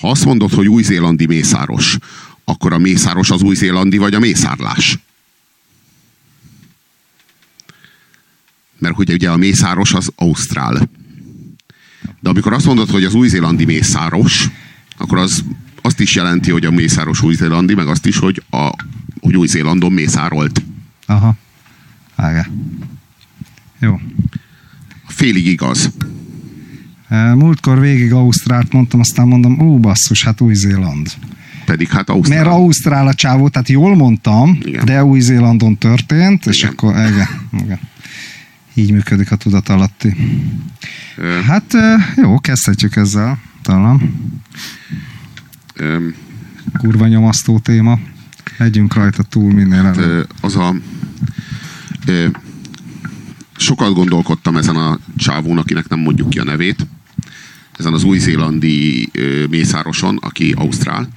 ha azt mondod, hogy új-zélandi mészáros, akkor a mészáros az új-zélandi, vagy a mészárlás? Mert hogy ugye a mészáros az ausztrál. De amikor azt mondod, hogy az új-zélandi mészáros, akkor az azt is jelenti, hogy a mészáros új-zélandi, meg azt is, hogy, a, hogy új-zélandon mészárolt. Aha. Ágá. Jó. Félig igaz. E, múltkor végig Ausztrált mondtam, aztán mondom, ó basszus, hát Új-Zéland. Pedig hát Ausztrál. Mert Ausztrál a csávó, tehát jól mondtam, Igen. de Új-Zélandon történt, és Igen. akkor igen, igen. Így működik a tudat alatti. Ö, Hát e, jó, kezdhetjük ezzel, talán. ö, Kurva nyomasztó téma. Legyünk rajta túl minél előbb. ö, az a... Ö, sokat gondolkodtam ezen a csávón, akinek nem mondjuk ki a nevét. Ezen az új-zélandi mészároson, aki ausztrál.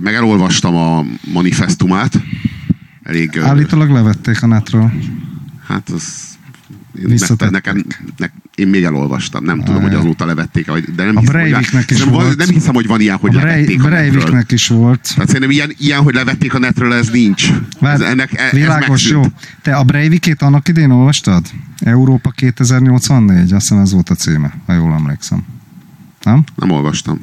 Meg elolvastam a manifestumát. Elég... Állítólag levették a netről. Hát az... Én, Visszatették. nekem, ne, én még elolvastam, nem tudom, hogy azóta levették vagy de nem A hiszem, Breiviknek is nem, volt. nem hiszem, hogy van ilyen, hogy A levették a netről. Breiviknek is volt. Tehát szerintem ilyen, ilyen, hogy levették a netről, ez nincs. Ez, ennek, e- világos, ez jó. Te a Breivikét annak idén olvastad? Európa 2084, azt hiszem ez volt a címe, ha jól emlékszem. Nem? Nem olvastam.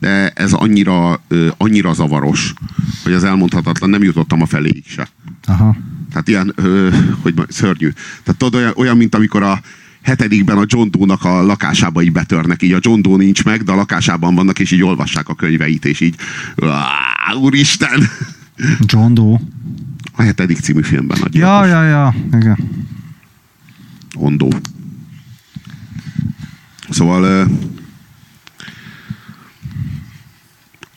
De ez annyira, annyira zavaros, hogy az elmondhatatlan, nem jutottam a feléig se. Aha. Tehát ilyen, ö, hogy szörnyű. Tehát tudod, olyan, olyan, mint amikor a hetedikben a John Doe-nak a lakásába így betörnek, így a John Doe nincs meg, de a lakásában vannak, és így olvassák a könyveit, és így, "Á, úristen! John Doe. A hetedik című filmben nagy Ja, ja, ja. Igen. Ondó. Szóval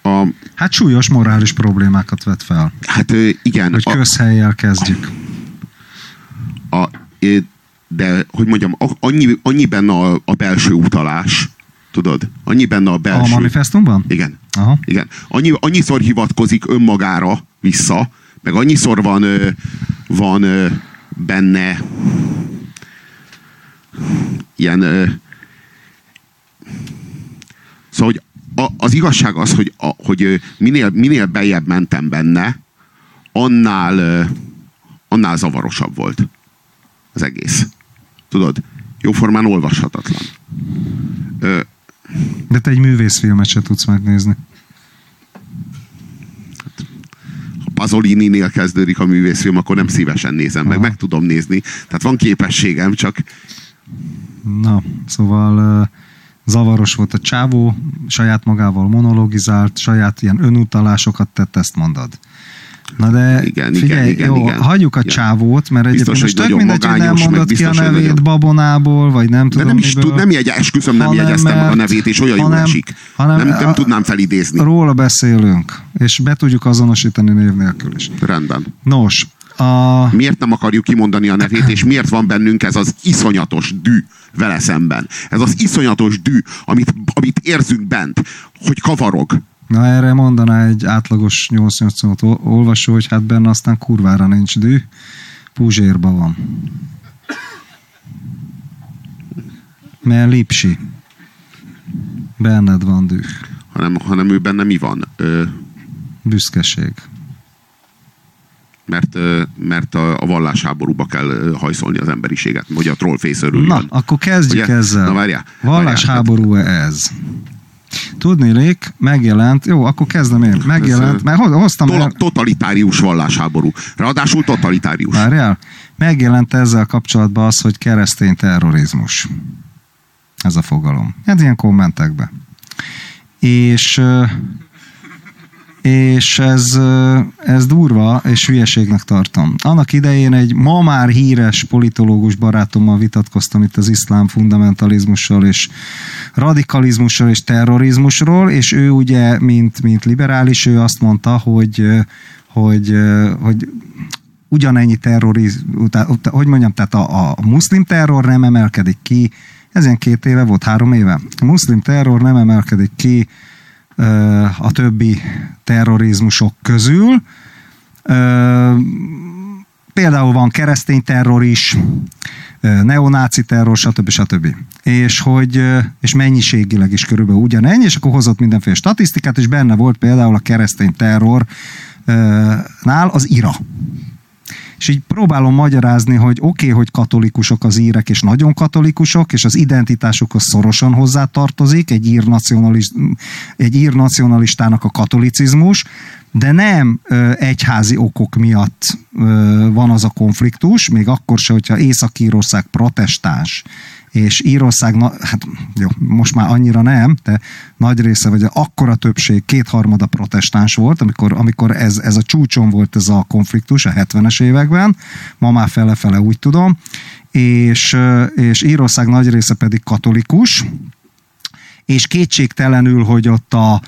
a, Hát súlyos morális problémákat vet fel. hát igen, Hogy a, közhelyjel kezdjük. a, ö, de hogy mondjam, a- annyi, annyi benne a, a belső utalás, tudod? Annyi benne a A belső... manifestumban? Igen. Aha. Igen. Annyi, annyiszor hivatkozik önmagára vissza, meg annyiszor van, van benne ilyen... Szóval, hogy a, az igazság az, hogy, a, hogy minél, minél beljebb mentem benne, annál, annál zavarosabb volt az egész. Tudod? Jóformán olvashatatlan. Ö, De te egy művészfilmet se tudsz megnézni. ha Pasolini-nél kezdődik a művészfilm, akkor nem szívesen nézem meg, Aha. meg tudom nézni. Tehát van képességem, csak Na, szóval uh, zavaros volt a csávó, saját magával monologizált, saját ilyen önutalásokat tett, ezt mondod. Na de Igen, figyelj, igen, jó, igen, hagyjuk a Igen. csávót, mert Biztos, egyébként most hogy tök mindegy, hogy nem mondod ki a biztos, nevét nagyon- babonából, vagy nem de tudom nem is tud, nem jegy, esküszöm, nem jegyeztem meg a mert- nevét, és olyan jól hanem- esik. hanem nem, nem a- tudnám felidézni. Róla beszélünk, és be tudjuk azonosítani név nélkül is. Rendben. Nos, a, Miért nem akarjuk kimondani a nevét, és miért van bennünk ez az iszonyatos dű vele szemben? Ez az iszonyatos dű, amit, amit érzünk bent, hogy kavarog. na erre mondaná egy átlagos 88 ol- olvasó, hogy hát benne aztán kurvára nincs dű, Puzsérba van. Mert lipsi. Benned van düh. Hanem, hanem ő benne mi van? Ö, Büszkeség. Mert, mert a, a vallásháborúba kell hajszolni az emberiséget, hogy a trollface örüljön. Na, akkor kezdjük Ugye? ezzel. Na, várjál, Vallásháború ez. Tudnélék, megjelent, jó, akkor kezdem én. Megjelent, Ez, mert ho- hoztam el, Tol- totalitárius vallásháború. Ráadásul totalitárius. Várjál, megjelent ezzel kapcsolatban az, hogy keresztény terrorizmus. Ez a fogalom. Hát ilyen kommentekbe. És és ez, ez durva, és hülyeségnek tartom. Annak idején egy ma már híres politológus barátommal vitatkoztam itt az iszlám fundamentalizmussal és radikalizmussal és terrorizmusról, és ő ugye, mint, mint liberális, ő azt mondta, hogy, hogy, hogy ugyanennyi terrorizmus, hogy mondjam, tehát a, a muszlim terror nem emelkedik ki, ez ilyen két éve volt, három éve. A muszlim terror nem emelkedik ki a többi terrorizmusok közül. Például van keresztény terror is, neonáci terror, stb. stb. És, hogy, és mennyiségileg is körülbelül ugyanennyi, és akkor hozott mindenféle statisztikát, és benne volt például a keresztény terrornál az IRA. És így próbálom magyarázni, hogy oké, okay, hogy katolikusok az írek, és nagyon katolikusok, és az identitásukhoz szorosan hozzátartozik egy ír, egy ír nacionalistának a katolicizmus, de nem ö, egyházi okok miatt ö, van az a konfliktus, még akkor se, hogyha Észak-Írország protestáns, és Írország, na, hát jó, most már annyira nem, de nagy része, vagy akkora többség, kétharmada protestáns volt, amikor, amikor ez, ez a csúcson volt ez a konfliktus a 70-es években, ma már fele-fele úgy tudom, és, és Írország nagy része pedig katolikus, és kétségtelenül, hogy ott a,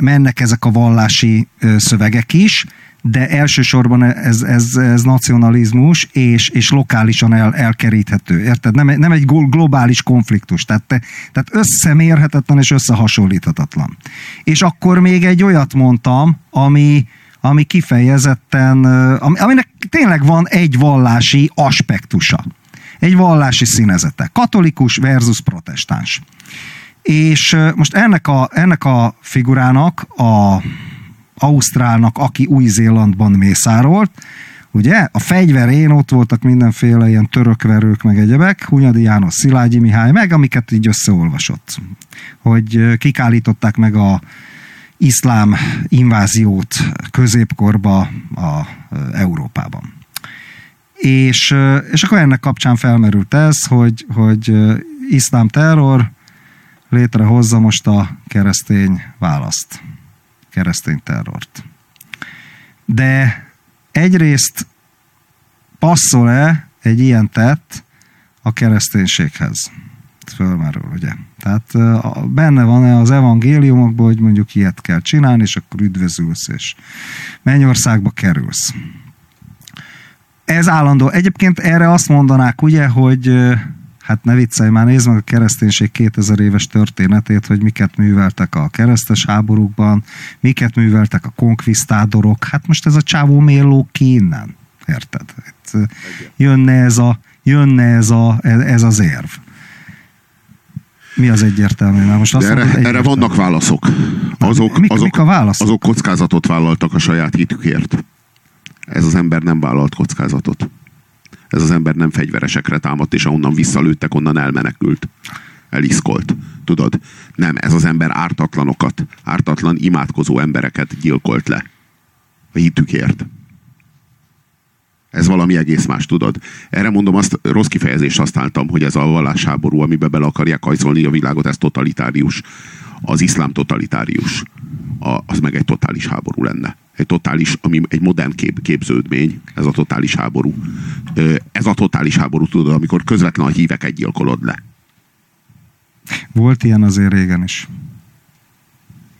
mennek ezek a vallási szövegek is, de elsősorban ez, ez, ez nacionalizmus, és, és lokálisan el, elkeríthető. Érted? Nem, nem egy globális konfliktus. Tehát, te, tehát összemérhetetlen és összehasonlíthatatlan. És akkor még egy olyat mondtam, ami, ami kifejezetten, ami, aminek tényleg van egy vallási aspektusa. Egy vallási színezete. Katolikus versus protestáns. És most ennek a, ennek a figurának a Ausztrálnak, aki Új-Zélandban mészárolt, ugye? A fegyverén ott voltak mindenféle ilyen törökverők, meg egyebek, Hunyadi János, Szilágyi Mihály, meg amiket így összeolvasott. Hogy kik állították meg a iszlám inváziót középkorba a Európában. És, és akkor ennek kapcsán felmerült ez, hogy, hogy iszlám terror létrehozza most a keresztény választ keresztény terrort. De egyrészt passzol-e egy ilyen tett a kereszténységhez? Fölmerül, ugye? Tehát benne van-e az evangéliumokban, hogy mondjuk ilyet kell csinálni, és akkor üdvözülsz, és mennyországba kerülsz. Ez állandó. Egyébként erre azt mondanák, ugye, hogy hát ne viccelj már, nézd meg a kereszténység 2000 éves történetét, hogy miket műveltek a keresztes háborúkban, miket műveltek a konkvisztádorok, hát most ez a csávó méló ki innen, érted? Itt jönne ez, a, jönne ez, a, ez az érv. Mi az egyértelmű? Már most azt erre, mondod, erre vannak válaszok. Azok, mik, azok, mik a válaszok? azok kockázatot vállaltak a saját hitükért. Ez az ember nem vállalt kockázatot ez az ember nem fegyveresekre támadt, és ahonnan visszalőttek, onnan elmenekült. Eliszkolt. Tudod? Nem, ez az ember ártatlanokat, ártatlan imádkozó embereket gyilkolt le. A hitükért. Ez valami egész más, tudod? Erre mondom, azt rossz kifejezést használtam, hogy ez a vallásháború, amiben bele akarják hajszolni a világot, ez totalitárius. Az iszlám totalitárius. Az meg egy totális háború lenne egy totális, ami egy modern kép, képződmény, ez a totális háború. Ez a totális háború, tudod, amikor közvetlen a híveket gyilkolod le. Volt ilyen azért régen is.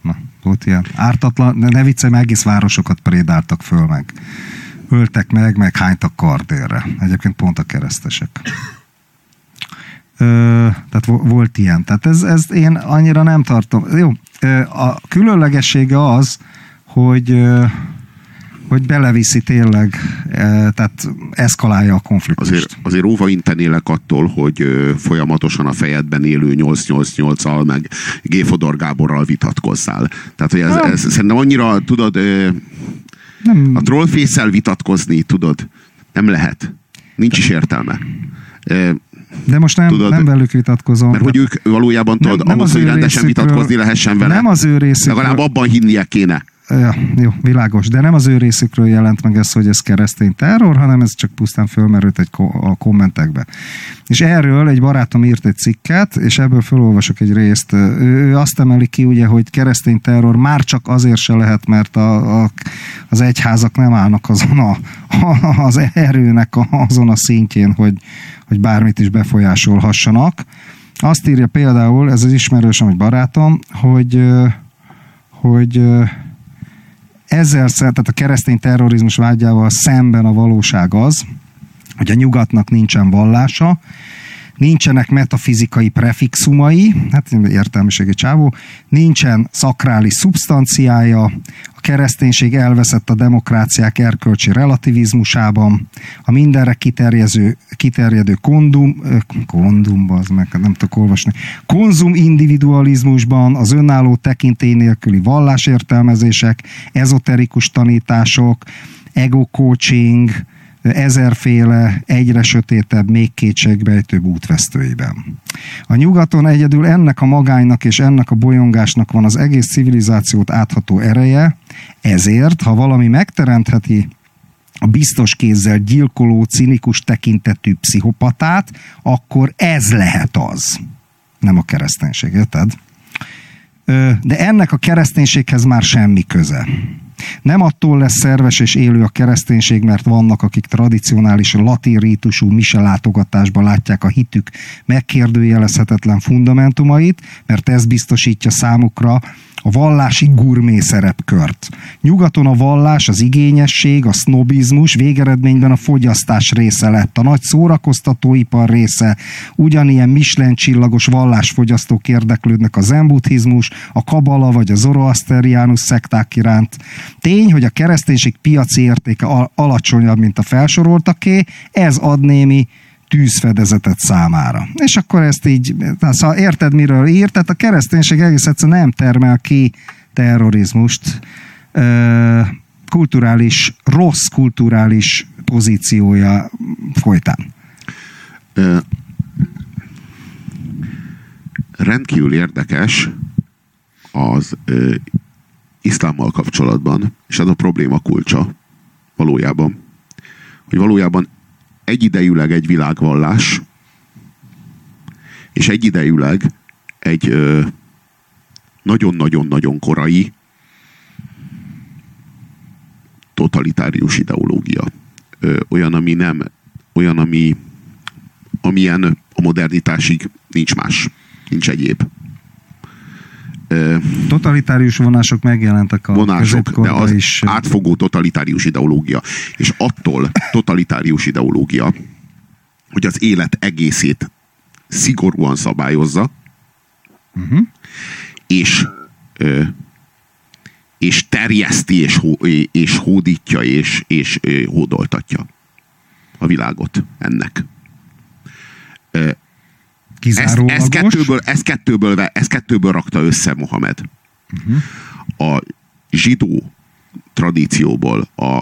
Na, volt ilyen. Ártatlan, ne, viccelj, egész városokat prédáltak föl meg. Öltek meg, meg hánytak kardérre. Egyébként pont a keresztesek. Ö, tehát volt ilyen. Tehát ez, ez én annyira nem tartom. Jó, a különlegessége az, hogy hogy beleviszi tényleg, tehát eszkalálja a konfliktust. Azért, azért óva intenélek attól, hogy folyamatosan a fejedben élő 888-al meg Géfodor Gáborral vitatkozzál. Tehát, hogy ez, ez szerintem annyira, tudod, nem. a trollfészsel vitatkozni, tudod, nem lehet. Nincs is értelme. De most nem, tudod, nem velük vitatkozom. Mert hogy ők valójában, tudod, nem, nem ahhoz, hogy rendesen vitatkozni lehessen vele. Nem az ő részükről. Legalább abban hinnie kéne. Ja, jó, világos. De nem az ő részükről jelent meg ez, hogy ez keresztény terror, hanem ez csak pusztán fölmerült egy ko- a kommentekbe. És erről egy barátom írt egy cikket, és ebből felolvasok egy részt. Ő, ő azt emeli ki, ugye, hogy keresztény terror már csak azért se lehet, mert a, a, az egyházak nem állnak azon a, a, az erőnek a, azon a szintjén, hogy, hogy bármit is befolyásolhassanak. Azt írja például, ez az ismerősöm, egy barátom, hogy hogy ezzel, tehát a keresztény terrorizmus vágyával szemben a valóság az, hogy a nyugatnak nincsen vallása, nincsenek metafizikai prefixumai, hát értelmiségi csávó, nincsen szakrális szubstanciája, a kereszténység elveszett a demokráciák erkölcsi relativizmusában, a mindenre kiterjedő, kiterjedő kondum, kondum, az meg nem tudok olvasni, konzum individualizmusban, az önálló tekintély nélküli vallásértelmezések, ezoterikus tanítások, ego coaching, ezerféle, egyre sötétebb, még kétségbejtőbb útvesztőiben. A nyugaton egyedül ennek a magánynak és ennek a bolyongásnak van az egész civilizációt átható ereje, ezért, ha valami megteremtheti a biztos kézzel gyilkoló, cinikus tekintetű pszichopatát, akkor ez lehet az. Nem a kereszténység, érted? De ennek a kereszténységhez már semmi köze. Nem attól lesz szerves és élő a kereszténység, mert vannak, akik tradicionális latin rítusú mise látogatásban látják a hitük megkérdőjelezhetetlen fundamentumait, mert ez biztosítja számukra a vallási gurmé szerepkört. Nyugaton a vallás, az igényesség, a sznobizmus végeredményben a fogyasztás része lett, a nagy szórakoztatóipar része, ugyanilyen Michelin csillagos vallásfogyasztók érdeklődnek a zenbuddhizmus, a kabala vagy a zoroaszteriánus szekták iránt. Tény, hogy a kereszténység piaci értéke alacsonyabb, mint a felsoroltaké, ez ad némi tűzfedezetet számára. És akkor ezt így, szóval érted, miről ír? Tehát a kereszténység egész egyszerűen nem termel ki terrorizmust, kulturális, rossz kulturális pozíciója folytán. Ö, rendkívül érdekes az ö, iszlámmal kapcsolatban, és ez a probléma kulcsa valójában, hogy valójában egyidejűleg egy világvallás, és egyidejűleg egy nagyon-nagyon-nagyon korai totalitárius ideológia. Ö, olyan, ami nem, olyan, ami amilyen a modernitásig nincs más, nincs egyéb. Totalitárius vonások megjelentek a vonások, de az is. átfogó totalitárius ideológia. És attól totalitárius ideológia, hogy az élet egészét szigorúan szabályozza, uh-huh. és és terjeszti, és, és hódítja, és, és hódoltatja a világot ennek. Ezt, ezt, kettőből, ezt, kettőből, ezt kettőből rakta össze Mohamed. Uh-huh. A zsidó tradícióból, a,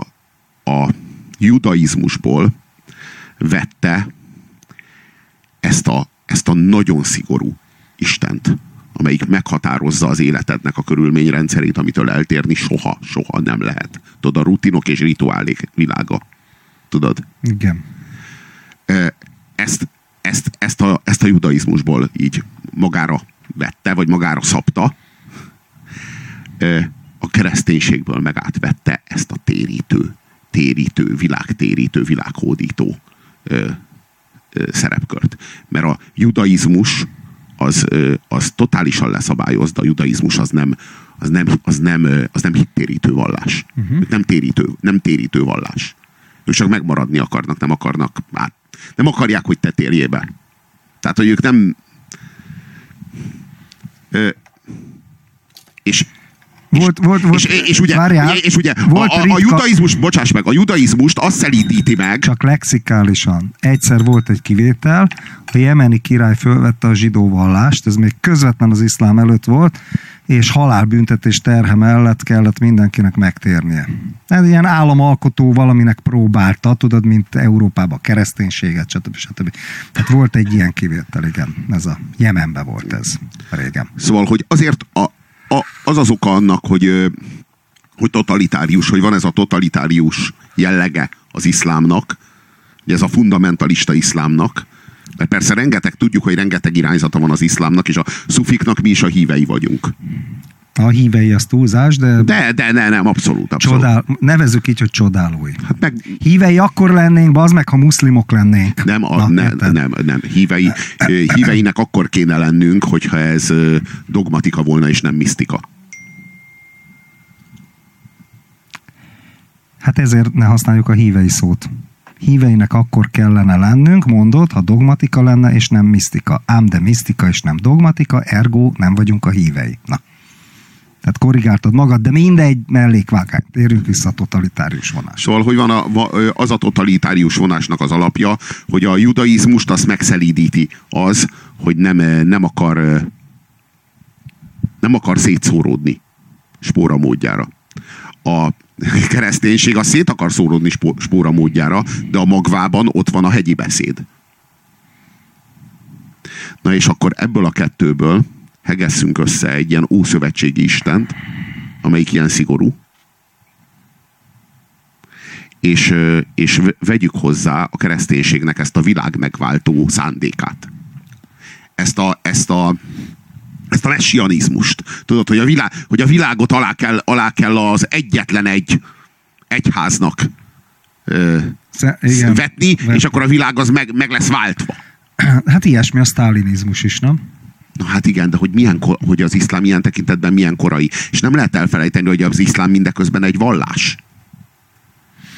a judaizmusból vette ezt a, ezt a nagyon szigorú Istent, amelyik meghatározza az életednek a körülményrendszerét, amitől eltérni soha, soha nem lehet. Tudod, a rutinok és rituálék világa. Tudod? Igen. Ezt, ezt, ezt, a, ezt a judaizmusból így magára vette, vagy magára szabta, a kereszténységből meg átvette ezt a térítő, térítő, világtérítő, világhódító szerepkört. Mert a judaizmus az, az totálisan leszabályozza, a judaizmus az nem, az nem, az nem, az nem hittérítő vallás. Uh-huh. Nem, térítő, nem térítő vallás. Ők csak megmaradni akarnak, nem akarnak át, nem akarják, hogy te térjél be. Tehát, hogy ők nem... Ö, és volt, és, volt, volt, és, és, ugye, várjál, és ugye volt a, a, a judaizmus, bocsáss meg, a judaizmust azt szelítíti meg. Csak lexikálisan. Egyszer volt egy kivétel, a jemeni király fölvette a zsidó vallást, ez még közvetlen az iszlám előtt volt, és halálbüntetés terhe mellett kellett mindenkinek megtérnie. Ez ilyen államalkotó valaminek próbálta, tudod, mint Európában a kereszténységet, stb. stb. Tehát volt egy ilyen kivétel, igen. Ez a Jemenbe volt ez régen. Szóval, hogy azért a, a, az az oka annak, hogy, hogy totalitárius, hogy van ez a totalitárius jellege az iszlámnak, ez a fundamentalista iszlámnak, mert persze rengeteg, tudjuk, hogy rengeteg irányzata van az iszlámnak, és a szufiknak mi is a hívei vagyunk. A hívei az túlzás, de... De, de ne, nem, abszolút. abszolút. Csodál, nevezzük így, hogy csodálói. Hát meg... Hívei akkor lennénk, az meg, ha muszlimok lennénk. Nem, a, Na, ne, nem, nem. Hívei, híveinek akkor kéne lennünk, hogyha ez dogmatika volna, és nem misztika. Hát ezért ne használjuk a hívei szót híveinek akkor kellene lennünk, mondod, ha dogmatika lenne, és nem misztika. Ám de misztika és nem dogmatika, ergo nem vagyunk a hívei. Na. Tehát korrigáltad magad, de mindegy mellékvágány. Térjünk vissza a totalitárius vonás. Szóval, hogy van a, az a totalitárius vonásnak az alapja, hogy a judaizmust azt megszelídíti az, hogy nem, nem akar nem akar szétszóródni spóra módjára. A kereszténység a szét akar szórodni spóra módjára, de a magvában ott van a hegyi beszéd. Na és akkor ebből a kettőből hegesszünk össze egy ilyen ószövetségi istent, amelyik ilyen szigorú, és, és vegyük hozzá a kereszténységnek ezt a világ megváltó szándékát. Ezt a, ezt a, ezt a messianizmust. Tudod, hogy a, világ, hogy a világot alá kell, alá kell az egyetlen egy egyháznak ö, Igen, vetni, vetni, és akkor a világ az meg, meg lesz váltva. Hát ilyesmi a sztálinizmus is, nem? Na hát igen, de hogy, milyen, hogy az iszlám ilyen tekintetben milyen korai. És nem lehet elfelejteni, hogy az iszlám mindeközben egy vallás.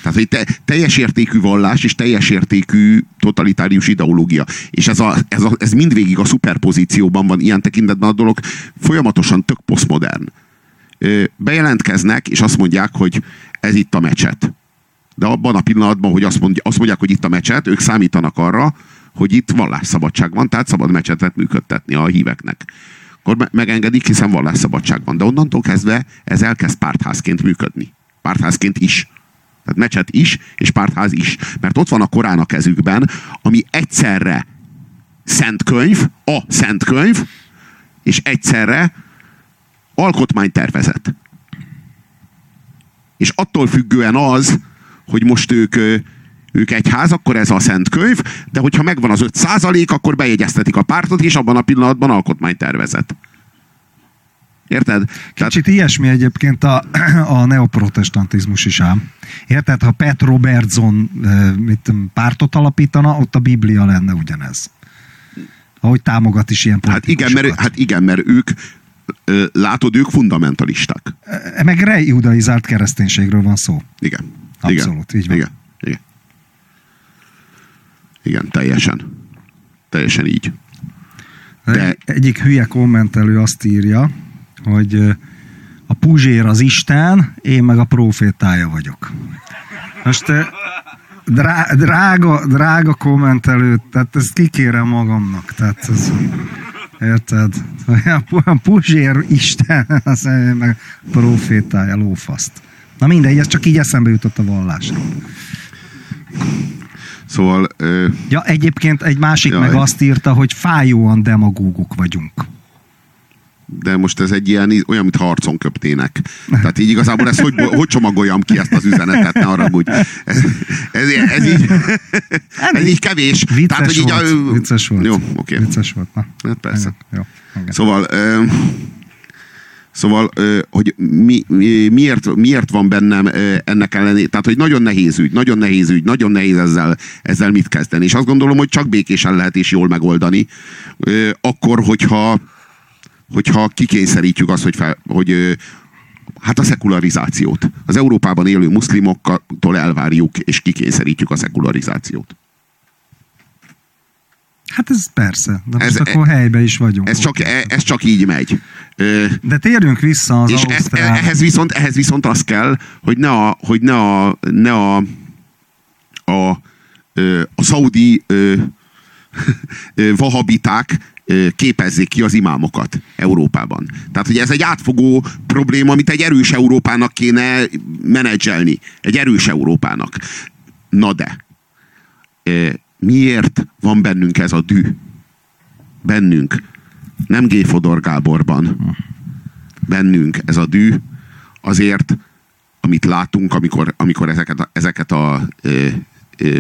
Tehát, hogy te, teljes értékű vallás és teljes értékű totalitárius ideológia. És ez, a, ez, a, ez mindvégig a szuperpozícióban van ilyen tekintetben a dolog folyamatosan tök posztmodern. Bejelentkeznek, és azt mondják, hogy ez itt a mecset. De abban a pillanatban, hogy azt, azt mondják, hogy itt a mecset, ők számítanak arra, hogy itt vallásszabadság van, tehát szabad mecsetet működtetni a híveknek. Akkor me- megengedik, hiszen vallásszabadság van. De onnantól kezdve ez elkezd pártházként működni. Pártházként is. Tehát mecset is, és pártház is. Mert ott van a Korán a kezükben, ami egyszerre szent könyv, a szent könyv, és egyszerre alkotmánytervezet. És attól függően az, hogy most ők, ők egy ház, akkor ez a szent könyv, de hogyha megvan az 5 százalék, akkor bejegyeztetik a pártot, és abban a pillanatban alkotmánytervezet. Érted? Kicsit Tehát... ilyesmi egyébként a, a neoprotestantizmus is ám. Érted? Ha Pet Robertson mit, pártot alapítana, ott a Biblia lenne ugyanez. Ahogy támogat is ilyen hát igen, mert, hát igen, mert ők látod, ők fundamentalisták. Meg rejudaizált kereszténységről van szó. Igen. Abszolút, igen. így van. Igen. Igen. Igen, teljesen. Teljesen így. De... Egyik hülye kommentelő azt írja, hogy a Puzsér az Isten, én meg a profétája vagyok. Most drá, drága, drága kommentelő, tehát ezt kikérem magamnak, tehát ez, érted? A Puzsér Isten, az meg profétája, lófaszt. Na mindegy, ez csak így eszembe jutott a vallásról. Szóval... Ö... Ja, egyébként egy másik ja, meg azt írta, hogy fájóan demagógok vagyunk de most ez egy ilyen, olyan, mint harcon köptének. Tehát így igazából ezt hogy, hogy csomagoljam ki ezt az üzenetet, ne arra úgy. Ez, ez, ez, így, ez így kevés. Vicces Tehát, hogy így volt. A, vicces volt. Jó, oké. Okay. Vicces volt. Na. Hát persze. Jó, Szóval... Ö, Szóval, hogy mi, miért, miért van bennem ennek ellenére, tehát, hogy nagyon nehéz ügy, nagyon nehéz ügy, nagyon nehéz ezzel, ezzel mit kezdeni. És azt gondolom, hogy csak békésen lehet és jól megoldani, akkor, hogyha hogyha kikényszerítjük azt, hogy, fel, hogy hát a szekularizációt. Az Európában élő muszlimoktól elvárjuk és kikényszerítjük a szekularizációt. Hát ez persze, de most ez, akkor helybe is vagyunk. Ez csak, e, ez csak így megy. De térjünk vissza az és Ausztrál... ehhez, viszont, ehhez viszont az kell, hogy ne a, hogy ne a, ne a, a, a, szaudi vahabiták képezzék ki az imámokat Európában. Tehát, hogy ez egy átfogó probléma, amit egy erős Európának kéne menedzselni. Egy erős Európának. Na de, miért van bennünk ez a dű? Bennünk. Nem G. Fodor Gáborban. Bennünk ez a dű azért, amit látunk, amikor, amikor ezeket a, ezeket a ö, ö,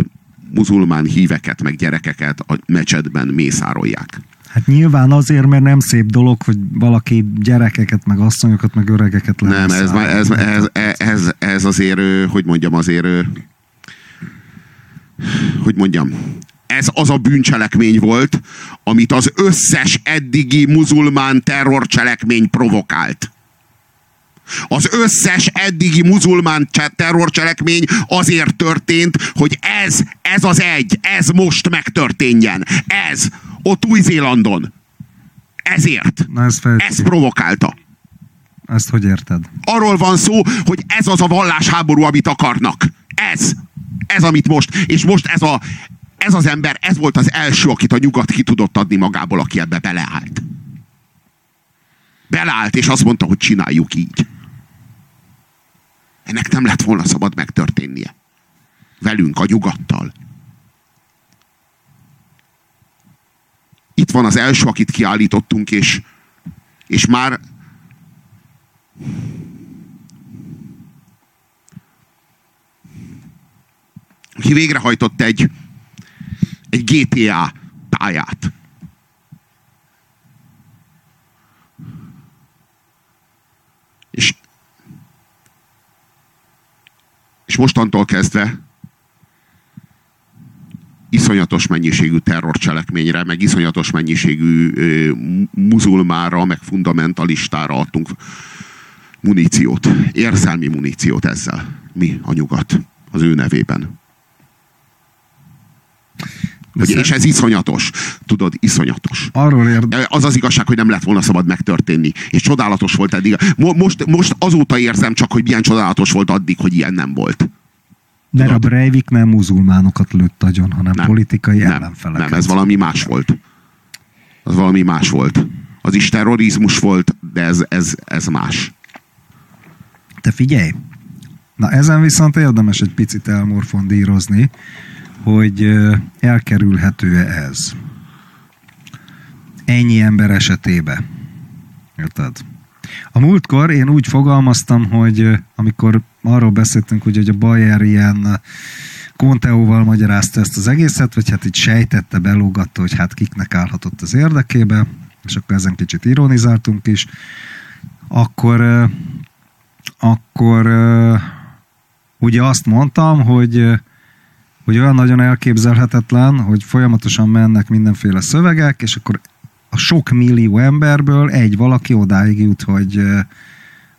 muzulmán híveket, meg gyerekeket a mecsetben mészárolják. Hát nyilván azért, mert nem szép dolog, hogy valaki gyerekeket, meg asszonyokat, meg öregeket Nem, ez, ez, ez, ez, ez azért, hogy mondjam, azért hogy mondjam, ez az a bűncselekmény volt, amit az összes eddigi muzulmán terrorcselekmény provokált. Az összes eddigi muzulmán terrorcselekmény azért történt, hogy ez, ez az egy, ez most megtörténjen. Ez, ott Új-Zélandon. Ezért. Na ez, provokálta. Ezt hogy érted? Arról van szó, hogy ez az a vallásháború, amit akarnak. Ez. Ez, amit most. És most ez, a, ez az ember, ez volt az első, akit a nyugat ki tudott adni magából, aki ebbe beleállt. Beleállt, és azt mondta, hogy csináljuk így. Ennek nem lett volna szabad megtörténnie. Velünk, a nyugattal. Itt van az első, akit kiállítottunk, és, és már aki végrehajtott egy, egy GTA pályát. És, és mostantól kezdve iszonyatos mennyiségű terrorcselekményre, meg iszonyatos mennyiségű ö, muzulmára, meg fundamentalistára adtunk muníciót, érzelmi muníciót ezzel. Mi a nyugat az ő nevében. Hogy, és ez iszonyatos. Tudod, iszonyatos. Arról érd... Az az igazság, hogy nem lett volna szabad megtörténni. És csodálatos volt eddig. Most, most azóta érzem csak, hogy milyen csodálatos volt addig, hogy ilyen nem volt. Mert a Breivik nem muzulmánokat lőtt agyon, hanem nem, politikai nem, ellenfeleket. Nem, ez valami más volt. Az valami más volt. Az is terrorizmus volt, de ez, ez, ez más. Te figyelj! Na ezen viszont érdemes egy picit elmorfondírozni, hogy elkerülhető-e ez. Ennyi ember esetébe. Érted? A múltkor én úgy fogalmaztam, hogy amikor arról beszéltünk, hogy, a Bayer ilyen Conteóval magyarázta ezt az egészet, vagy hát itt sejtette, belógatta, hogy hát kiknek állhatott az érdekébe, és akkor ezen kicsit ironizáltunk is, akkor, akkor ugye azt mondtam, hogy, hogy olyan nagyon elképzelhetetlen, hogy folyamatosan mennek mindenféle szövegek, és akkor a sok millió emberből egy valaki odáig jut, hogy,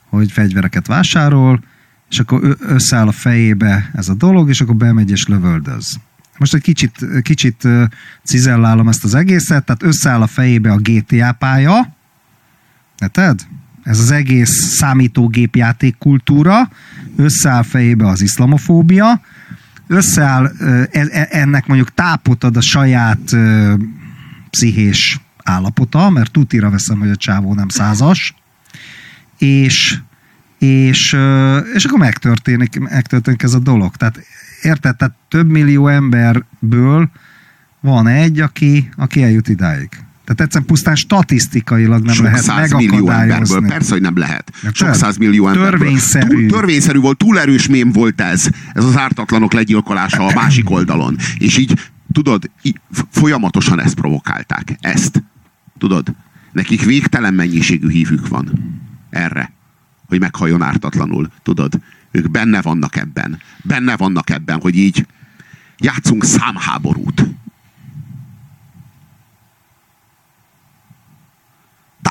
hogy fegyvereket vásárol, és akkor összeáll a fejébe ez a dolog, és akkor bemegy és lövöldöz. Most egy kicsit, kicsit cizellálom ezt az egészet, tehát összeáll a fejébe a GTA pálya, érted? Ez az egész számítógépjáték kultúra, összeáll fejébe az iszlamofóbia, összeáll, e, e, ennek mondjuk tápot ad a saját pszichés állapota, mert tutira veszem, hogy a csávó nem százas, és, és, és akkor megtörténik, megtörténik ez a dolog. Tehát érted? Tehát több millió emberből van egy, aki, aki eljut idáig. Tehát egyszerűen pusztán statisztikailag nem Sok lehet millió emberből, persze, hogy nem lehet. Sok száz millió emberből. Törvényszerű. Túl, törvényszerű volt, túl erős mém volt ez. Ez az ártatlanok legyilkolása a másik oldalon. És így, tudod, így, folyamatosan ezt provokálták. Ezt. Tudod? Nekik végtelen mennyiségű hívük van erre, hogy meghalljon ártatlanul. Tudod? Ők benne vannak ebben. Benne vannak ebben, hogy így játszunk számháborút.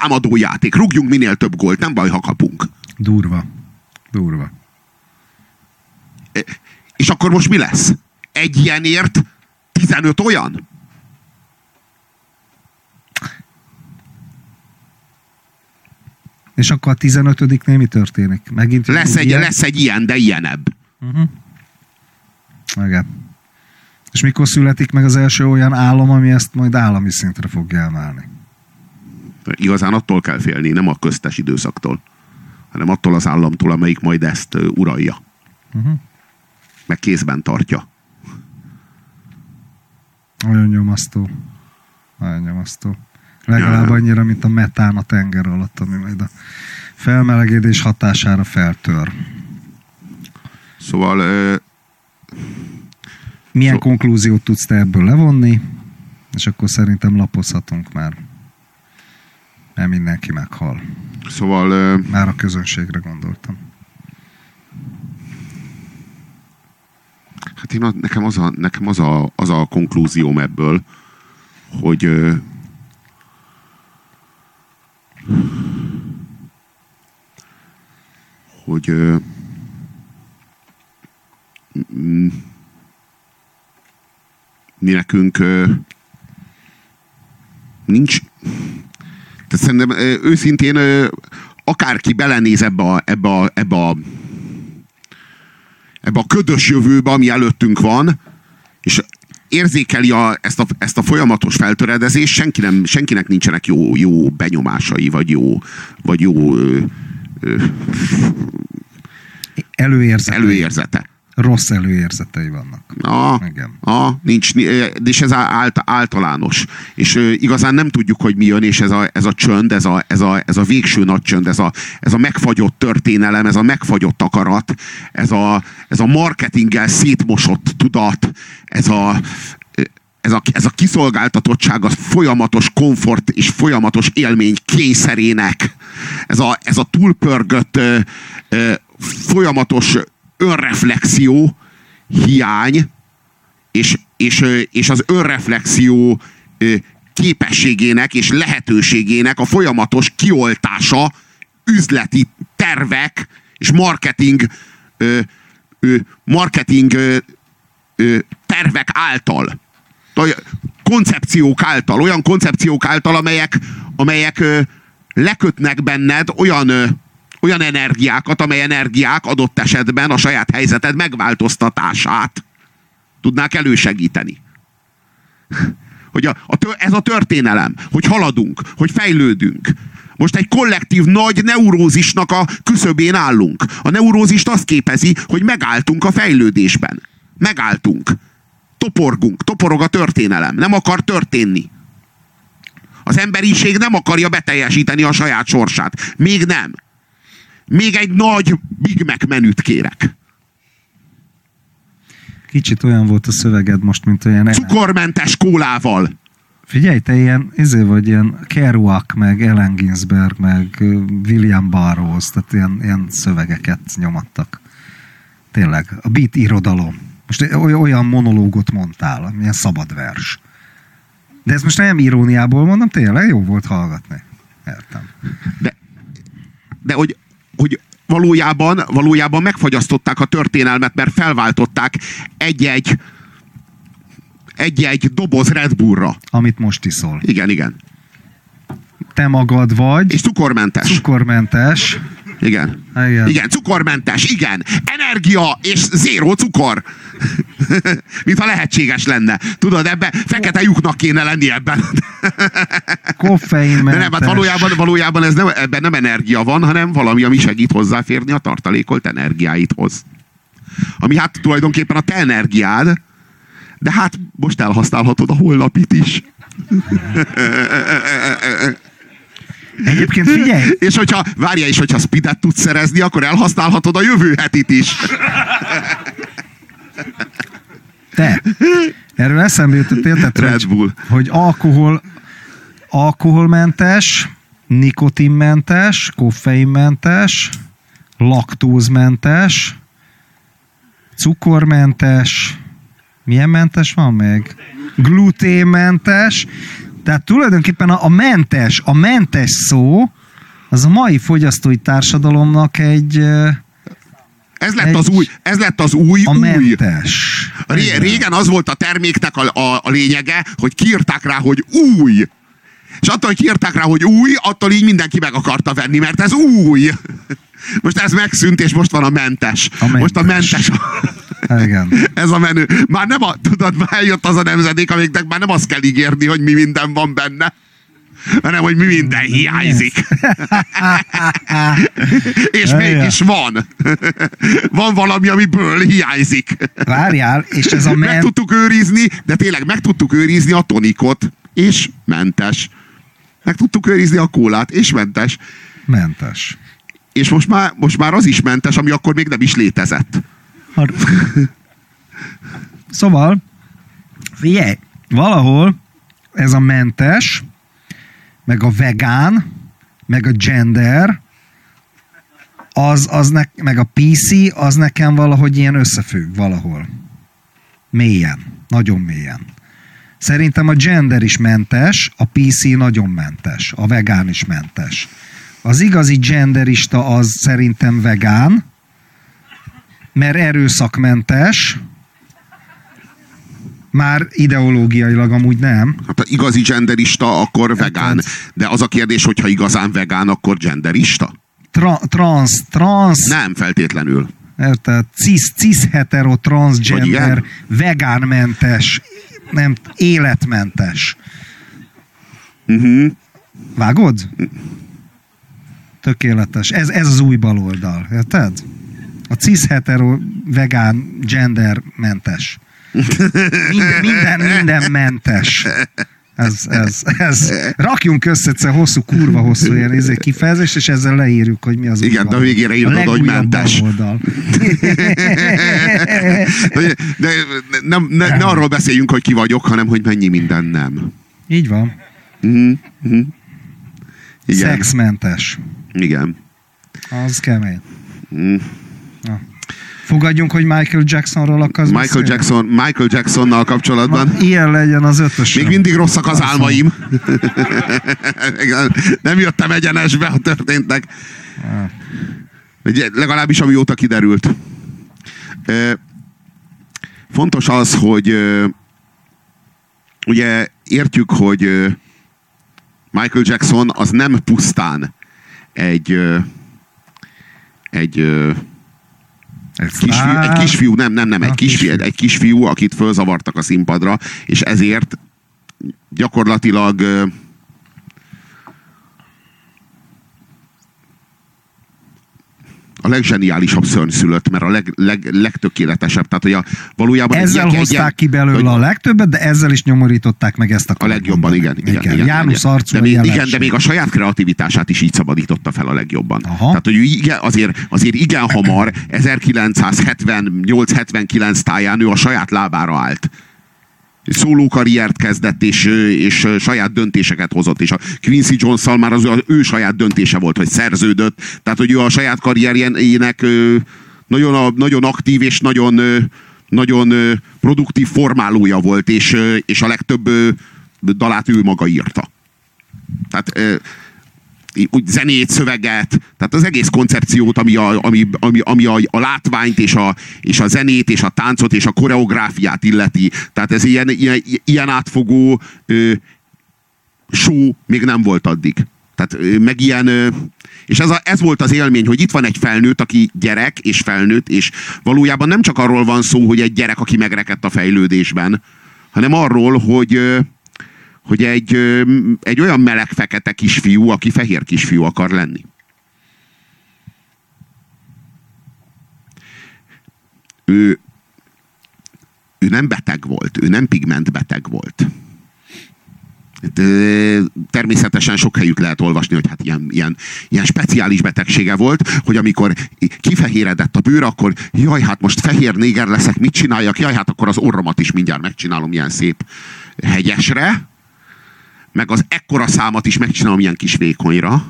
Támadó játék. Rúgjunk minél több gólt, nem baj, ha kapunk. Durva. Durva. E, és akkor most mi lesz? Egy ilyenért 15 olyan? És akkor a 15-nél mi történik? Megint lesz egy, ilyen? lesz egy ilyen, de ilyenebb. Uh-huh. Igen. És mikor születik meg az első olyan állam, ami ezt majd állami szintre fogja emelni? Igazán attól kell félni, nem a köztes időszaktól, hanem attól az államtól, amelyik majd ezt uralja. Uh-huh. Meg kézben tartja. Olyan nyomasztó. Nagyon nyomasztó. Legalább annyira, mint a metán a tenger alatt, ami majd a felmelegedés hatására feltör. Szóval... Ö... Milyen szó... konklúziót tudsz te ebből levonni? És akkor szerintem lapozhatunk már. Mert mindenki meghal. Szóval... Már a közönségre gondoltam. Hát én nekem, az a, nekem az, a, az a konklúzióm ebből, hogy hogy mi nekünk nincs tehát szerintem őszintén akárki belenéz ebbe a, ebbe a, ebbe a, ebbe a ködös jövőbe, ami előttünk van, és érzékeli a, ezt, a, ezt a folyamatos feltöredezést, senki nem, senkinek nincsenek jó, jó benyomásai, vagy jó, vagy jó ö, ö, Előérzete. előérzete. Rossz előérzetei vannak. A, Igen. a, nincs, és ez ált, általános. És igazán nem tudjuk, hogy mi jön, és ez a, ez a csönd, ez a, ez, a, ez a végső nagy csönd, ez a, ez a megfagyott történelem, ez a megfagyott akarat, ez a, ez a marketinggel szétmosott tudat, ez a, ez a, ez a kiszolgáltatottság a folyamatos komfort és folyamatos élmény kényszerének, ez a, ez a túlpörgött ö, ö, folyamatos önreflexió hiány, és, és, és az önreflexió képességének és lehetőségének a folyamatos kioltása üzleti tervek és marketing marketing tervek által. Koncepciók által, olyan koncepciók által, amelyek, amelyek lekötnek benned olyan, olyan energiákat, amely energiák adott esetben a saját helyzeted megváltoztatását tudnák elősegíteni. Hogy a, a, ez a történelem, hogy haladunk, hogy fejlődünk. Most egy kollektív nagy neurózisnak a küszöbén állunk. A neurózist azt képezi, hogy megálltunk a fejlődésben. Megálltunk toporgunk, toporog a történelem, nem akar történni. Az emberiség nem akarja beteljesíteni a saját sorsát. Még nem. Még egy nagy Big Mac menüt kérek. Kicsit olyan volt a szöveged most, mint olyan... Cukormentes kólával. Figyelj, te ilyen, izé vagy ilyen Kerouac, meg Ellen Ginsberg, meg William Burroughs, tehát ilyen, ilyen szövegeket nyomattak. Tényleg, a beat irodalom. Most olyan monológot mondtál, milyen szabad vers. De ez most nem iróniából mondom, tényleg jó volt hallgatni. Értem. De, de hogy, hogy valójában, valójában megfagyasztották a történelmet, mert felváltották egy-egy egy-egy doboz Red Bullra. Amit most iszol. Igen, igen. Te magad vagy. És cukormentes. Cukormentes. Igen. Igen. Igen, cukormentes, igen. Energia és zéró cukor. Mintha lehetséges lenne. Tudod, ebbe fekete lyuknak kéne lenni ebben. Koffeinmentes. De nem, hát valójában, valójában ez nem, ebben nem energia van, hanem valami, ami segít hozzáférni a tartalékolt energiáidhoz. Ami hát tulajdonképpen a te energiád, de hát most elhasználhatod a holnapit is. Egyébként figyelj! És hogyha, várja is, hogyha speedet tudsz szerezni, akkor elhasználhatod a jövő hetit is. Te, erről eszembe jutott, érted, Red Bull. hogy, hogy alkohol, alkoholmentes, nikotinmentes, koffeinmentes, laktózmentes, cukormentes, milyen mentes van még? Gluténmentes, tehát tulajdonképpen a, a mentes, a mentes szó, az a mai fogyasztói társadalomnak egy... Ez lett, az új, ez lett az új a új. mentes. Ré, régen az volt a terméknek a, a, a lényege, hogy kiírták rá, hogy új. És attól, hogy kiírták rá, hogy új, attól így mindenki meg akarta venni, mert ez új. Most ez megszűnt, és most van a mentes. A mentes. Most a mentes. Igen. Ez a menü. Már nem a, tudod, már eljött az a nemzedék, amiknek már nem azt kell ígérni, hogy mi minden van benne, hanem, hogy mi minden hiányzik. és mégis van. van valami, amiből hiányzik. Várjál, és ez a Meg men... tudtuk őrizni, de tényleg meg tudtuk őrizni a tonikot, és mentes. Meg tudtuk őrizni a kólát, és mentes. Mentes. És most már, most már az is mentes, ami akkor még nem is létezett. Har- Szóval, figyelj, valahol ez a mentes, meg a vegán, meg a gender, az, az ne, meg a PC, az nekem valahogy ilyen összefügg valahol. Mélyen, nagyon mélyen. Szerintem a gender is mentes, a PC nagyon mentes, a vegán is mentes. Az igazi genderista az szerintem vegán, mert erőszakmentes, már ideológiailag amúgy nem. Hát igazi genderista, akkor vegán. De az a kérdés, hogyha igazán vegán, akkor genderista? tra, trans, trans, Nem feltétlenül. érted? Cis, cis hetero, transgender, vegánmentes, nem, életmentes. Uh-huh. Vágod? Tökéletes. Ez, ez az új baloldal, érted? A cis hetero, vegán, gender mentes. Minden, minden, minden mentes. Ez, ez, ez. Rakjunk össze egyszer hosszú, kurva hosszú ilyen izé kifejezést, és ezzel leírjuk, hogy mi az Igen, de a végére írod hogy mentes. De, de nem, ne, ne arról beszéljünk, hogy ki vagyok, hanem hogy mennyi minden nem. Így van. Uh-huh. Igen. Szexmentes. Igen. Az kemény. Mm. Fogadjunk, hogy Michael Jacksonról akarsz Michael, beszélni? Jackson, Michael Jacksonnal kapcsolatban Na, ilyen legyen az ötös. még mindig rosszak az álmaim. Nem jöttem egyenesbe a történtek. Legalábbis amióta kiderült. Fontos az, hogy ugye értjük, hogy Michael Jackson az nem pusztán egy egy kisfiú, egy kisfiú, nem, nem, nem, egy kisfiú. egy kisfiú, akit fölzavartak a színpadra, és ezért gyakorlatilag a leggeniálisabb szörnyszülött, mert a leg, leg, legtökéletesebb. Tehát, hogy a, valójában egy Ezzel ilyen- hozták ilyen- ki belőle hogy- a legtöbbet, de ezzel is nyomorították meg ezt a a legjobban, igen. igen, igen, igen, János arcú de még, igen, de még a saját kreativitását is így szabadította fel a legjobban. Aha. Tehát, hogy igen, azért, azért igen hamar, 1978-79 táján ő a saját lábára állt. Szóló karriert kezdett, és, és saját döntéseket hozott, és a Quincy jones már az ő, ő saját döntése volt, hogy szerződött, tehát, hogy ő a saját karrierjének nagyon, nagyon aktív és nagyon, nagyon produktív formálója volt, és, és a legtöbb dalát ő maga írta. Tehát úgy zenét, szöveget, tehát az egész koncepciót, ami a, ami, ami, ami a, a látványt és a, és a zenét és a táncot és a koreográfiát illeti. Tehát ez ilyen, ilyen, ilyen átfogó ö, show még nem volt addig. Tehát meg ilyen, és ez, a, ez volt az élmény, hogy itt van egy felnőtt, aki gyerek és felnőtt, és valójában nem csak arról van szó, hogy egy gyerek, aki megrekedt a fejlődésben, hanem arról, hogy hogy egy, egy olyan meleg-fekete kisfiú, aki fehér kisfiú akar lenni. Ő, ő nem beteg volt, ő nem pigmentbeteg volt. Hát, ö, Természetesen sok helyük lehet olvasni, hogy hát ilyen, ilyen, ilyen speciális betegsége volt, hogy amikor kifehéredett a bőr, akkor jaj, hát most fehér néger leszek, mit csináljak? Jaj, hát akkor az orromat is mindjárt megcsinálom ilyen szép hegyesre, meg az ekkora számat is megcsinálom ilyen kis vékonyra,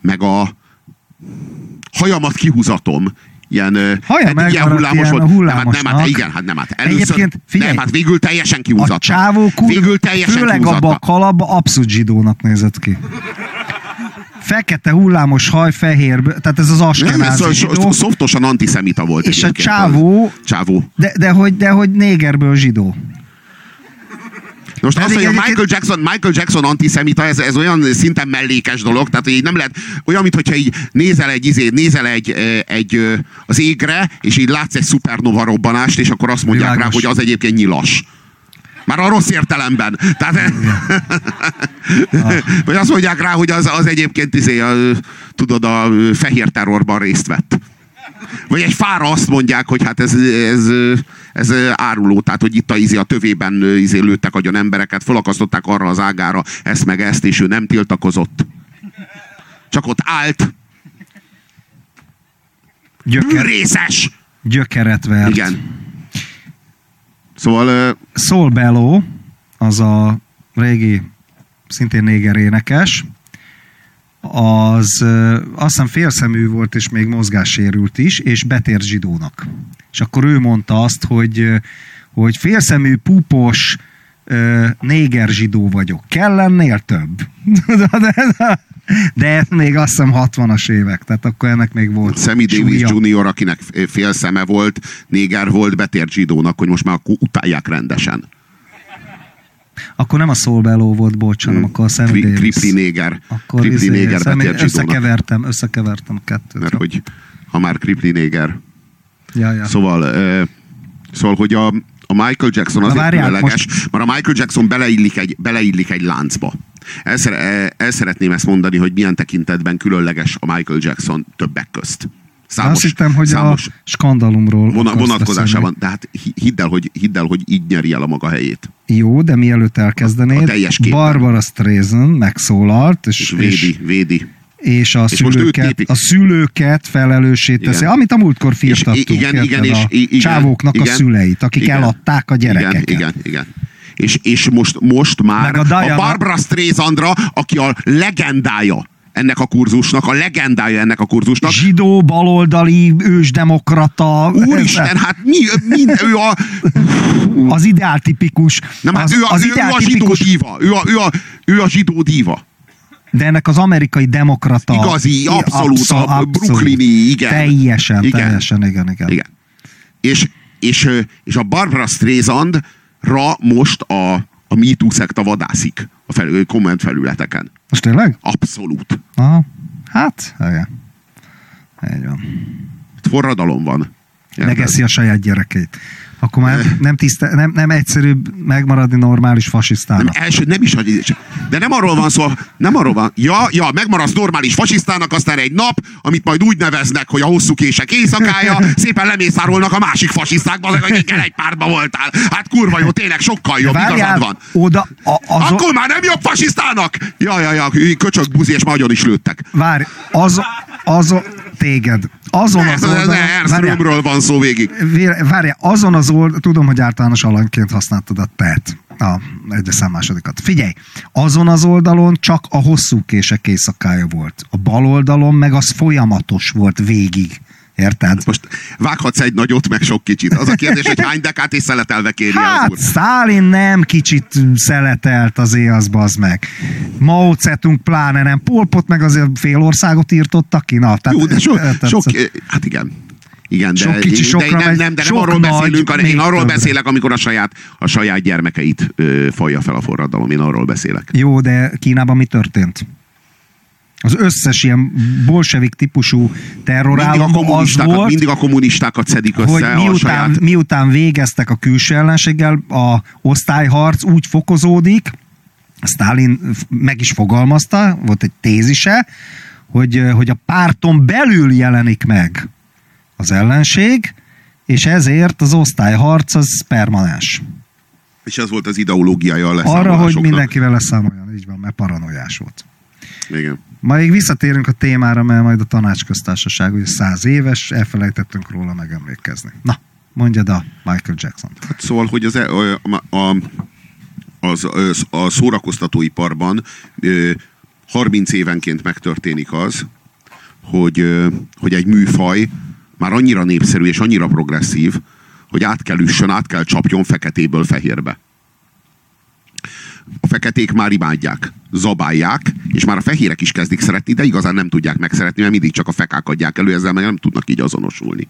meg a hajamat kihúzatom, ilyen, Haja eddig ilyen megmaradt hullámos ilyen volt. Nem, hát, nem, hát igen, hát nem, hát először, Egyébként figyelj, nem, hát végül teljesen kihúzatta. A csávó kur... Végül teljesen főleg abba a kihúzatta. kalapba abszolút zsidónak nézett ki. Fekete hullámos haj, fehér, tehát ez az askenázi so- zsidó. szoftosan antiszemita volt. És a csávó, Csávó. de, de, hogy, de hogy négerből zsidó. Most azt, Pedig hogy a Michael Jackson, Michael Jackson antiszemita, ez, ez olyan szinten mellékes dolog, tehát hogy így nem lehet, olyan, mintha így nézel egy, izé, nézel egy, egy az égre, és így látsz egy szupernova robbanást, és akkor azt mondják Világos. rá, hogy az egyébként nyilas. Már a rossz értelemben. Tehát, vagy azt mondják rá, hogy az, az egyébként izé, a, tudod, a fehér terrorban részt vett. Vagy egy fára azt mondják, hogy hát ez, ez, ez áruló, tehát hogy itt a, izé, a tövében izé, lőttek agyon embereket, felakasztották arra az ágára ezt meg ezt, és ő nem tiltakozott. Csak ott állt, Gyöker, részes! gyökeret vert. Igen. Szóval Soul Bello, az a régi, szintén néger énekes, az azt hiszem félszemű volt, és még mozgássérült is, és betért zsidónak. És akkor ő mondta azt, hogy, hogy félszemű, pupos, ö, néger zsidó vagyok. Kell ennél több? de, de ez még azt hiszem 60-as évek, tehát akkor ennek még volt Sammy Davis. Jr., akinek fél szeme volt, néger volt, betért zsidónak, hogy most már utálják rendesen. Akkor nem a Soul Bellow volt, bocs, hanem akkor a Sammy Davis. Kripli néger. Akkor Kripli izé, néger Sammy- összekevertem, összekevertem a kettőt. Mert hogy ha már Kripli néger. Ja, ja. Szóval, ö, szóval hogy a, a Michael Jackson azért várjál, különleges, mert a Michael Jackson beleillik egy, beleillik egy láncba. El, el szeretném ezt mondani, hogy milyen tekintetben különleges a Michael Jackson többek közt. Számos, Azt hittem, hogy számos a skandalumról vona, vonatkozásában. De hát hi- hidd el, hogy, hidd el, hogy így nyeri el a maga helyét. Jó, de mielőtt elkezdenéd, A teljes képen. Barbara Streisand megszólalt, és, És védi, védi. és a, És szülőket, a szülőket felelőssé teszi, Igen. amit a múltkor És firtattunk, igen, érted, igen, és a igen, csávóknak igen, a szüleit, akik igen. eladták a gyerekeket. Igen, igen, igen. És, és most, most már Meg a a, Diana- a Barbara Streisandra, aki a legendája ennek a kurzusnak, a legendája ennek a kurzusnak. Zsidó, baloldali, ősdemokrata, Úristen, hát mi, mi ő a, az ideáltipikus. nem, hát az, ő a, az ő, ő a zsidó díva. Ő a, ő, a, ő a zsidó díva. de ennek az amerikai demokrata. Igazi, abszolút, a brooklyni, igen. Teljesen, Igen. teljesen, igen, igen. Igen. És, és, és a Barbara Streisandra most a, a MeToo szekta vadászik a fel, komment felületeken. Most tényleg? Abszolút. Aha. Hát, igen. Így van. Itt forradalom van. Megeszi a saját gyerekeit. Akkor már nem, tiszte, nem, nem egyszerűbb megmaradni normális Nem, fasisztának. első, nem is, de nem arról van szó, nem arról van, ja, ja, megmaradsz normális fasisztának, aztán egy nap, amit majd úgy neveznek, hogy a hosszú kések éjszakája, szépen lemészárolnak a másik fasisztákba, akikkel egy pártban voltál. Hát kurva jó, tényleg sokkal jobb, igazad van. oda, a, az, Akkor már nem jobb fasisztának! Ja, ja, ja, köcsög, buzi, és nagyon is lőttek. várj, az, az, téged, azon az oldalon, Römről van szó végig. Várjál, azon az old, tudom, hogy általános alanyként használtad a TET, a egyes szám másodikat. Figyelj, azon az oldalon csak a hosszú kések éjszakája volt. A bal oldalon meg az folyamatos volt végig. Érted? Most vághatsz egy nagyot, meg sok kicsit. Az a kérdés, hogy hány dekát és szeletelve kéri az Hát, úr. Szálin nem kicsit szeletelt azért az bazd meg. Mao Zedong pláne nem. Polpot meg azért fél országot írtottak ki. Na, tehát, Jó, de so, sok, hát igen. Igen, de, Sok kicsi de nem, nem, de nem arról nagy, beszélünk, én arról többre. beszélek, amikor a saját, a saját gyermekeit ö, falja fel a forradalom. Én arról beszélek. Jó, de Kínában mi történt? Az összes ilyen bolsevik típusú Mindig a, terrorállam az kommunistákat, volt, mindig a kommunistákat szedik hogy össze a miután, saját... miután végeztek a külső ellenséggel, a osztályharc úgy fokozódik, Stalin meg is fogalmazta, volt egy tézise, hogy, hogy a párton belül jelenik meg az ellenség, és ezért az osztályharc az permanens. És ez volt az ideológiája a Arra, hogy mindenkivel leszámoljon, így van, mert paranoiás volt. Igen. Majd visszatérünk a témára, mert majd a tanácsköztársaság ugye száz éves, elfelejtettünk róla megemlékezni. Na, mondjad a Michael jackson. Hát szóval, hogy az, a, a, az, a szórakoztatóiparban ö, 30 évenként megtörténik az, hogy, hogy egy műfaj már annyira népszerű és annyira progresszív, hogy át kell üssön, át kell csapjon feketéből fehérbe. A feketék már imádják, zabálják, és már a fehérek is kezdik szeretni, de igazán nem tudják megszeretni, mert mindig csak a fekák adják elő, ezzel meg nem tudnak így azonosulni.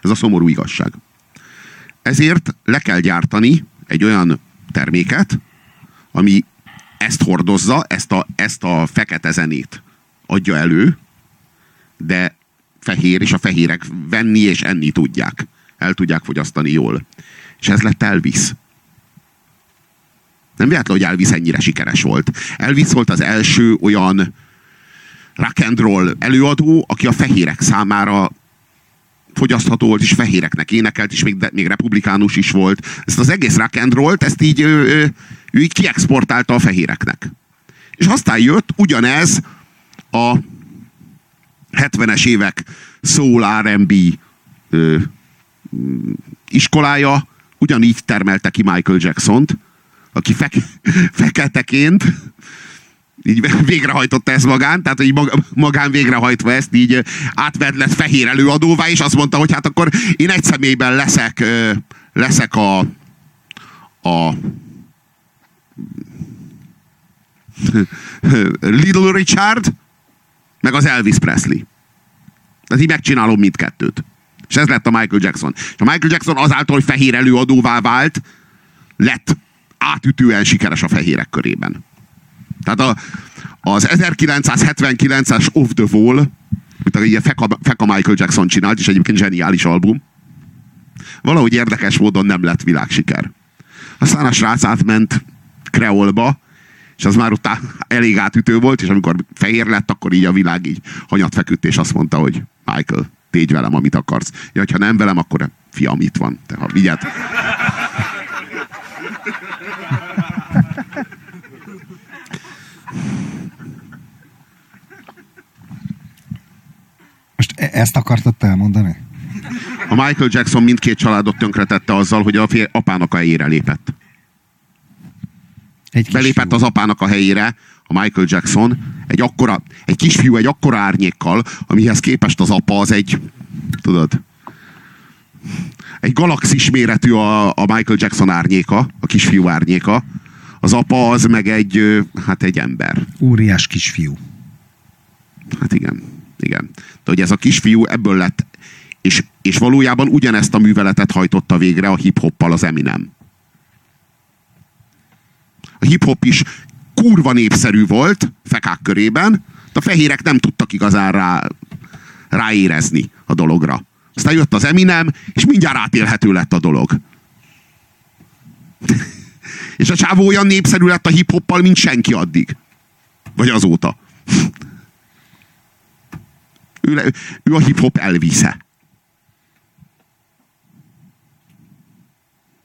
Ez a szomorú igazság. Ezért le kell gyártani egy olyan terméket, ami ezt hordozza, ezt a, ezt a fekete zenét adja elő, de fehér, és a fehérek venni és enni tudják. El tudják fogyasztani jól. És ez lett Elvis. Nem véletlen, hogy Elvis ennyire sikeres volt. Elvis volt az első olyan rock and roll előadó, aki a fehérek számára fogyasztható volt, és fehéreknek énekelt, és még, de, még republikánus is volt. Ezt az egész rock and roll-t, ezt így, ő, ő, ő így kiexportálta a fehéreknek. És aztán jött ugyanez a 70-es évek soul R&B iskolája, ugyanígy termelte ki Michael Jackson-t, aki fek- feketeként így végrehajtotta ezt magán, tehát mag- magán végrehajtva ezt így átvett lett fehér előadóvá, és azt mondta, hogy hát akkor én egy személyben leszek, leszek a, a Little Richard, meg az Elvis Presley. Tehát így megcsinálom mindkettőt. És ez lett a Michael Jackson. És a Michael Jackson azáltal, hogy fehér előadóvá vált, lett átütően sikeres a fehérek körében. Tehát a, az 1979-es Off the Wall, amit a Feka, Feka Michael Jackson csinált, és egyébként zseniális album, valahogy érdekes módon nem lett világsiker. Aztán a srác átment kreolba, és az már ott elég átütő volt, és amikor fehér lett, akkor így a világ így hanyat feküdt, és azt mondta, hogy Michael, tégy velem, amit akarsz. Ja, ha nem velem, akkor fiam itt van. Te ha vigyed. Most e- ezt akartad te elmondani? A Michael Jackson mindkét családot tönkretette azzal, hogy a fél, apának a helyére lépett. Egy Belépett az apának a helyére, a Michael Jackson, egy akkora, egy kisfiú egy akkora árnyékkal, amihez képest az apa az egy, tudod, egy galaxis méretű a, a Michael Jackson árnyéka, a kisfiú árnyéka, az apa az meg egy, hát egy ember. Óriás kisfiú. Hát igen, igen. De hogy ez a kisfiú ebből lett, és, és valójában ugyanezt a műveletet hajtotta végre a hip-hoppal az Eminem. A hip-hop is kurva népszerű volt fekák körében, de a fehérek nem tudtak igazán rá, ráérezni a dologra. Aztán jött az Eminem, és mindjárt átélhető lett a dolog. és a csávó olyan népszerű lett a hip-hoppal, mint senki addig. Vagy azóta. Ő, ő a hip-hop elvisze.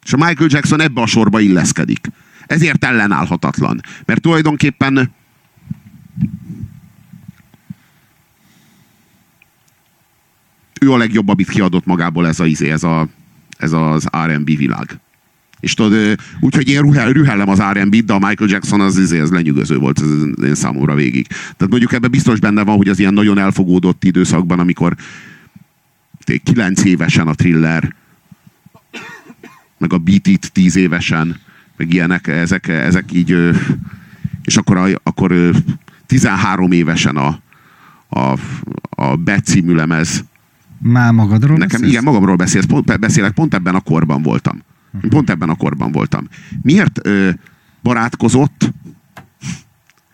És a Michael Jackson ebbe a sorba illeszkedik. Ezért ellenállhatatlan. Mert tulajdonképpen ő a legjobb, amit kiadott magából ez, a, izé, ez, a, ez az R&B világ. És tudod, úgyhogy én rühel, rühellem az R&B-t, de a Michael Jackson az, izé, ez lenyűgöző volt az én számomra végig. Tehát mondjuk ebben biztos benne van, hogy az ilyen nagyon elfogódott időszakban, amikor kilenc évesen a thriller, meg a Beat It tíz évesen, meg ilyenek, ezek, ezek így, és akkor, akkor 13 évesen a, a, a Bet című lemez. Már magadról Nekem, beszélsz? igen, magamról beszélsz, pont, beszélek, pont ebben a korban voltam. Pont ebben a korban voltam. Miért ö, barátkozott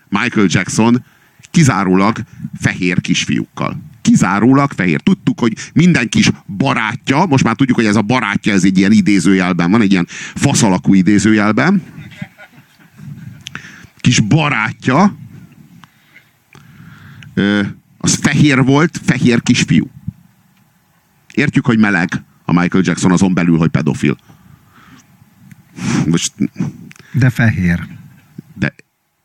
Michael Jackson kizárólag fehér kisfiúkkal? kizárólag fehér. Tudtuk, hogy minden kis barátja, most már tudjuk, hogy ez a barátja, ez egy ilyen idézőjelben van, egy ilyen faszalakú idézőjelben. Kis barátja, az fehér volt, fehér kisfiú. Értjük, hogy meleg a Michael Jackson azon belül, hogy pedofil. Most... De fehér. De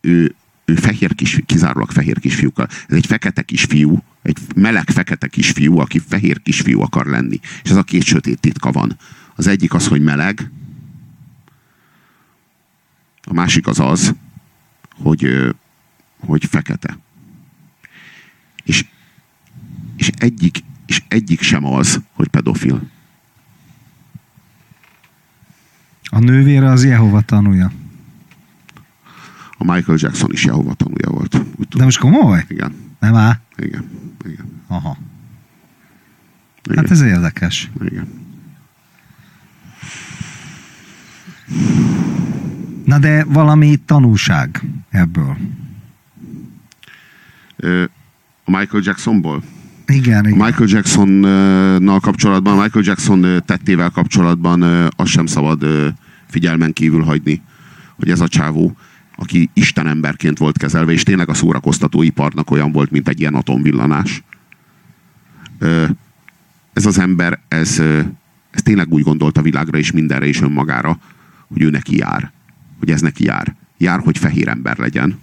ő, ő fehér kis, kizárólag fehér kisfiúkkal. Ez egy fekete kisfiú, egy meleg fekete kisfiú, aki fehér kisfiú akar lenni. És ez a két sötét titka van. Az egyik az, hogy meleg, a másik az az, hogy, hogy fekete. És, és, egyik, és egyik sem az, hogy pedofil. A nővére az Jehova tanúja. A Michael Jackson is Jehova tanúja volt. De most komoly? Igen. Nem áll? Igen. Igen. Aha. Igen. Hát ez érdekes. Igen. Na de valami tanulság ebből. A Michael Jacksonból? Igen, igen. Michael Jacksonnal kapcsolatban, Michael Jackson tettével kapcsolatban azt sem szabad figyelmen kívül hagyni, hogy ez a csávó aki istenemberként volt kezelve, és tényleg a szórakoztatóiparnak olyan volt, mint egy ilyen atomvillanás. Ez az ember, ez, ez tényleg úgy gondolt a világra és mindenre és önmagára, hogy ő neki jár. Hogy ez neki jár. Jár, hogy fehér ember legyen.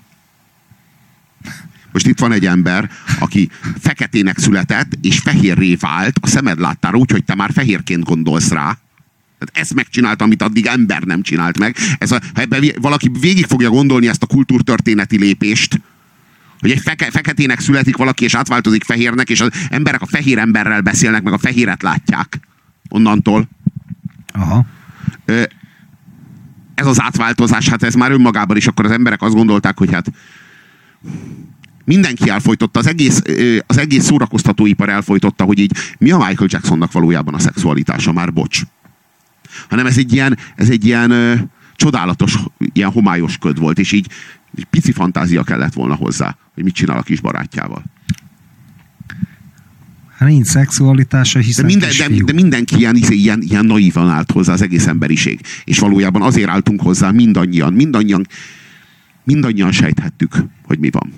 Most itt van egy ember, aki feketének született, és fehérré vált a szemed láttára, úgyhogy te már fehérként gondolsz rá. Tehát ezt megcsinált, amit addig ember nem csinált meg. Ez a, ha ebbe valaki végig fogja gondolni ezt a kultúrtörténeti lépést, hogy egy feke, feketének születik valaki, és átváltozik fehérnek, és az emberek a fehér emberrel beszélnek, meg a fehéret látják onnantól. Aha. Ez az átváltozás, hát ez már önmagában is, akkor az emberek azt gondolták, hogy hát mindenki elfolytotta, az egész, az egész szórakoztatóipar elfolytotta, hogy így mi a Michael Jacksonnak valójában a szexualitása, már bocs hanem ez egy ilyen, ez egy ilyen csodálatos, ilyen homályos köd volt, és így egy pici fantázia kellett volna hozzá, hogy mit csinál a kis barátjával. Hát nincs szexualitása, De, hiszen minden, de, de mindenki ilyen, izé, ilyen, ilyen naívan állt hozzá az egész emberiség. És valójában azért álltunk hozzá mindannyian, mindannyian, mindannyian sejthettük, hogy mi van.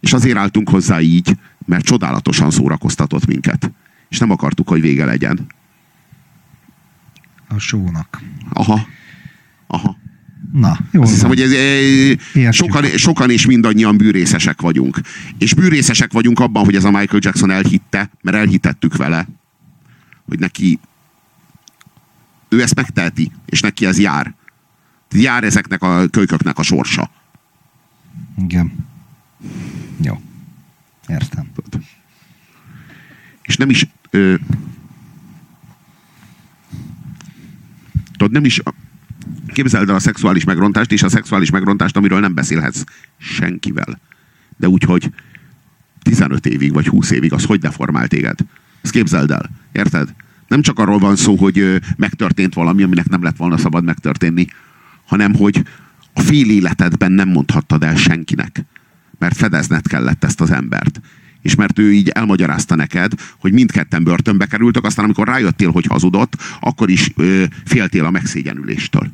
És azért álltunk hozzá így, mert csodálatosan szórakoztatott minket. És nem akartuk, hogy vége legyen. A sónak. Aha. Aha. Na, jó. Azt hiszem, hogy ez, eh, Értjük. sokan, sokan és mindannyian bűrészesek vagyunk. És bűrészesek vagyunk abban, hogy ez a Michael Jackson elhitte, mert elhitettük vele, hogy neki ő ezt megteheti, és neki ez jár. Jár ezeknek a kölyköknek a sorsa. Igen. Jó. Értem. És nem is... Ö, tudod, nem is... Képzeld el a szexuális megrontást, és a szexuális megrontást, amiről nem beszélhetsz senkivel. De úgy, hogy 15 évig vagy 20 évig, az hogy deformál téged? Ezt képzeld el. Érted? Nem csak arról van szó, hogy megtörtént valami, aminek nem lett volna szabad megtörténni, hanem hogy a fél életedben nem mondhattad el senkinek. Mert fedezned kellett ezt az embert. És mert ő így elmagyarázta neked, hogy mindketten börtönbe kerültek, aztán amikor rájöttél, hogy hazudott, akkor is ö, féltél a megszégyenüléstől.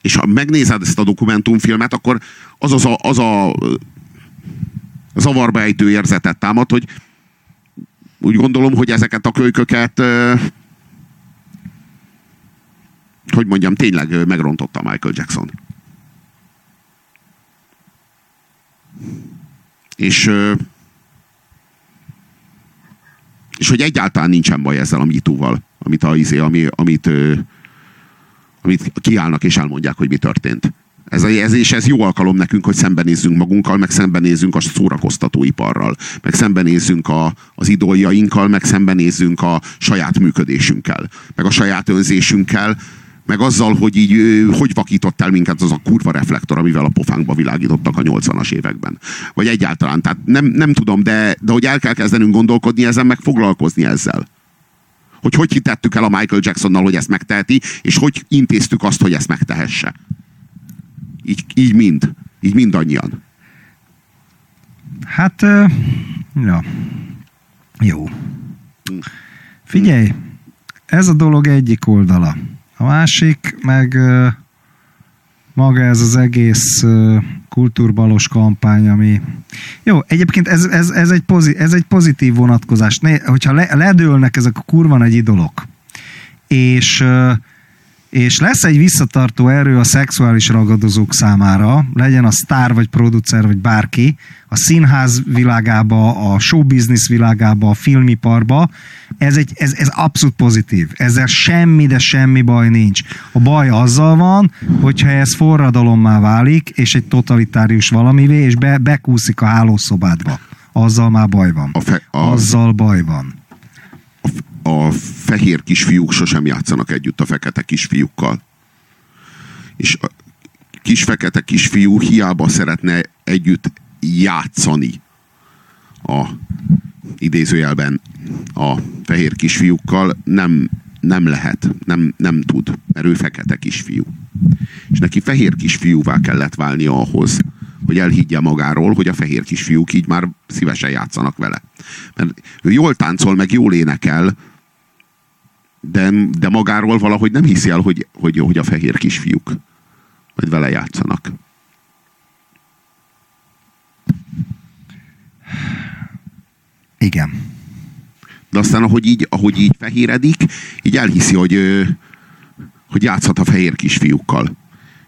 És ha megnézed ezt a dokumentumfilmet, akkor az az a, az a zavarba ejtő érzetet támad, hogy úgy gondolom, hogy ezeket a kölyköket hogy mondjam, tényleg megrontotta Michael Jackson. És és hogy egyáltalán nincsen baj ezzel a mitúval, amit, a, izé, ami, amit, amit kiállnak és elmondják, hogy mi történt. Ez, ez, és ez jó alkalom nekünk, hogy szembenézzünk magunkkal, meg szembenézzünk a szórakoztatóiparral, meg szembenézzünk a, az idoljainkkal, meg szembenézzünk a saját működésünkkel, meg a saját önzésünkkel, meg azzal, hogy így hogy vakított el minket az a kurva reflektor, amivel a pofánkba világítottak a 80-as években. Vagy egyáltalán, tehát nem, nem tudom, de, de hogy el kell kezdenünk gondolkodni ezen, meg foglalkozni ezzel hogy hogy hitettük el a Michael Jacksonnal, hogy ezt megteheti, és hogy intéztük azt, hogy ezt megtehesse. Így, így mind. Így mindannyian. Hát, ja. Jó. Figyelj, ez a dolog egyik oldala. A másik, meg maga ez az egész kultúrbalos kampány, ami... Jó, egyébként ez, ez, ez, egy, pozi, ez egy pozitív vonatkozás. Ne, hogyha le, ledőlnek ezek a kurva nagy idolok, és és lesz egy visszatartó erő a szexuális ragadozók számára, legyen a sztár, vagy producer, vagy bárki, a színház világába, a showbiznisz világába, a filmiparba, ez, egy, ez, ez abszolút pozitív. Ezzel semmi, de semmi baj nincs. A baj azzal van, hogyha ez forradalommá válik, és egy totalitárius valamivé, és be, bekúszik a hálószobádba. Azzal már baj van. A, fe, a, Azzal baj van. a fehér kisfiúk sosem játszanak együtt a fekete kisfiúkkal. És a kis fekete kisfiú hiába szeretne együtt játszani a idézőjelben a fehér kisfiúkkal, nem, nem lehet, nem, nem tud, mert ő fekete kisfiú. És neki fehér kisfiúvá kellett válnia ahhoz, hogy elhiggye magáról, hogy a fehér kisfiúk így már szívesen játszanak vele. Mert ő jól táncol, meg jól énekel, de, de magáról valahogy nem hiszi el, hogy, hogy, hogy a fehér kisfiúk majd vele játszanak. Igen. De aztán, ahogy így, ahogy így fehéredik, így elhiszi, hogy, hogy játszhat a fehér kisfiúkkal.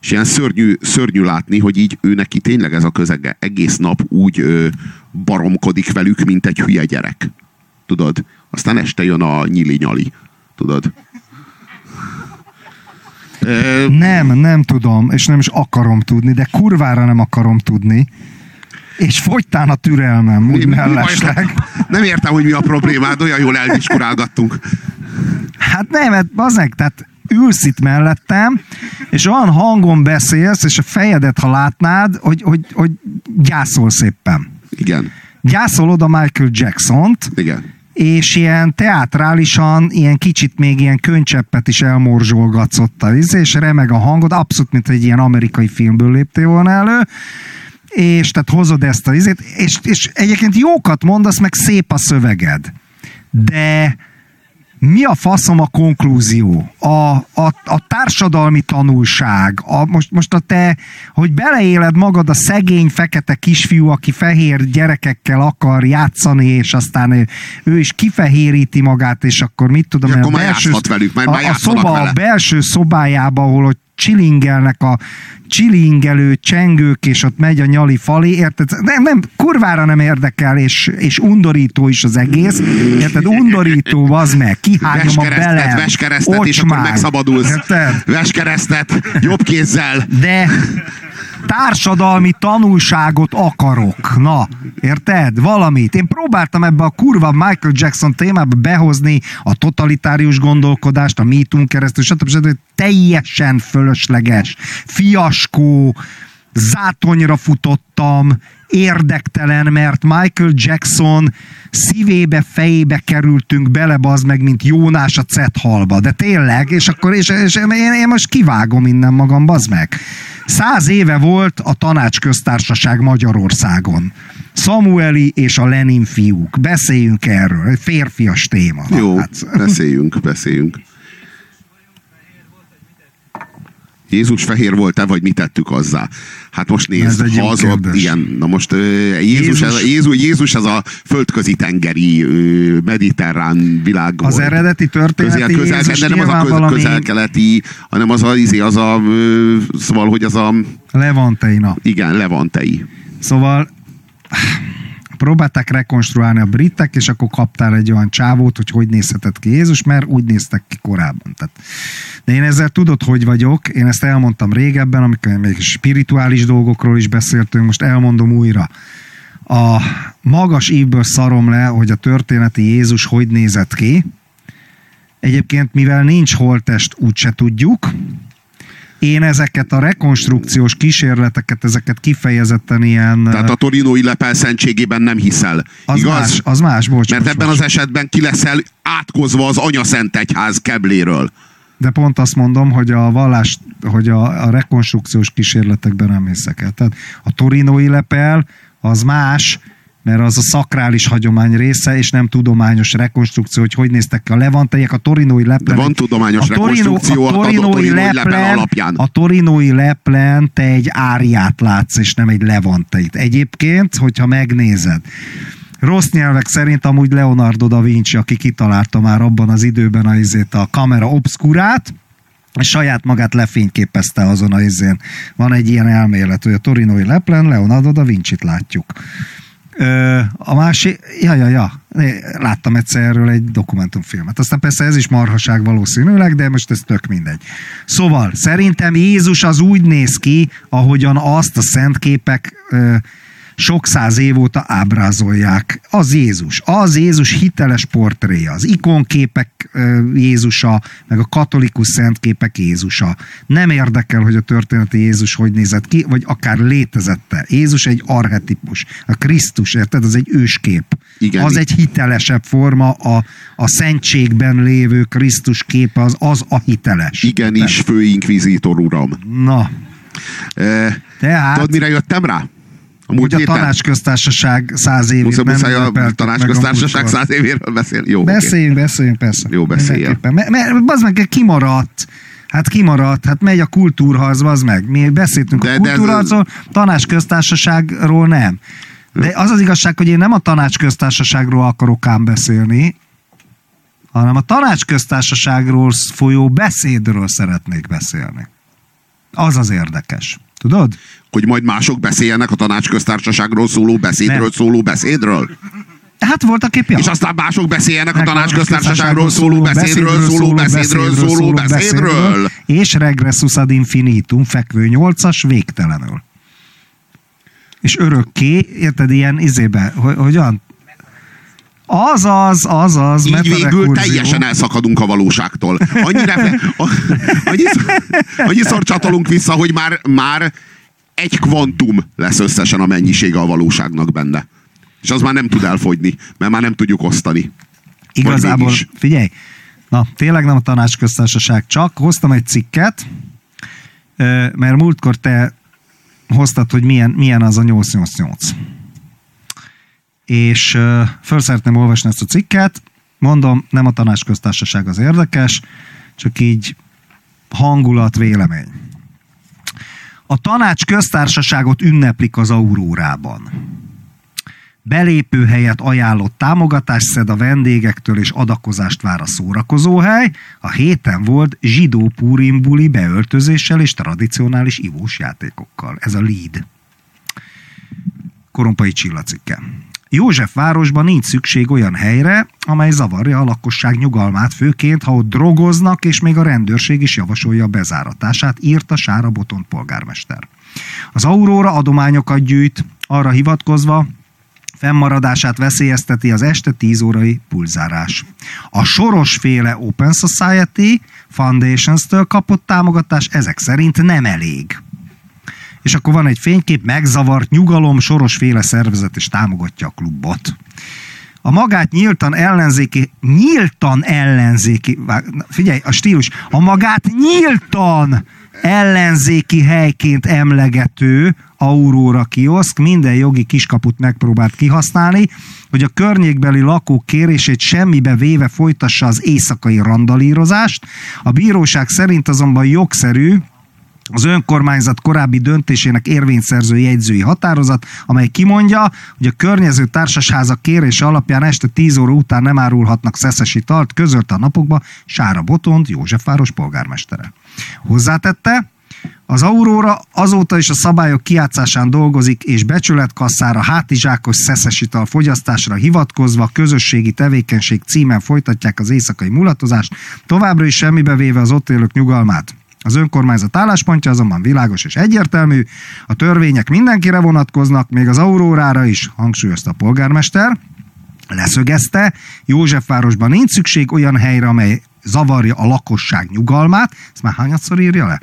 És ilyen szörnyű, szörnyű látni, hogy így ő neki tényleg ez a közege egész nap úgy ö, baromkodik velük, mint egy hülye gyerek. Tudod? Aztán este jön a nyili-nyali. Tudod? Nem, nem tudom, és nem is akarom tudni, de kurvára nem akarom tudni. És fogytán a türelmem, úgy mi- mi baj? mellesleg. Nem értem, hogy mi a problémád, olyan jól elviskurálgattunk. Hát nem, mert bazeg, tehát ülsz itt mellettem, és olyan hangon beszélsz, és a fejedet, ha látnád, hogy, hogy, hogy gyászolsz éppen. Igen, Gyászolod a Michael Jackson-t, igen. És ilyen teátrálisan, ilyen kicsit még ilyen könycseppet is elmorzsolgatott a víz, és remeg a hangod, abszolút, mint egy ilyen amerikai filmből léptél volna elő, és tehát hozod ezt a izét, és, és egyébként jókat mondasz, meg szép a szöveged. De mi a faszom a konklúzió? A, a, a társadalmi tanulság, a, most, most a te, hogy beleéled magad a szegény fekete kisfiú, aki fehér gyerekekkel akar játszani, és aztán ő, ő is kifehéríti magát, és akkor mit tudom, akkor a belső, velük, a, a, szoba, vele. a belső szobájába, ahol hogy csilingelnek a csilingelő csengők, és ott megy a nyali fali, érted? Nem, nem, kurvára nem érdekel, és, és undorító is az egész, érted? Undorító, az meg, kihányom a bele. Veskeresztet, és akkor megszabadulsz. Érted? Veskeresztet, jobb kézzel. De társadalmi tanulságot akarok. Na, érted? Valamit. Én próbáltam ebbe a kurva Michael Jackson témába behozni a totalitárius gondolkodást, a MeToo keresztül, stb. stb. Teljesen fölösleges. Fiaskó, zátonyra futottam, érdektelen, mert Michael Jackson szívébe, fejébe kerültünk bele, bazd meg, mint Jónás a Cethalba. De tényleg, és akkor és, és én, én most kivágom innen magam, bazd meg. Száz éve volt a tanácsköztársaság Magyarországon. Samueli és a Lenin fiúk. Beszéljünk erről. Férfias téma. Jó, hát. beszéljünk, beszéljünk. Jézus fehér volt-e, vagy mi tettük azzá? Hát most nézd, ha az a, igen, na most Jézus, Jézus. Ez, Jézus, Jézus ez a földközi tengeri, mediterrán világ Az volt. eredeti történeti közel, közel, Jézus de nem az a közel, valami... közel-keleti, hanem az a, izé, az a, szóval, hogy az a... Levanteina. Igen, levantei. Szóval próbálták rekonstruálni a britek, és akkor kaptál egy olyan csávót, hogy hogy nézhetett ki Jézus, mert úgy néztek ki korábban. Tehát, de én ezzel tudod, hogy vagyok, én ezt elmondtam régebben, amikor még spirituális dolgokról is beszéltünk, most elmondom újra. A magas ívből szarom le, hogy a történeti Jézus hogy nézett ki. Egyébként, mivel nincs holtest, úgyse tudjuk, én ezeket a rekonstrukciós kísérleteket, ezeket kifejezetten ilyen... Tehát a torinói lepel szentségében nem hiszel, az igaz? Más, az más, bocs, Mert bocs, ebben bocs. az esetben ki leszel átkozva az anyaszent egyház kebléről. De pont azt mondom, hogy a vallás, hogy a, a rekonstrukciós kísérletekben nem hiszek el. Tehát a torinói lepel az más, mert az a szakrális hagyomány része, és nem tudományos rekonstrukció, hogy hogy néztek ki a levanteiek, a torinói leplen. De van tudományos a torino, rekonstrukció a torinói, a torinói leplen, lepel alapján. A torinói leplen te egy áriát látsz, és nem egy levanteit. Egyébként, hogyha megnézed, Rossz nyelvek szerint amúgy Leonardo da Vinci, aki kitalálta már abban az időben a, izét, a kamera obscurát, és saját magát lefényképezte azon a izén. Van egy ilyen elmélet, hogy a torinói leplen Leonardo da Vinci-t látjuk. A másik, ja, ja, ja, láttam egyszer erről egy dokumentumfilmet. Aztán persze ez is marhaság valószínűleg, de most ez tök mindegy. Szóval, szerintem Jézus az úgy néz ki, ahogyan azt a szentképek ö, sok száz év óta ábrázolják. Az Jézus. Az Jézus hiteles portréja. Az ikonképek Jézusa, meg a katolikus szentképek Jézusa. Nem érdekel, hogy a történeti Jézus hogy nézett ki, vagy akár létezette. Jézus egy arhetipus. A Krisztus, érted? Az egy őskép. Igen. Az egy hitelesebb forma, a, a szentségben lévő Krisztus képe az, az a hiteles. Igenis, főinkvizítor uram. Na. E, Tehát... Tudod, mire jöttem rá? A múlt hogy a tanácsköztársaság száz évét muszáj, muszáj a tanácsköztársaság száz évéről beszél. Jó, beszéljünk, okay. beszéljünk, persze. Jó, beszéljünk. Mert, mert az meg kimaradt. Hát kimaradt, hát megy a kultúrharc, az meg. Mi beszéltünk de, a kultúrharcról, tanácsköztársaságról nem. De az az igazság, hogy én nem a tanácsköztársaságról akarok ám beszélni, hanem a tanácsköztársaságról folyó beszédről szeretnék beszélni. Az az érdekes. Tudod? Hogy majd mások beszéljenek a tanácsköztársaságról szóló beszédről, Nem. szóló beszédről? Hát voltak épp, ja. És aztán mások beszéljenek a tanácsköztársaságról szóló beszédről, szóló beszédről, szóló beszédről. És regressus ad infinitum, fekvő nyolcas, végtelenül. És örökké, érted, ilyen izébe, hogy, hogyan? Azaz, azaz. Így végül teljesen elszakadunk a valóságtól. Annyira, annyiszor, annyiszor csatolunk vissza, hogy már, már egy kvantum lesz összesen a mennyisége a valóságnak benne. És az már nem tud elfogyni, mert már nem tudjuk osztani. Igazából, figyelj, na tényleg nem a tanácsköztársaság, csak hoztam egy cikket, mert múltkor te hoztad, hogy milyen, milyen az a 888. És föl szeretném olvasni ezt a cikket, mondom, nem a tanácsköztársaság az érdekes, csak így hangulat, vélemény. A tanács köztársaságot ünneplik az Aurórában. Belépő helyet ajánlott támogatást szed a vendégektől és adakozást vár a szórakozóhely. A héten volt zsidó púrimbuli beöltözéssel és tradicionális ivós játékokkal. Ez a lead. Korompai. József városban nincs szükség olyan helyre, amely zavarja a lakosság nyugalmát, főként, ha ott drogoznak, és még a rendőrség is javasolja a bezáratását, írta Sára Botont polgármester. Az Aurora adományokat gyűjt, arra hivatkozva, fennmaradását veszélyezteti az este 10 órai pulzárás. A sorosféle Open Society Foundations-től kapott támogatás ezek szerint nem elég. És akkor van egy fénykép, megzavart nyugalom, sorosféle szervezet és támogatja a klubot. A magát nyíltan ellenzéki, nyíltan ellenzéki, figyelj, a stílus, a magát nyíltan ellenzéki helyként emlegető Aurora kioszk minden jogi kiskaput megpróbált kihasználni, hogy a környékbeli lakók kérését semmibe véve folytassa az éjszakai randalírozást. A bíróság szerint azonban jogszerű, az önkormányzat korábbi döntésének érvényszerző jegyzői határozat, amely kimondja, hogy a környező társasházak kérése alapján este 10 óra után nem árulhatnak szeszes italt, közölte a napokba Sára Botont, Józsefváros polgármestere. Hozzátette, az Aurora azóta is a szabályok kiátszásán dolgozik, és becsületkasszára hátizsákos szeszesital fogyasztásra hivatkozva közösségi tevékenység címen folytatják az éjszakai mulatozást, továbbra is semmibe véve az ott élők nyugalmát. Az önkormányzat álláspontja azonban világos és egyértelmű, a törvények mindenkire vonatkoznak, még az Aurórára is, hangsúlyozta a polgármester, leszögezte, Józsefvárosban nincs szükség olyan helyre, amely zavarja a lakosság nyugalmát, ezt már hányadszor írja le?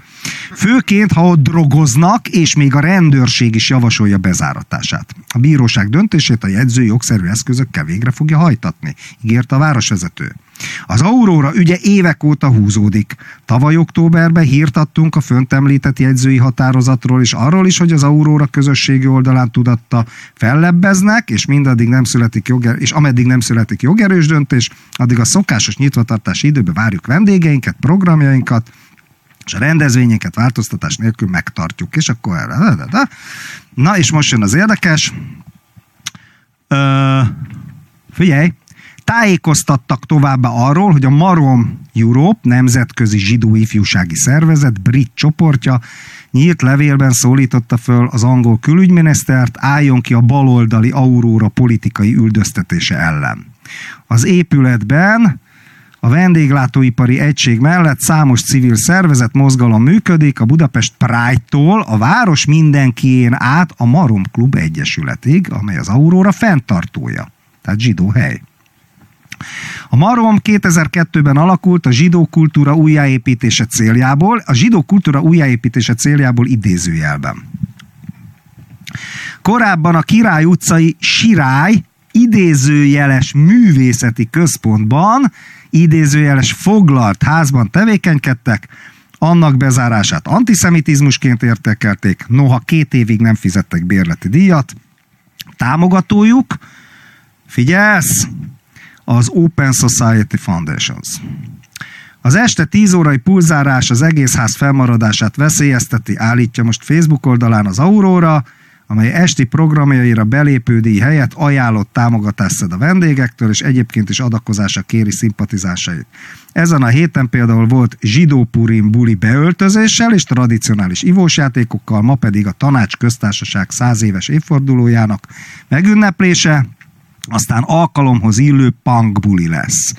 Főként, ha ott drogoznak, és még a rendőrség is javasolja bezáratását. A bíróság döntését a jegyző jogszerű eszközökkel végre fogja hajtatni, ígérte a városvezető. Az Aurora ügye évek óta húzódik. Tavaly októberben hírt adtunk a fönt említett jegyzői határozatról, és arról is, hogy az Aurora közösségi oldalán tudatta fellebbeznek, és mindaddig nem születik joger, és ameddig nem születik jogerős döntés, addig a szokásos nyitvatartási időben várjuk vendégeinket, programjainkat, és a rendezvényeket változtatás nélkül megtartjuk. És akkor erre. Na, és most jön az érdekes. Ö, figyelj, tájékoztattak továbbá arról, hogy a Marom Europe nemzetközi zsidó ifjúsági szervezet brit csoportja nyílt levélben szólította föl az angol külügyminisztert, álljon ki a baloldali Aurora politikai üldöztetése ellen. Az épületben a vendéglátóipari egység mellett számos civil szervezet mozgalom működik, a Budapest Pride-tól a város mindenkién át a Marom Klub Egyesületig, amely az Aurora fenntartója. Tehát zsidó hely. A Marom 2002-ben alakult a zsidó kultúra újjáépítése céljából, a zsidó kultúra újjáépítése céljából idézőjelben. Korábban a Király utcai Sirály idézőjeles művészeti központban, idézőjeles foglalt házban tevékenykedtek, annak bezárását antiszemitizmusként értékelték, noha két évig nem fizettek bérleti díjat. Támogatójuk, figyelsz, az Open Society Foundations. Az este 10 órai pulzárás az egész ház felmaradását veszélyezteti, állítja most Facebook oldalán az Aurora, amely esti programjaira belépődi helyett ajánlott támogatást szed a vendégektől, és egyébként is adakozása kéri szimpatizásait. Ezen a héten például volt zsidó purim buli beöltözéssel és tradicionális ivósjátékokkal, ma pedig a tanács köztársaság száz éves évfordulójának megünneplése, aztán alkalomhoz illő punk buli lesz.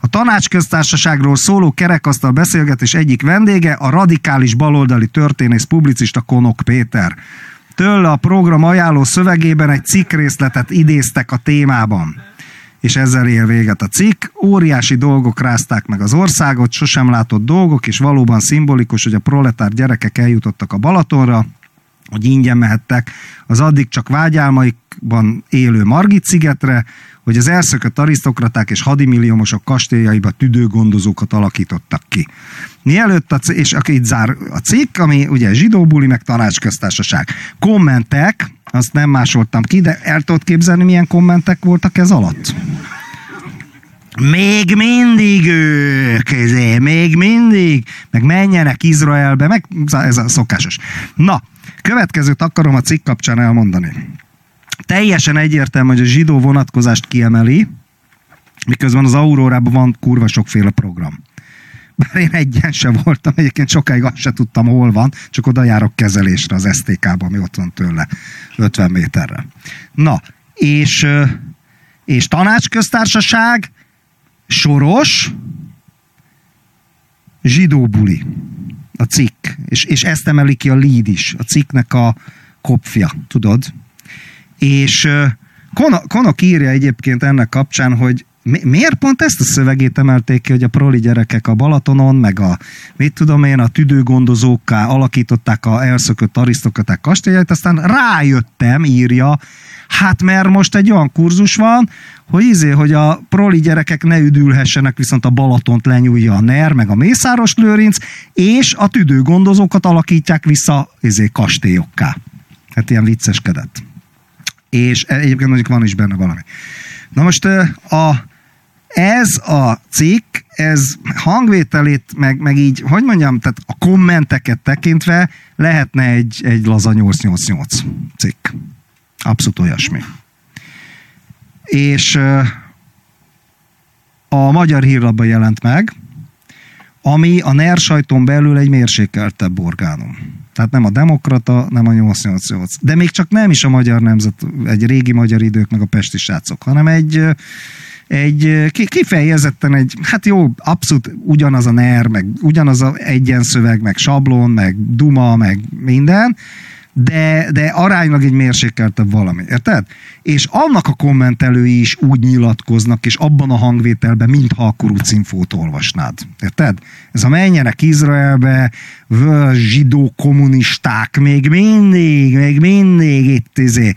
A tanácsköztársaságról szóló kerekasztal beszélgetés egyik vendége a radikális baloldali történész publicista Konok Péter. Tőle a program ajánló szövegében egy cikkrészletet idéztek a témában. És ezzel ér véget a cikk. Óriási dolgok rázták meg az országot, sosem látott dolgok, és valóban szimbolikus, hogy a proletár gyerekek eljutottak a Balatonra, hogy ingyen mehettek az addig csak vágyálmaikban élő Margit szigetre, hogy az elszökött arisztokraták és hadimilliómosok kastélyaiba tüdőgondozókat alakítottak ki. Mielőtt, a, és aki itt zár a cikk, ami ugye zsidóbuli, meg tanácsköztársaság. Kommentek, azt nem másoltam ki, de el tudod képzelni, milyen kommentek voltak ez alatt? Még mindig ők, ezé, még mindig, meg menjenek Izraelbe, meg ez a szokásos. Na, következőt akarom a cikk kapcsán elmondani. Teljesen egyértelmű, hogy a zsidó vonatkozást kiemeli, miközben az Aurórában van kurva sokféle program. Bár én egyen sem voltam, egyébként sokáig azt se tudtam, hol van, csak oda járok kezelésre az STK-ba, ami ott van tőle, 50 méterre. Na, és, és tanácsköztársaság, Soros, zsidóbuli a cikk, és, és ezt emeli ki a lead is, a cikknek a kopfja, tudod? És Konok, Konok írja egyébként ennek kapcsán, hogy mi, miért pont ezt a szövegét emelték ki, hogy a proli gyerekek a Balatonon, meg a, mit tudom én, a tüdőgondozókká alakították a elszökött arisztokraták kastélyait, aztán rájöttem, írja, hát mert most egy olyan kurzus van, hogy izé, hogy a proli gyerekek ne üdülhessenek, viszont a Balatont lenyúlja a NER, meg a Mészáros Lőrinc, és a tüdőgondozókat alakítják vissza izé, kastélyokká. Hát ilyen vicceskedett. És egyébként mondjuk van is benne valami. Na most a, ez a cikk, ez hangvételét, meg, meg így, hogy mondjam, tehát a kommenteket tekintve lehetne egy, egy laza 888 cikk. Abszolút olyasmi és a magyar hírlapban jelent meg, ami a NER sajton belül egy mérsékeltebb orgánum. Tehát nem a demokrata, nem a 888. De még csak nem is a magyar nemzet, egy régi magyar idők, meg a pesti srácok, hanem egy, egy kifejezetten egy, hát jó, abszolút ugyanaz a NER, meg ugyanaz a egyenszöveg, meg sablon, meg duma, meg minden, de, de aránylag egy mérsékeltebb valami, érted? És annak a kommentelői is úgy nyilatkoznak, és abban a hangvételben, mintha a kurucinfót olvasnád, érted? Ez a menjenek Izraelbe, zsidó kommunisták, még mindig, még mindig itt izé.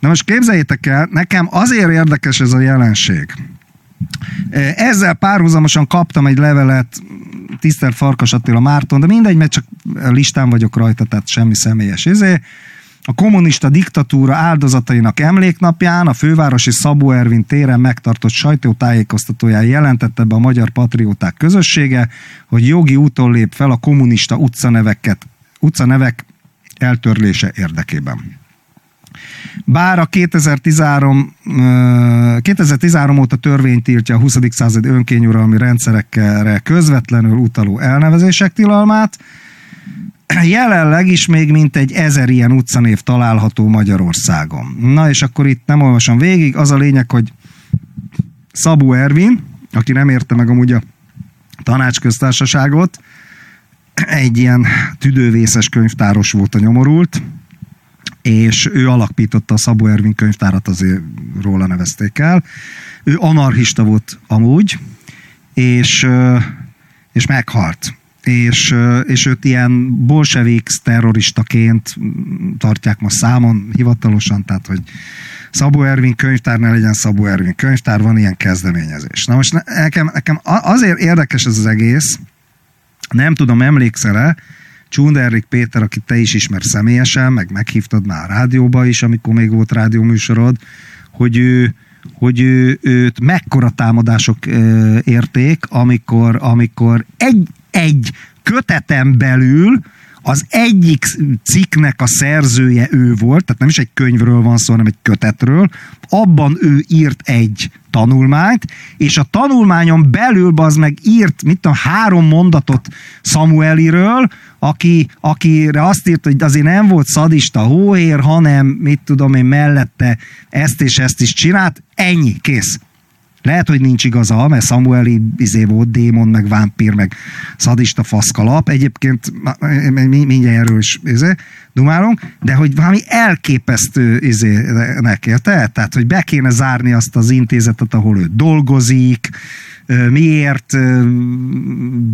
Na most képzeljétek el, nekem azért érdekes ez a jelenség. Ezzel párhuzamosan kaptam egy levelet tisztelt Farkas Attila Márton, de mindegy, mert csak listán vagyok rajta, tehát semmi személyes izé. A kommunista diktatúra áldozatainak emléknapján a fővárosi Szabó Ervin téren megtartott sajtótájékoztatóján jelentette be a magyar patrióták közössége, hogy jogi úton lép fel a kommunista utcaneveket, utcanevek eltörlése érdekében. Bár a 2013, 2013 óta törvény tiltja a 20. század önkényuralmi rendszerekre közvetlenül utaló elnevezések tilalmát, jelenleg is még mintegy ezer ilyen utcanév található Magyarországon. Na és akkor itt nem olvasom végig, az a lényeg, hogy Szabó Ervin, aki nem érte meg amúgy a tanácsköztársaságot, egy ilyen tüdővészes könyvtáros volt a nyomorult, és ő alapította a Szabó Ervin könyvtárat, azért róla nevezték el. Ő anarchista volt amúgy, és, és meghalt. És, és őt ilyen bolsevik terroristaként tartják ma számon hivatalosan, tehát hogy Szabó Ervin könyvtár ne legyen Szabó Ervin könyvtár, van ilyen kezdeményezés. Na most nekem, nekem azért érdekes ez az egész, nem tudom, emlékszel-e, Csunderrik Péter, akit te is ismer személyesen, meg meghívtad már a rádióba is, amikor még volt rádióműsorod, hogy ő, hogy ő, őt mekkora támadások érték, amikor, amikor egy, egy köteten belül az egyik cikknek a szerzője ő volt, tehát nem is egy könyvről van szó, hanem egy kötetről, abban ő írt egy tanulmányt, és a tanulmányon belül az meg írt, mit tudom, három mondatot Samueliről, aki, akire azt írt, hogy azért nem volt szadista hóhér, hanem, mit tudom én, mellette ezt és ezt is csinált, ennyi, kész. Lehet, hogy nincs igaza, mert Samueli izé volt démon, meg vámpír, meg szadista faszkalap. Egyébként mindjárt erről is izé, dumálunk, de hogy valami elképesztő izé, érte? Tehát, hogy be kéne zárni azt az intézetet, ahol ő dolgozik, miért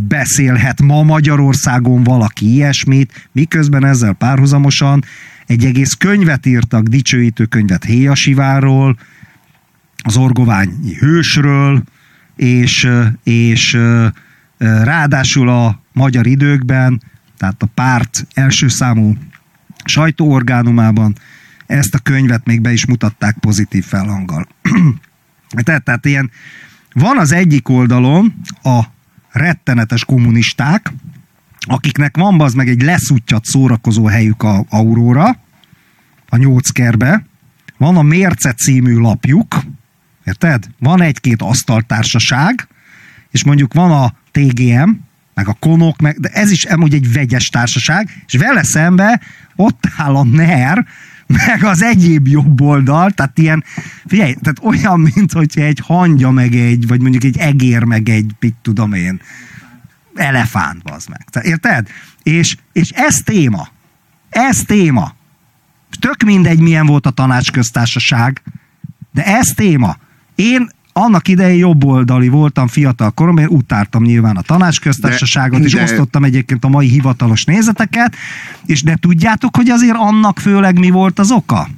beszélhet ma Magyarországon valaki ilyesmit, miközben ezzel párhuzamosan egy egész könyvet írtak, dicsőítő könyvet Héjasiváról, az orgoványi hősről, és, és ráadásul a magyar időkben, tehát a párt első számú sajtóorgánumában ezt a könyvet még be is mutatták pozitív felhanggal. tehát, tehát ilyen, van az egyik oldalon a rettenetes kommunisták, akiknek van az meg egy leszuttyat szórakozó helyük a Aurora, a nyolckerbe, van a Mérce című lapjuk, érted? Van egy-két asztaltársaság, és mondjuk van a TGM, meg a konok, meg, de ez is amúgy egy vegyes társaság, és vele szembe ott áll a NER, meg az egyéb jobb oldal, tehát ilyen, figyelj, tehát olyan, mint hogyha egy hangya meg egy, vagy mondjuk egy egér meg egy, mit tudom én, elefánt, az meg. Tehát, érted? És, és ez téma. Ez téma. Tök mindegy, milyen volt a tanácsköztársaság, de ez téma. Én annak idején jobboldali voltam fiatal koromban, én utáltam nyilván a tanácsköztársaságot, de, és de... osztottam egyébként a mai hivatalos nézeteket, és de tudjátok, hogy azért annak főleg mi volt az oka?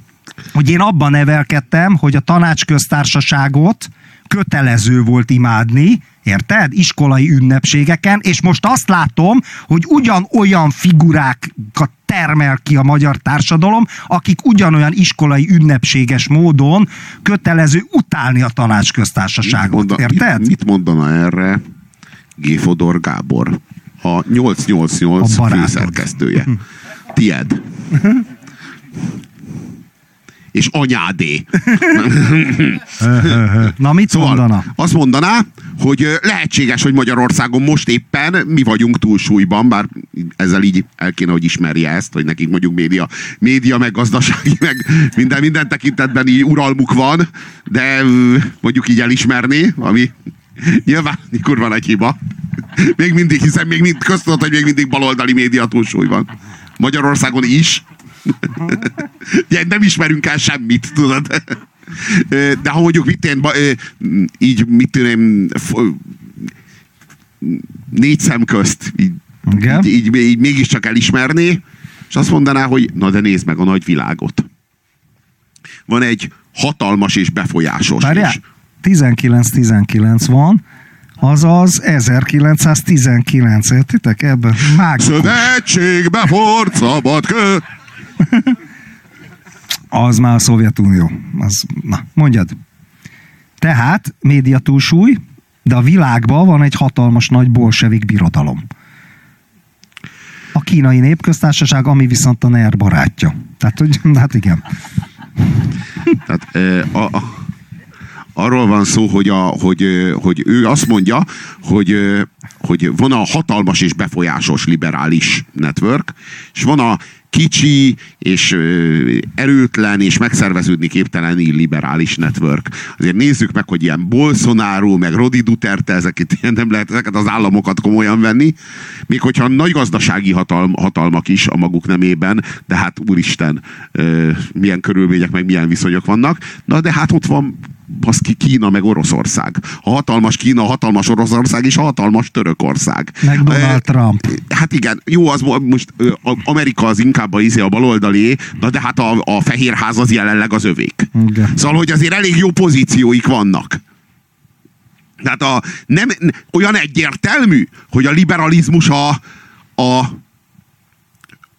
Hogy én abban nevelkedtem, hogy a tanácsköztársaságot kötelező volt imádni, Érted? Iskolai ünnepségeken, és most azt látom, hogy ugyanolyan figurákat termel ki a magyar társadalom, akik ugyanolyan iskolai ünnepséges módon kötelező utálni a tanácsköztársaságot. Mit monda, Érted? Mit, mit mondana erre G. Fodor Gábor, a 888 a főszerkesztője? Tied. és anyádé. Na mit szóval mondana? Azt mondaná, hogy lehetséges, hogy Magyarországon most éppen mi vagyunk túlsúlyban, bár ezzel így el kéne, hogy ismerje ezt, hogy nekik mondjuk média, média meg gazdasági, meg minden, minden tekintetben így uralmuk van, de mondjuk így elismerni, ami nyilván kurva nagy hiba. Még mindig, hiszen még mind, köztudott, hogy még mindig baloldali média túlsúly van. Magyarországon is. Nem ismerünk el semmit, tudod. De ha mondjuk mit én, így mit tudom, négy szem közt így, így, így, így mégiscsak elismerné, és azt mondaná, hogy na de nézd meg a nagy világot. Van egy hatalmas és befolyásos. Várjál, 19-19 van, azaz 1919, értitek ebben? Mágikus. Szövetségbe hord szabad kö az már a Szovjetunió. Az, na, mondjad. Tehát média túlsúly, de a világban van egy hatalmas nagy bolsevik birodalom. A kínai népköztársaság, ami viszont a NER barátja. Tehát, hogy, hát igen. Tehát, a, a, arról van szó, hogy, a, hogy, hogy ő azt mondja, hogy, hogy van a hatalmas és befolyásos liberális network, és van a kicsi és erőtlen és megszerveződni képtelen illiberális network. Azért nézzük meg, hogy ilyen Bolsonaro, meg Rodi Duterte, ezeket nem lehet ezeket az államokat komolyan venni, még hogyha nagy gazdasági hatalm, hatalmak is a maguk nemében, de hát úristen, milyen körülmények, meg milyen viszonyok vannak. Na de hát ott van baszki Kína meg Oroszország. A hatalmas Kína, a hatalmas Oroszország és a hatalmas Törökország. Meg Donald Trump. Hát igen, jó, az most Amerika az inkább a, izé a baloldalé, na de hát a, a Fehérház az jelenleg az övék. Igen. Szóval, hogy azért elég jó pozícióik vannak. Tehát a, nem, olyan egyértelmű, hogy a liberalizmus a, a,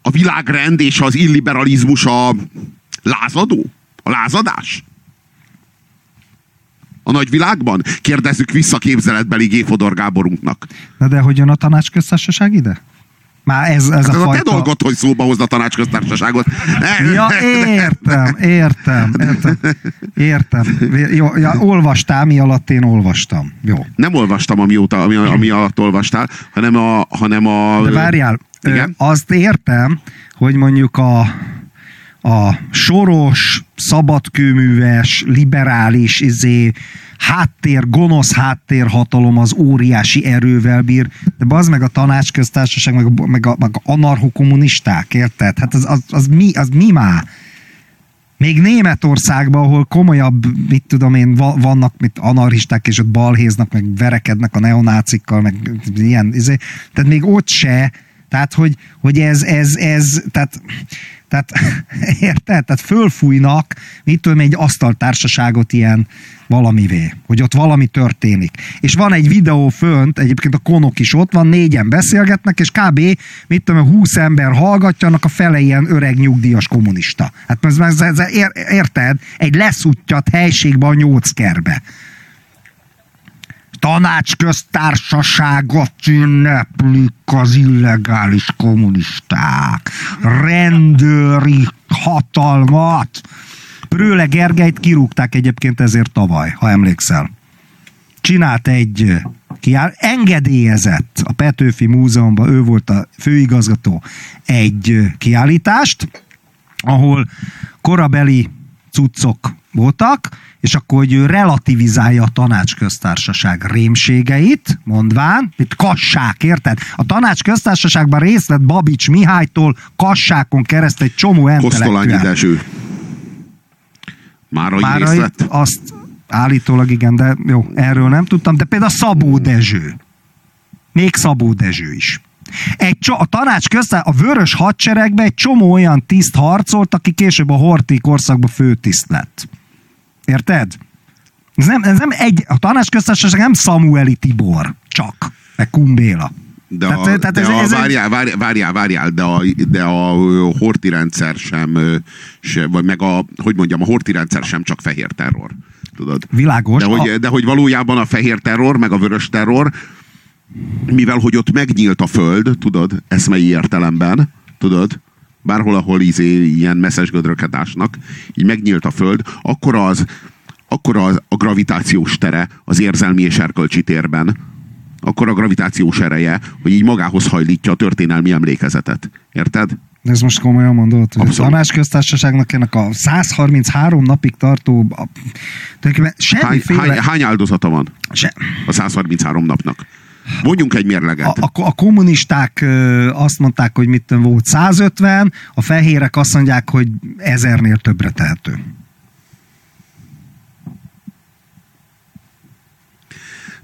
a világrend és az illiberalizmus a lázadó? A lázadás? A nagyvilágban? Kérdezzük vissza képzeletbeli Géfodor Gáborunknak. Na de hogy jön a tanácsköztársaság ide? Már ez, ez hát a, a fajta... te dolgot, hogy szóba hozd a tanácsköztársaságot. Ja, értem, értem, értem. Értem. Jó, ja, olvastál, mi alatt én olvastam. Jó. Nem olvastam, amióta, ami, ami alatt olvastál, hanem a... Hanem a De várjál, igen? azt értem, hogy mondjuk a a soros, szabadkőműves, liberális izé, háttér, gonosz háttérhatalom az óriási erővel bír, de az meg a tanácsköztársaság, meg a, meg a, meg a anarchokommunisták, érted? Hát az, az, az, mi, az mi már? Még Németországban, ahol komolyabb, mit tudom én, va- vannak mit anarchisták, és ott balhéznak, meg verekednek a neonácikkal, meg ilyen, izé. tehát még ott se, tehát hogy, hogy ez, ez, ez, tehát, tehát érted? Tehát fölfújnak, mit tudom, egy asztaltársaságot ilyen valamivé, hogy ott valami történik. És van egy videó fönt, egyébként a konok is ott van, négyen beszélgetnek, és kb. mit tudom, 20 ember hallgatja, annak a fele ilyen öreg nyugdíjas kommunista. Hát ez, ez, ez, ér- érted? Egy leszuttyat helységben a nyolckerbe. Tanácsköztársaságot ünneplik az illegális kommunisták. Rendőri hatalmat. Prőle Gergelyt kirúgták egyébként ezért tavaly, ha emlékszel. Csinált egy kiáll, engedélyezett a Petőfi Múzeumban, ő volt a főigazgató, egy kiállítást, ahol korabeli cuccok voltak, és akkor, hogy ő relativizálja a tanácsköztársaság rémségeit, mondván, itt kassák, érted? A tanácsköztársaságban részt vett Babics Mihálytól kassákon keresztül egy csomó Kosztolányi intellektuál. Dezső. Márai Már részt itt vett? azt állítólag igen, de jó, erről nem tudtam, de például Szabó Dezső. Még Szabó Dezső is. Egy cso- a tanács köztár, a vörös hadseregben egy csomó olyan tiszt harcolt, aki később a Horthy korszakban főtiszt lett. Érted? Ez nem, ez nem egy, a tanács köztársaság nem Samueli Tibor, csak, meg Kumbéla. De, Tehát- a, tehát de ez- a, ez várjál, várjál, várjál, várjál, de a, de a horti rendszer sem, ö, se, vagy meg a, hogy mondjam, a horti rendszer sem csak fehér terror. Tudod? Világos. De hogy, A- de hogy valójában a fehér terror, meg a vörös terror, mivel hogy ott megnyílt a föld, tudod, eszmei értelemben, tudod, bárhol, ahol izé, ilyen messzes gödröket ásnak, így megnyílt a föld, akkor az, akkor az, a gravitációs tere az érzelmi és erkölcsi térben, akkor a gravitációs ereje, hogy így magához hajlítja a történelmi emlékezetet. Érted? Ez most komolyan mondod, hogy a Abszolút. tanácsköztársaságnak ennek a 133 napig tartó a, tulajdonképpen Hány, semmiféle... hány, hány áldozata van se, a 133 napnak? Vonjunk egy mérleget. a, a, a kommunisták azt mondták, hogy mit volt 150, a fehérek azt mondják, hogy ezernél többre tehető.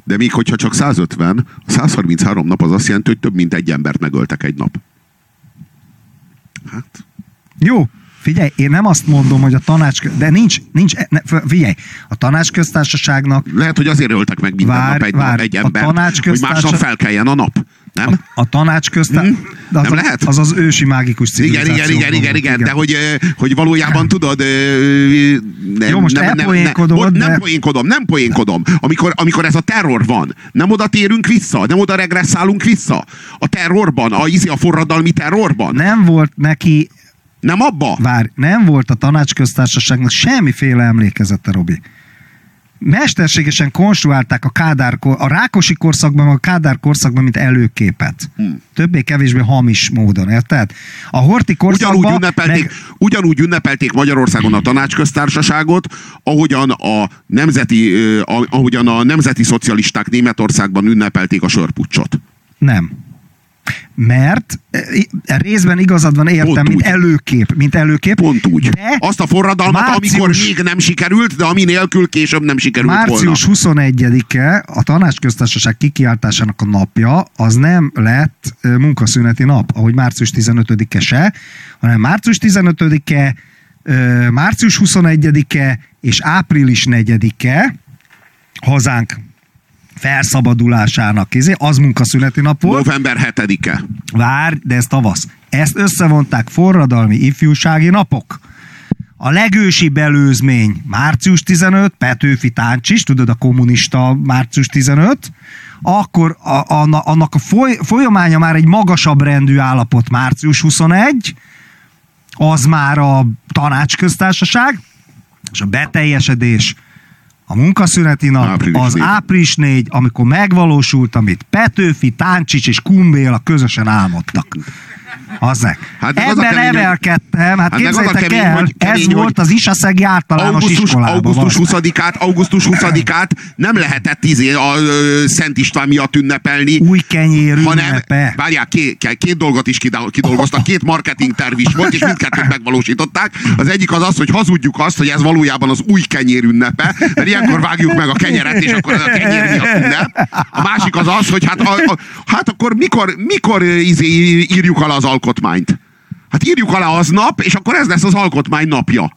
De még hogyha csak 150, a 133 nap az azt jelenti, hogy több mint egy embert megöltek egy nap. Hát, Jó, figyelj, én nem azt mondom, hogy a tanács, de nincs, nincs, ne, figyelj, a tanácsköztársaságnak lehet, hogy azért öltek meg minden Várj, nap egy, nap egy a embert, hogy tanácsköztársa- másnap felkeljen a nap. Nem? a tanácsköztár... Hm? de az, Nem a- lehet? Az az ősi mágikus Igen, igen, civilizáció igen, igen, volt, igen, de hogy, hogy valójában tudod, nem, Jó, most elpoénkodod, nem, nem de- poénkodom, nem poénkodom. Amikor, amikor ez a terror van, nem oda térünk vissza, nem oda regresszálunk vissza. A terrorban, a, a forradalmi terrorban. Nem volt neki Nem abba? Várj, nem volt a tanácsköztársaságnak semmiféle emlékezete, Robi. Mesterségesen konstruálták a Kádár, kor- a Rákosi korszakban, a Kádár korszakban, mint előképet. Hmm. Többé-kevésbé hamis módon, érted? A Horti Ugyanúgy korszakban... ünnepelték, meg- ugyanúgy ünnepelték Magyarországon a tanácsköztársaságot, ahogyan a nemzeti, ahogyan a nemzeti szocialisták Németországban ünnepelték a sörpucsot. Nem. Mert e, részben igazad van, értem, Pont mint úgy. előkép, mint előkép. Pont úgy. De Azt a forradalmat, március- amikor még nem sikerült, de ami nélkül később nem sikerült Március 21-e a tanácsköztársaság kikiáltásának a napja, az nem lett ö, munkaszüneti nap, ahogy március 15-e se, hanem március 15-e, ö, március 21-e és április 4-e hazánk felszabadulásának, izé, az munkaszüneti nap volt. November 7-e. Vár, de ez tavasz. Ezt összevonták forradalmi ifjúsági napok. A legősibb előzmény március 15, Petőfi Táncsis, tudod, a kommunista március 15, akkor a, a, annak a foly, folyamánya már egy magasabb rendű állapot március 21, az már a tanácsköztársaság, és a beteljesedés a munkaszüneti nap Április az négy. április 4, amikor megvalósult, amit Petőfi, Táncsics és Kumbéla közösen álmodtak. Az meg. Hát meg az a Ebben kemény, nevelkedtem, hát, Hát képzeljétek kemény, el, hogy- ez kemény, hogy volt az Isaszegi általános augusztus, iskolában. augusztus bazd meg. 20-át, augusztus 20-át nem lehetett izé a Szent István miatt ünnepelni. Új kenyér hanem, ünnepe. várják, két, két, dolgot is kidol- kidolgoztak, két marketing terv is volt, és mindkettőt megvalósították. Az egyik az az, hogy hazudjuk azt, hogy ez valójában az új kenyér ünnepe, mert ilyenkor vágjuk meg a kenyeret, és akkor ez a kenyér miatt ünnep. A másik az az, hogy hát, a, a, hát akkor mikor, mikor izé, írjuk alá az alkotmányt? Hát írjuk alá aznap, és akkor ez lesz az alkotmány napja.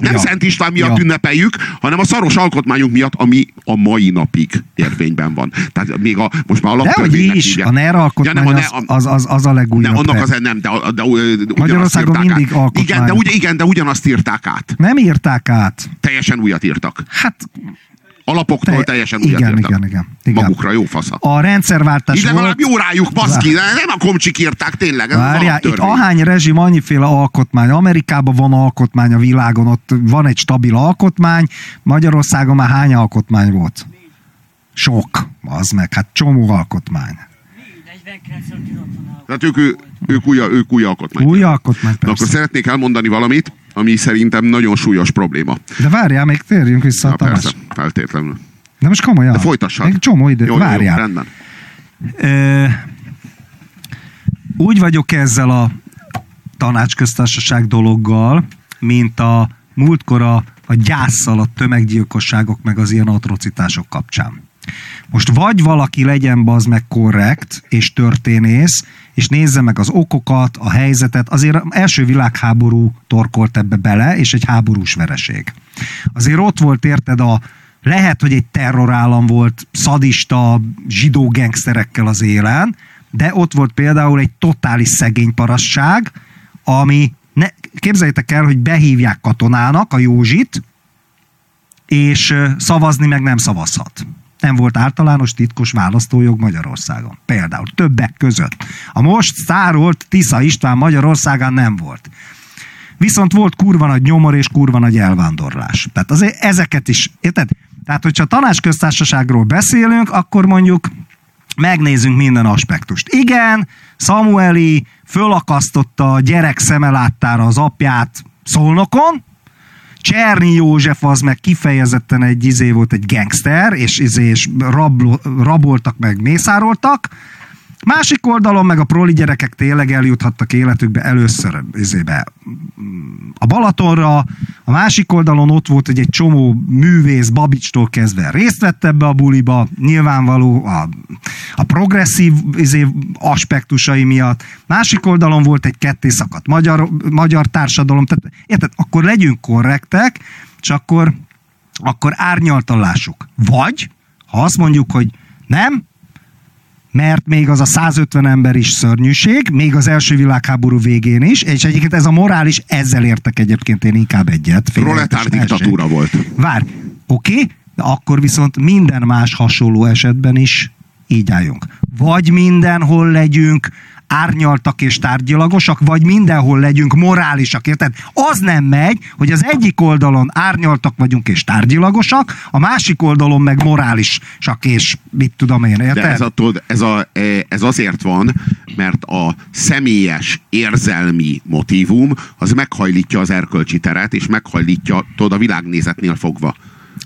Nem Ja. Szent István miatt Ja. ünnepeljük, hanem a szaros alkotmányunk miatt, ami a mai napig érvényben van. Tehát még a, most már De hogy alaptörvénynek is, hívják. a NER alkotmány nem, a az, ne- a- az, az, az a legújabb. ne, annak az nem, de, de, de Magyarországon mindig át. alkotmány. Igen, de, ugy, igen, de ugyanazt írták át. Nem írták át. Teljesen újat írtak. Hát, Alapoktól Te- teljesen igen, írtak. igen, igen, igen. Magukra jó fasza. a rendszerváltás És legalább volt. jó rájuk, baszki, nem a komcsik írták, tényleg. Ez az Várjál, itt ahány rezsim, annyiféle alkotmány. Amerikában van alkotmány a világon, ott van egy stabil alkotmány. Magyarországon már hány alkotmány volt? Sok, az meg, hát csomó alkotmány. 49 kirottanál. Tehát ők, ő- ők, új, ők új alkotmány. Új alkotmány, Na, akkor persze. szeretnék elmondani valamit, ami szerintem nagyon súlyos probléma. De várjál, még térjünk vissza a Na, Tamás. persze, feltétlenül. De most komolyan. De folytassad. Még csomó idő. Jó, jó, jó, várjál. rendben. Ö, úgy vagyok ezzel a tanácsköztársaság dologgal, mint a múltkor a, a gyászsal a tömeggyilkosságok meg az ilyen atrocitások kapcsán. Most vagy valaki legyen az meg korrekt és történész, és nézze meg az okokat, a helyzetet. Azért az első világháború torkolt ebbe bele, és egy háborús vereség. Azért ott volt, érted, a, lehet, hogy egy terrorállam volt, szadista, zsidó gengszterekkel az élen, de ott volt például egy totális szegény parasság, ami, ne, képzeljétek el, hogy behívják katonának a Józsit, és szavazni meg nem szavazhat. Nem volt általános titkos választójog Magyarországon. Például többek között. A most szárolt Tisza István Magyarországán nem volt. Viszont volt kurva nagy nyomor és kurva nagy elvándorlás. Tehát azért ezeket is, érted? Tehát, hogyha tanácsköztársaságról beszélünk, akkor mondjuk megnézzünk minden aspektust. Igen, Samueli fölakasztotta a gyerek szeme láttára az apját Szolnokon, Cserny József az meg kifejezetten egy izé volt egy gangster, és, izé, és rablo, raboltak meg, mészároltak. Másik oldalon meg a proli gyerekek tényleg eljuthattak életükbe először izébe, a Balatonra, a másik oldalon ott volt, hogy egy csomó művész Babicstól kezdve részt vett ebbe a buliba, nyilvánvaló a, a progresszív izé, aspektusai miatt. Másik oldalon volt egy ketté szakadt magyar, magyar társadalom, tehát érted, akkor legyünk korrektek, és akkor, akkor árnyaltan lássuk. Vagy, ha azt mondjuk, hogy nem, mert még az a 150 ember is szörnyűség, még az első világháború végén is, és egyébként ez a morális, ezzel értek egyébként én inkább egyet. Proletár diktatúra volt. Várj, oké, okay, de akkor viszont minden más hasonló esetben is így álljunk. Vagy mindenhol legyünk árnyaltak és tárgyilagosak, vagy mindenhol legyünk morálisak, érted? Az nem megy, hogy az egyik oldalon árnyaltak vagyunk és tárgyilagosak, a másik oldalon meg morálisak és mit tudom én, érted? De ez, a, tudod, ez, a, e, ez azért van, mert a személyes érzelmi motívum az meghajlítja az erkölcsi teret, és meghajlítja, tudod, a világnézetnél fogva.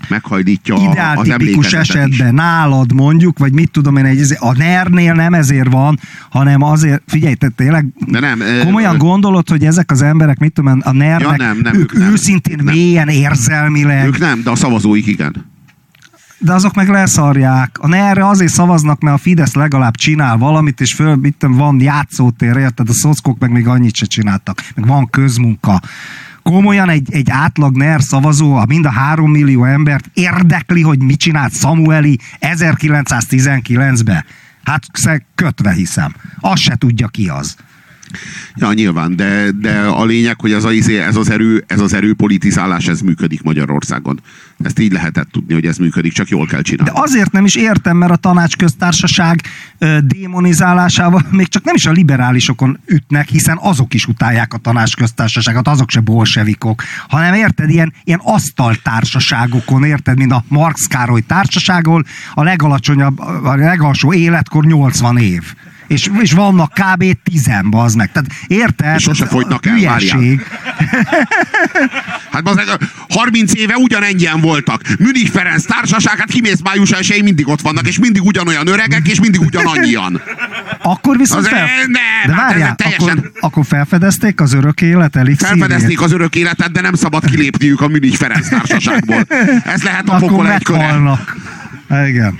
Meghajlítja a- az emlékezetet esetben is. nálad mondjuk, vagy mit tudom én, egy, a NER-nél nem ezért van, hanem azért, figyelj, te tényleg De nem, komolyan ö, gondolod, hogy ezek az emberek, mit tudom én, a NER-nek, Ja, nem, nem, ők nem. őszintén Nem. mélyen érzelmileg, Ők nem, de a szavazóik igen. de azok meg leszarják. A NER-re azért szavaznak, mert a Fidesz legalább csinál valamit, és föl, tudom, van játszótér, érted? A szockok meg még annyit se csináltak. Meg van közmunka. Komolyan egy, egy átlag NER szavazó, a mind a három millió embert érdekli, hogy mit csinált Samueli 1919-be. Hát kötve hiszem. Azt se tudja ki az. Ja, nyilván, de, de a lényeg, hogy ez, a, izé- ez, az erő, ez az erőpolitizálás, ez működik Magyarországon. Ezt így lehetett tudni, hogy ez működik, csak jól kell csinálni. De azért nem is értem, mert a tanácsköztársaság ö, démonizálásával még csak nem is a liberálisokon ütnek, hiszen azok is utálják a tanácsköztársaságot, azok se bolsevikok, hanem érted, ilyen, ilyen asztaltársaságokon, érted, mint a Marx Károly társaságol, a legalacsonyabb, a legalsó életkor 80 év. És, és vannak kb. tizen, bazd meg. Tehát érted? És sose fogynak el, hülyeség. Hát bazeg, 30 éve ugyanennyien voltak. Münich Ferenc társaság, hát kimész május 1 mindig ott vannak, és mindig ugyanolyan öregek, és mindig ugyanannyian. Akkor viszont Az- fel... nem, De hát várjál, ez teljesen- akkor, akkor felfedezték az örök élet elixírjét? Felfedezték az örök életet, de nem szabad kilépniük a Münich Ferenc társaságból. Ez lehet a pokol egy köre. meghalnak. Igen.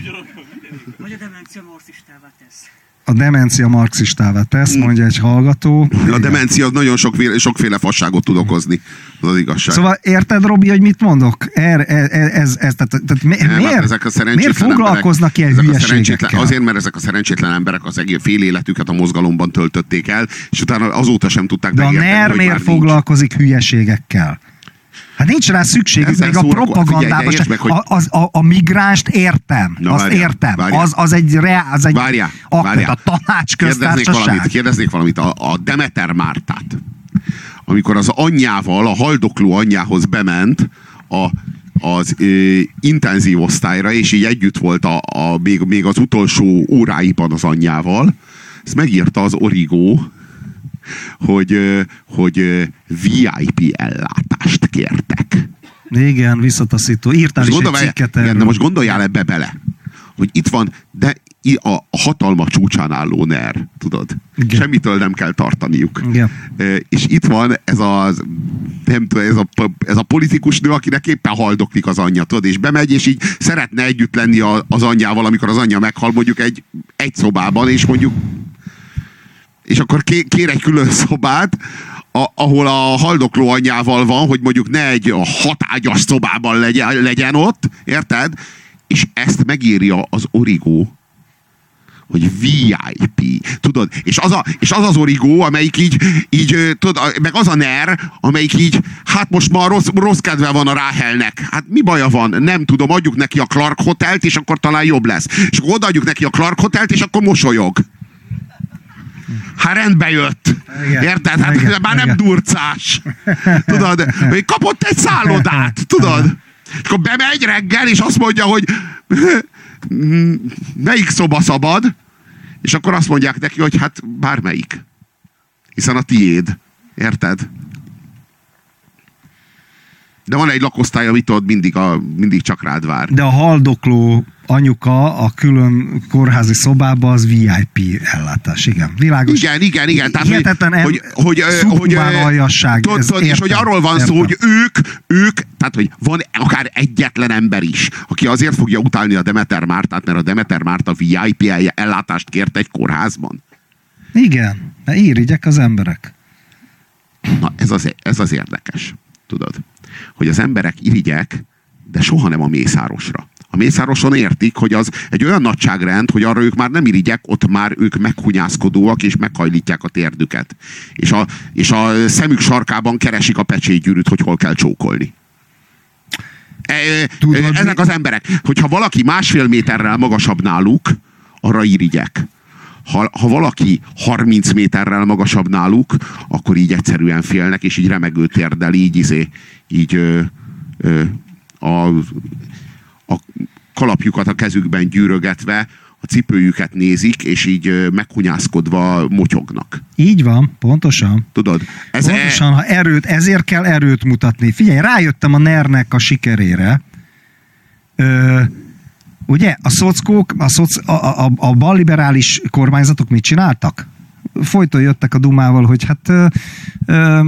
Vagy a demencia marxistává tesz. A demencia marxistává tesz, mondja egy hallgató. A demencia nagyon sokféle, sokféle fasságot tud okozni. Az az igazság. Szóval érted, Robi, hogy mit mondok? Er, ez, ez, ez, tehát, tehát mi, Nem, hát miért, ezek a miért foglalkoznak ilyen emberek, szerencsétlen, hülyeségekkel? Azért, mert ezek a szerencsétlen emberek az egész fél életüket a mozgalomban töltötték el, és utána azóta sem tudták De a NER miért már nincs. foglalkozik hülyeségekkel? Hát nincs rá szükségük, Ezzel meg a propagandában figyelj, meg, hogy- A, az, a, a migránst értem, Na, azt várjál, értem. várjál. Az, az egy reál, az egy Várjál, akkor várjál. a tanács Kérdeznék valamit, kérdeznék valamit. A, a Demeter Mártát, amikor az anyjával, a haldokló anyjához bement a, az ö, intenzív osztályra, és így együtt volt a, a, még, még az utolsó óráiban az anyjával, ezt megírta az Origó, hogy, hogy VIP ellátást kértek. Igen, visszataszító. Írtál Most is egy cikket igen, erről. de most gondoljál ebbe bele, hogy itt van, de a, a hatalma csúcsán álló NER, tudod? Igen. Semmitől nem kell tartaniuk. Igen. E, És itt van ez az, nem tudom, ez a, ez a politikus nő, akinek éppen haldoklik az anyja, tudod, és bemegy, és így szeretne együtt lenni a, az anyjával, amikor az anyja meghal, mondjuk egy, egy szobában, és mondjuk és akkor ké- kér egy külön szobát, a, ahol a haldokló anyjával van, hogy mondjuk ne egy hatágyas szobában legyen, legyen ott, érted? És ezt megírja az origó, hogy VIP, tudod? És az, a, és az az origó, amelyik így, így tudod, meg az a NER, amelyik így, hát most már rossz, rossz kedve van a Ráhelnek. Hát mi baja van? Nem tudom, adjuk neki a Clark Hotelt, és akkor talán jobb lesz. És akkor odaadjuk neki a Clark Hotelt, és akkor mosolyog. Hát rendbe jött. Igen. Érted? Hát Igen. már nem Igen. durcás. Tudod? Hogy kapott egy szállodát. Tudod? És akkor bemegy reggel, és azt mondja, hogy melyik szoba szabad? És akkor azt mondják neki, hogy hát bármelyik. Hiszen a tiéd. Érted? De van egy lakosztály, amit ott mindig, a, mindig csak rád vár. De a haldokló anyuka a külön kórházi szobába az VIP ellátás. Igen, világos. Igen, igen, igen. Tehát, Hihetetlen hogy, hogy, hogy, aljasság, tudod, tudod, és hogy arról van szó, értem. hogy ők, ők, tehát hogy van akár egyetlen ember is, aki azért fogja utálni a Demeter Mártát, mert a Demeter Márta VIP ellátást kért egy kórházban. Igen, mert irigyek az emberek. Na, ez az, ez az érdekes, tudod, hogy az emberek irigyek, de soha nem a mészárosra. A mészároson értik, hogy az egy olyan nagyságrend, hogy arra ők már nem irigyek, ott már ők meghunyászkodóak, és meghajlítják a térdüket. És a, és a szemük sarkában keresik a pecsétgyűrűt, hogy hol kell csókolni. E, Tudod, e, ezek mi- az emberek, hogyha valaki másfél méterrel magasabb náluk, arra irigyek. Ha, ha valaki 30 méterrel magasabb náluk, akkor így egyszerűen félnek, és így remegő térdel, így, izé, így ö, ö, a, a kalapjukat a kezükben gyűrögetve, a cipőjüket nézik, és így meghunyászkodva motyognak. Így van, pontosan. Tudod? Ez e- Pontosan, ha erőt, ezért kell erőt mutatni. Figyelj, rájöttem a NER-nek a sikerére. Ö, ugye, a szockók, a, szoc, a, a, a balliberális kormányzatok mit csináltak? Folyton jöttek a Dumával, hogy hát ö, ö,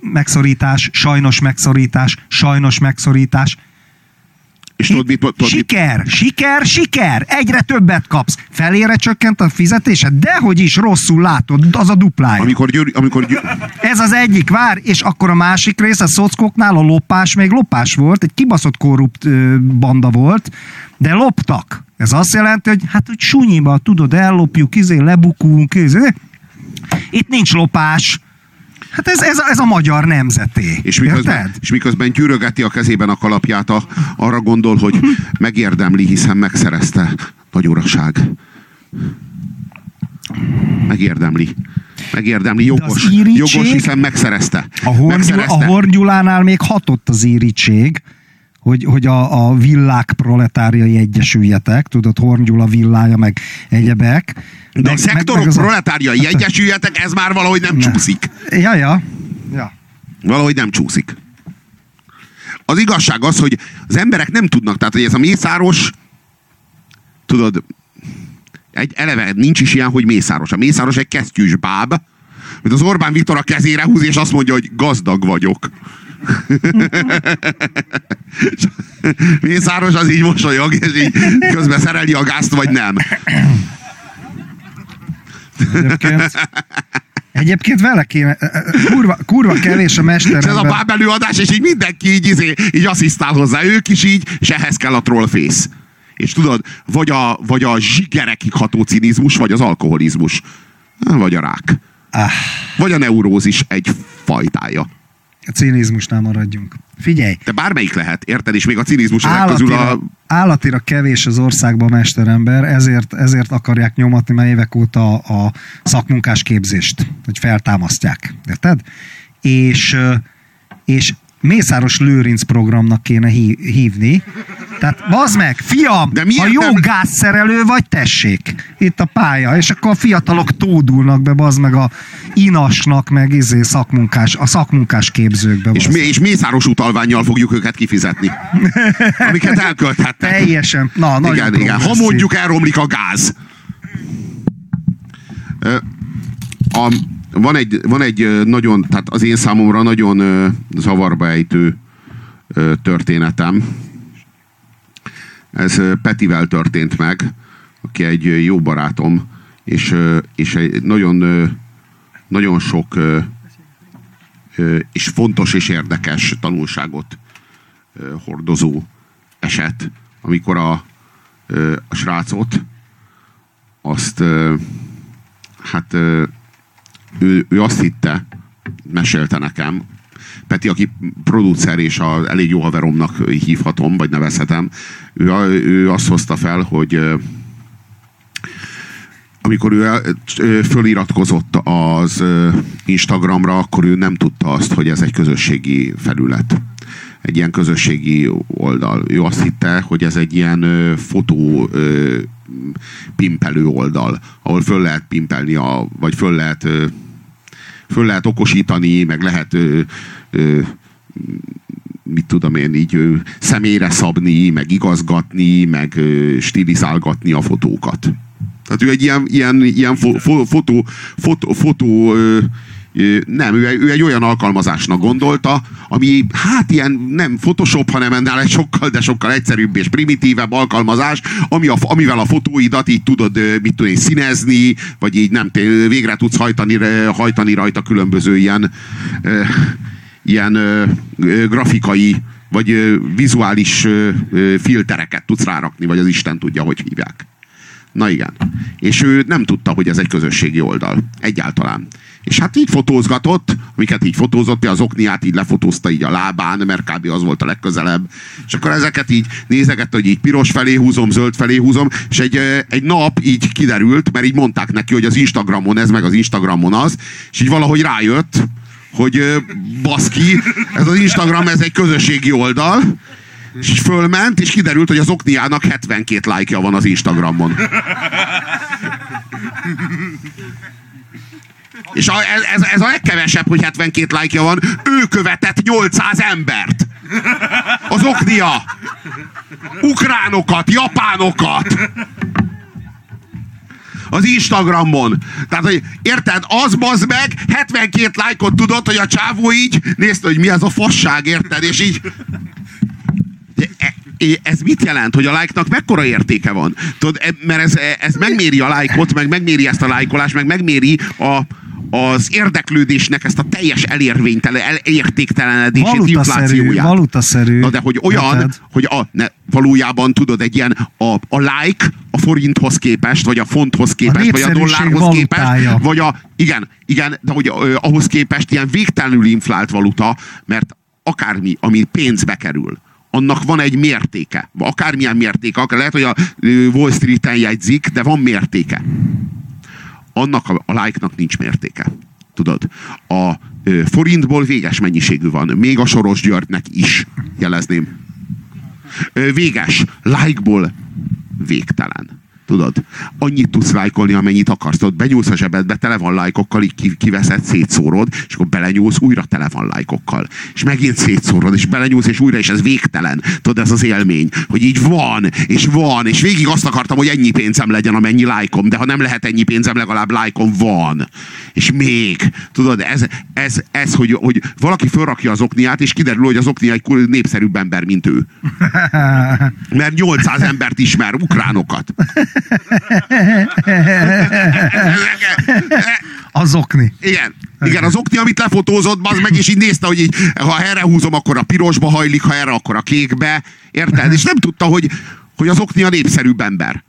megszorítás, sajnos megszorítás, sajnos megszorítás. És tudod, mit, tudod, mit, Siker, siker, siker! Egyre többet kapsz. Felére csökkent a fizetésed? Dehogy is rosszul látod, az a duplája. amikor, győr, amikor győr, Ez az egyik, vár, és akkor a másik rész, a szockoknál a lopás még lopás volt, egy kibaszott korrupt ö, banda volt, de loptak. Ez azt jelenti, hogy hát, hogy sunyiba, tudod, ellopjuk, izé, lebukunk, izé. Itt nincs lopás. Hát ez, ez, ez a magyar nemzeté. És miközben, Érted? és miközben gyűrögeti a kezében a kalapját, a, arra gondol, hogy megérdemli, hiszen megszerezte. Nagy uraság. Megérdemli. Megérdemli, jogos. Jogos, hiszen megszerezte. A, Horn, a megszerezte. Horn Gyulánál még hatott az írítség, hogy, hogy a, a villák proletáriai egyesüljetek, tudod, Horn Gyula villája, meg egyebek. De meg, a szektorok meg, meg proletáriai a... egyesüljetek, ez már valahogy nem ne. csúszik. Ja, ja. ja. Valahogy nem csúszik. Az igazság az, hogy az emberek nem tudnak, tehát hogy ez a mészáros, tudod, egy eleve nincs is ilyen, hogy mészáros. A mészáros egy kesztyűs báb, mint az Orbán Viktor a kezére húz, és azt mondja, hogy gazdag vagyok. Mészáros az így mosolyog, és így közben szereli a gázt, vagy nem. Egyébként, egyébként vele kéne, kurva, kurva kevés a mester. Ez a báb előadás, és így mindenki így, így, így asszisztál hozzá, ők is így, és ehhez kell a trollface. És tudod, vagy a, vagy a zsigerekig ható cinizmus, vagy az alkoholizmus. Vagy a rák. Ah. Vagy a neurózis egy fajtája. A cinizmusnál maradjunk. Figyelj! De bármelyik lehet, érted? És még a cinizmus állatira, közül a... Állatira kevés az országban mesterember, ezért, ezért akarják nyomatni már évek óta a szakmunkás képzést, hogy feltámasztják. Érted? És, és Mészáros Lőrinc programnak kéne hívni. Tehát, bazd meg, fiam, De ha jó nem... gázszerelő vagy, tessék. Itt a pálya. És akkor a fiatalok tódulnak be, bazd meg a inasnak, meg izé szakmunkás, a szakmunkás képzőkbe. És, és Mészáros utalványjal fogjuk őket kifizetni. Amiket elkölthettek. Teljesen. Na, igen, igen. Ha mondjuk elromlik a gáz. A, van egy, van egy nagyon, tehát az én számomra nagyon zavarba ejtő történetem. Ez Petivel történt meg, aki egy jó barátom, és, és egy nagyon, nagyon sok és fontos és érdekes tanulságot hordozó eset, amikor a, a srácot azt hát ő, ő azt hitte, mesélte nekem, Peti, aki producer és a, elég jó haveromnak hívhatom, vagy nevezhetem, ő, ő azt hozta fel, hogy amikor ő föliratkozott az Instagramra, akkor ő nem tudta azt, hogy ez egy közösségi felület. Egy ilyen közösségi oldal. Ő azt hitte, hogy ez egy ilyen fotó pimpelő oldal, ahol föl lehet pimpelni, a, vagy föl lehet, föl lehet okosítani, meg lehet ö, ö, mit tudom én, így ö, személyre szabni, meg igazgatni, meg ö, stilizálgatni a fotókat. Tehát ő egy ilyen, ilyen, ilyen fo, fo, fotó, fotó, fotó ö, nem, ő, ő egy olyan alkalmazásnak gondolta, ami hát ilyen nem Photoshop, hanem ennél egy sokkal, de sokkal egyszerűbb és primitívebb alkalmazás, ami a, amivel a fotóidat így tudod, mit tudod, színezni, vagy így nem, végre tudsz hajtani, hajtani rajta különböző ilyen, ilyen grafikai vagy vizuális filtereket tudsz rárakni, vagy az Isten tudja, hogy hívják. Na igen. És ő nem tudta, hogy ez egy közösségi oldal. Egyáltalán. És hát így fotózgatott, amiket így fotózott, az okniát így lefotózta így a lábán, mert kb. az volt a legközelebb. És akkor ezeket így nézegette, hogy így piros felé húzom, zöld felé húzom, és egy, egy nap így kiderült, mert így mondták neki, hogy az Instagramon ez, meg az Instagramon az, és így valahogy rájött, hogy baszki, ez az Instagram, ez egy közösségi oldal, és fölment, és kiderült, hogy az Okniának 72 lájkja van az Instagramon. És a, ez, ez a legkevesebb, hogy 72 lájkja van. Ő követett 800 embert. Az Oknia. Ukránokat, japánokat. Az Instagramon. Tehát, hogy érted, az bazd meg, 72 lájkot tudott, hogy a csávó így nézte, hogy mi ez a fasság, érted? És így ez mit jelent, hogy a lájknak mekkora értéke van? Tudod, e, mert ez, ez megméri a lájkot, meg megméri ezt a lájkolást, meg megméri a, az érdeklődésnek ezt a teljes elérvénytelen, értéktelenedését, inflációját. Valutaszerű. Na de hogy olyan, Érted? hogy a, ne, valójában tudod, egy ilyen a, a like a forinthoz képest, vagy a fonthoz képest, a vagy a dollárhoz valutája. képest, vagy a, igen, igen, de hogy uh, ahhoz képest ilyen végtelenül inflált valuta, mert akármi, ami pénzbe kerül, annak van egy mértéke. Akármilyen mértéke, akár lehet, hogy a Wall Street-en jegyzik, de van mértéke. Annak a, a like-nak nincs mértéke. Tudod, a forintból véges mennyiségű van. Még a Soros Györgynek is, jelezném. Véges. Like-ból végtelen. Tudod? Annyit tudsz lájkolni, amennyit akarsz. Tudod, benyúlsz a zsebedbe, tele van lájkokkal, így ki- kiveszed, szétszórod, és akkor belenyúlsz, újra tele van lájkokkal. És megint szétszórod, és belenyúlsz, és újra, és ez végtelen. Tudod, ez az élmény, hogy így van, és van, és végig azt akartam, hogy ennyi pénzem legyen, amennyi lájkom, de ha nem lehet ennyi pénzem, legalább lájkom van. És még, tudod, ez, ez, ez hogy, hogy valaki felrakja az okniát, és kiderül, hogy az oknia egy népszerűbb ember, mint ő. Mert 800 embert ismer, ukránokat. Az okni. Igen. Igen, az okni, amit lefotózott, az meg, és így nézte, hogy így, ha erre húzom, akkor a pirosba hajlik, ha erre, akkor a kékbe. Érted? És nem tudta, hogy, hogy az okni a népszerűbb ember.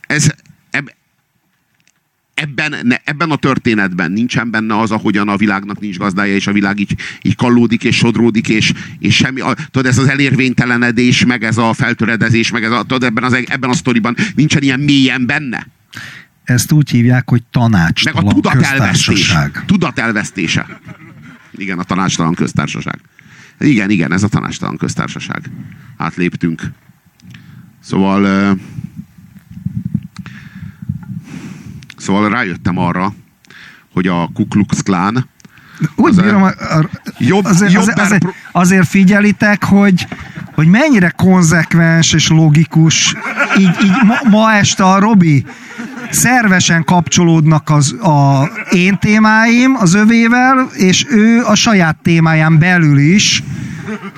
Ez, ebben, ne, ebben a történetben nincsen benne az, ahogyan a világnak nincs gazdája, és a világ így, így kallódik, és sodródik, és, és semmi, a, tudod, ez az elérvénytelenedés, meg ez a feltöredezés, meg ez a, tudod, ebben, az, ebben a sztoriban nincsen ilyen mélyen benne. Ezt úgy hívják, hogy Meg a tanácstalan tudatelvesztés. Tudatelvesztése. Igen, a tanácstalan köztársaság. Igen, igen, ez a tanácstalan köztársaság. Átléptünk. Szóval szóval rájöttem arra, hogy a Ku Klux Klan Úgy Az- bírom, a, a, Jobb- azért, jobb azért, azért figyelitek, hogy, hogy mennyire konzekvens és logikus. Így, így ma, ma este a Robi szervesen kapcsolódnak az a én témáim az övével, és ő a saját témáján belül is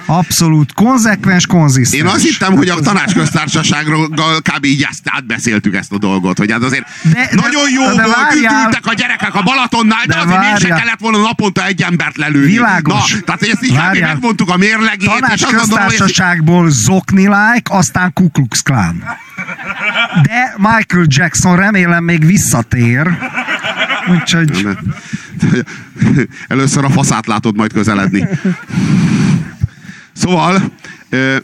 abszolút konzekvens, konzisztens. Én azt hittem, hogy a tanácsköztársaságról kb. így ezt átbeszéltük ezt a dolgot, hogy hát azért De- de- nagyon jó de volt, várjál. ültek a gyerekek a Balatonnál, de, De azért várjál. kellett volna naponta egy embert lelőni. Világos. Na, tehát ezt így. Várjál. megmondtuk a mérlegét, és Tanácsköztársaságból zokni like, aztán Ku Klux Klan. De Michael Jackson remélem még visszatér. Úgyhogy Először a faszát látod majd közeledni. Szóval... Ö,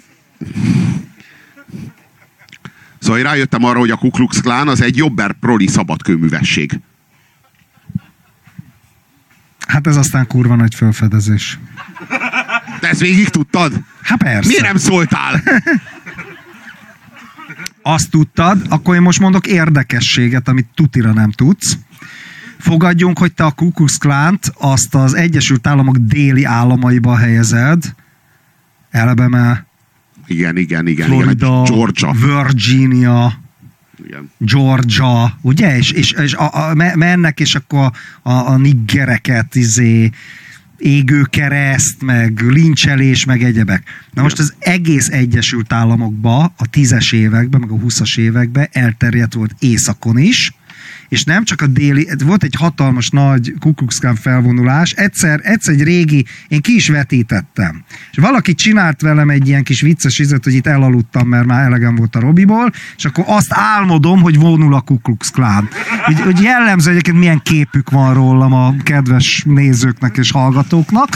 szóval rájöttem arra, hogy a Ku Klux Klan az egy jobber proli szabadkőművesség. hát ez aztán kurva nagy felfedezés. Te ezt végig tudtad? Hát persze. Miért nem szóltál? Azt tudtad, akkor én most mondok érdekességet, amit tutira nem tudsz. Fogadjunk, hogy te a Ku Klux Klánt azt az Egyesült Államok déli államaiba helyezed. Alabama, Igen, igen, igen. Florida, igen Georgia. Virginia, Igen. Georgia, ugye? És, és, és a, a, me- mennek, és akkor a, a niggereket, izé, égő kereszt, meg lincselés, meg egyebek. Na most az egész Egyesült Államokba a tízes években, meg a huszas években elterjedt volt északon is, és nem csak a déli, volt egy hatalmas nagy Ku Klux Klan felvonulás, egyszer, egyszer egy régi, én ki is vetítettem. És valaki csinált velem egy ilyen kis vicces izet, hogy itt elaludtam, mert már elegem volt a Robiból, és akkor azt álmodom, hogy vonul a Ku Klux Klan. Úgy, úgy jellemző egyébként milyen képük van rólam a kedves nézőknek és hallgatóknak.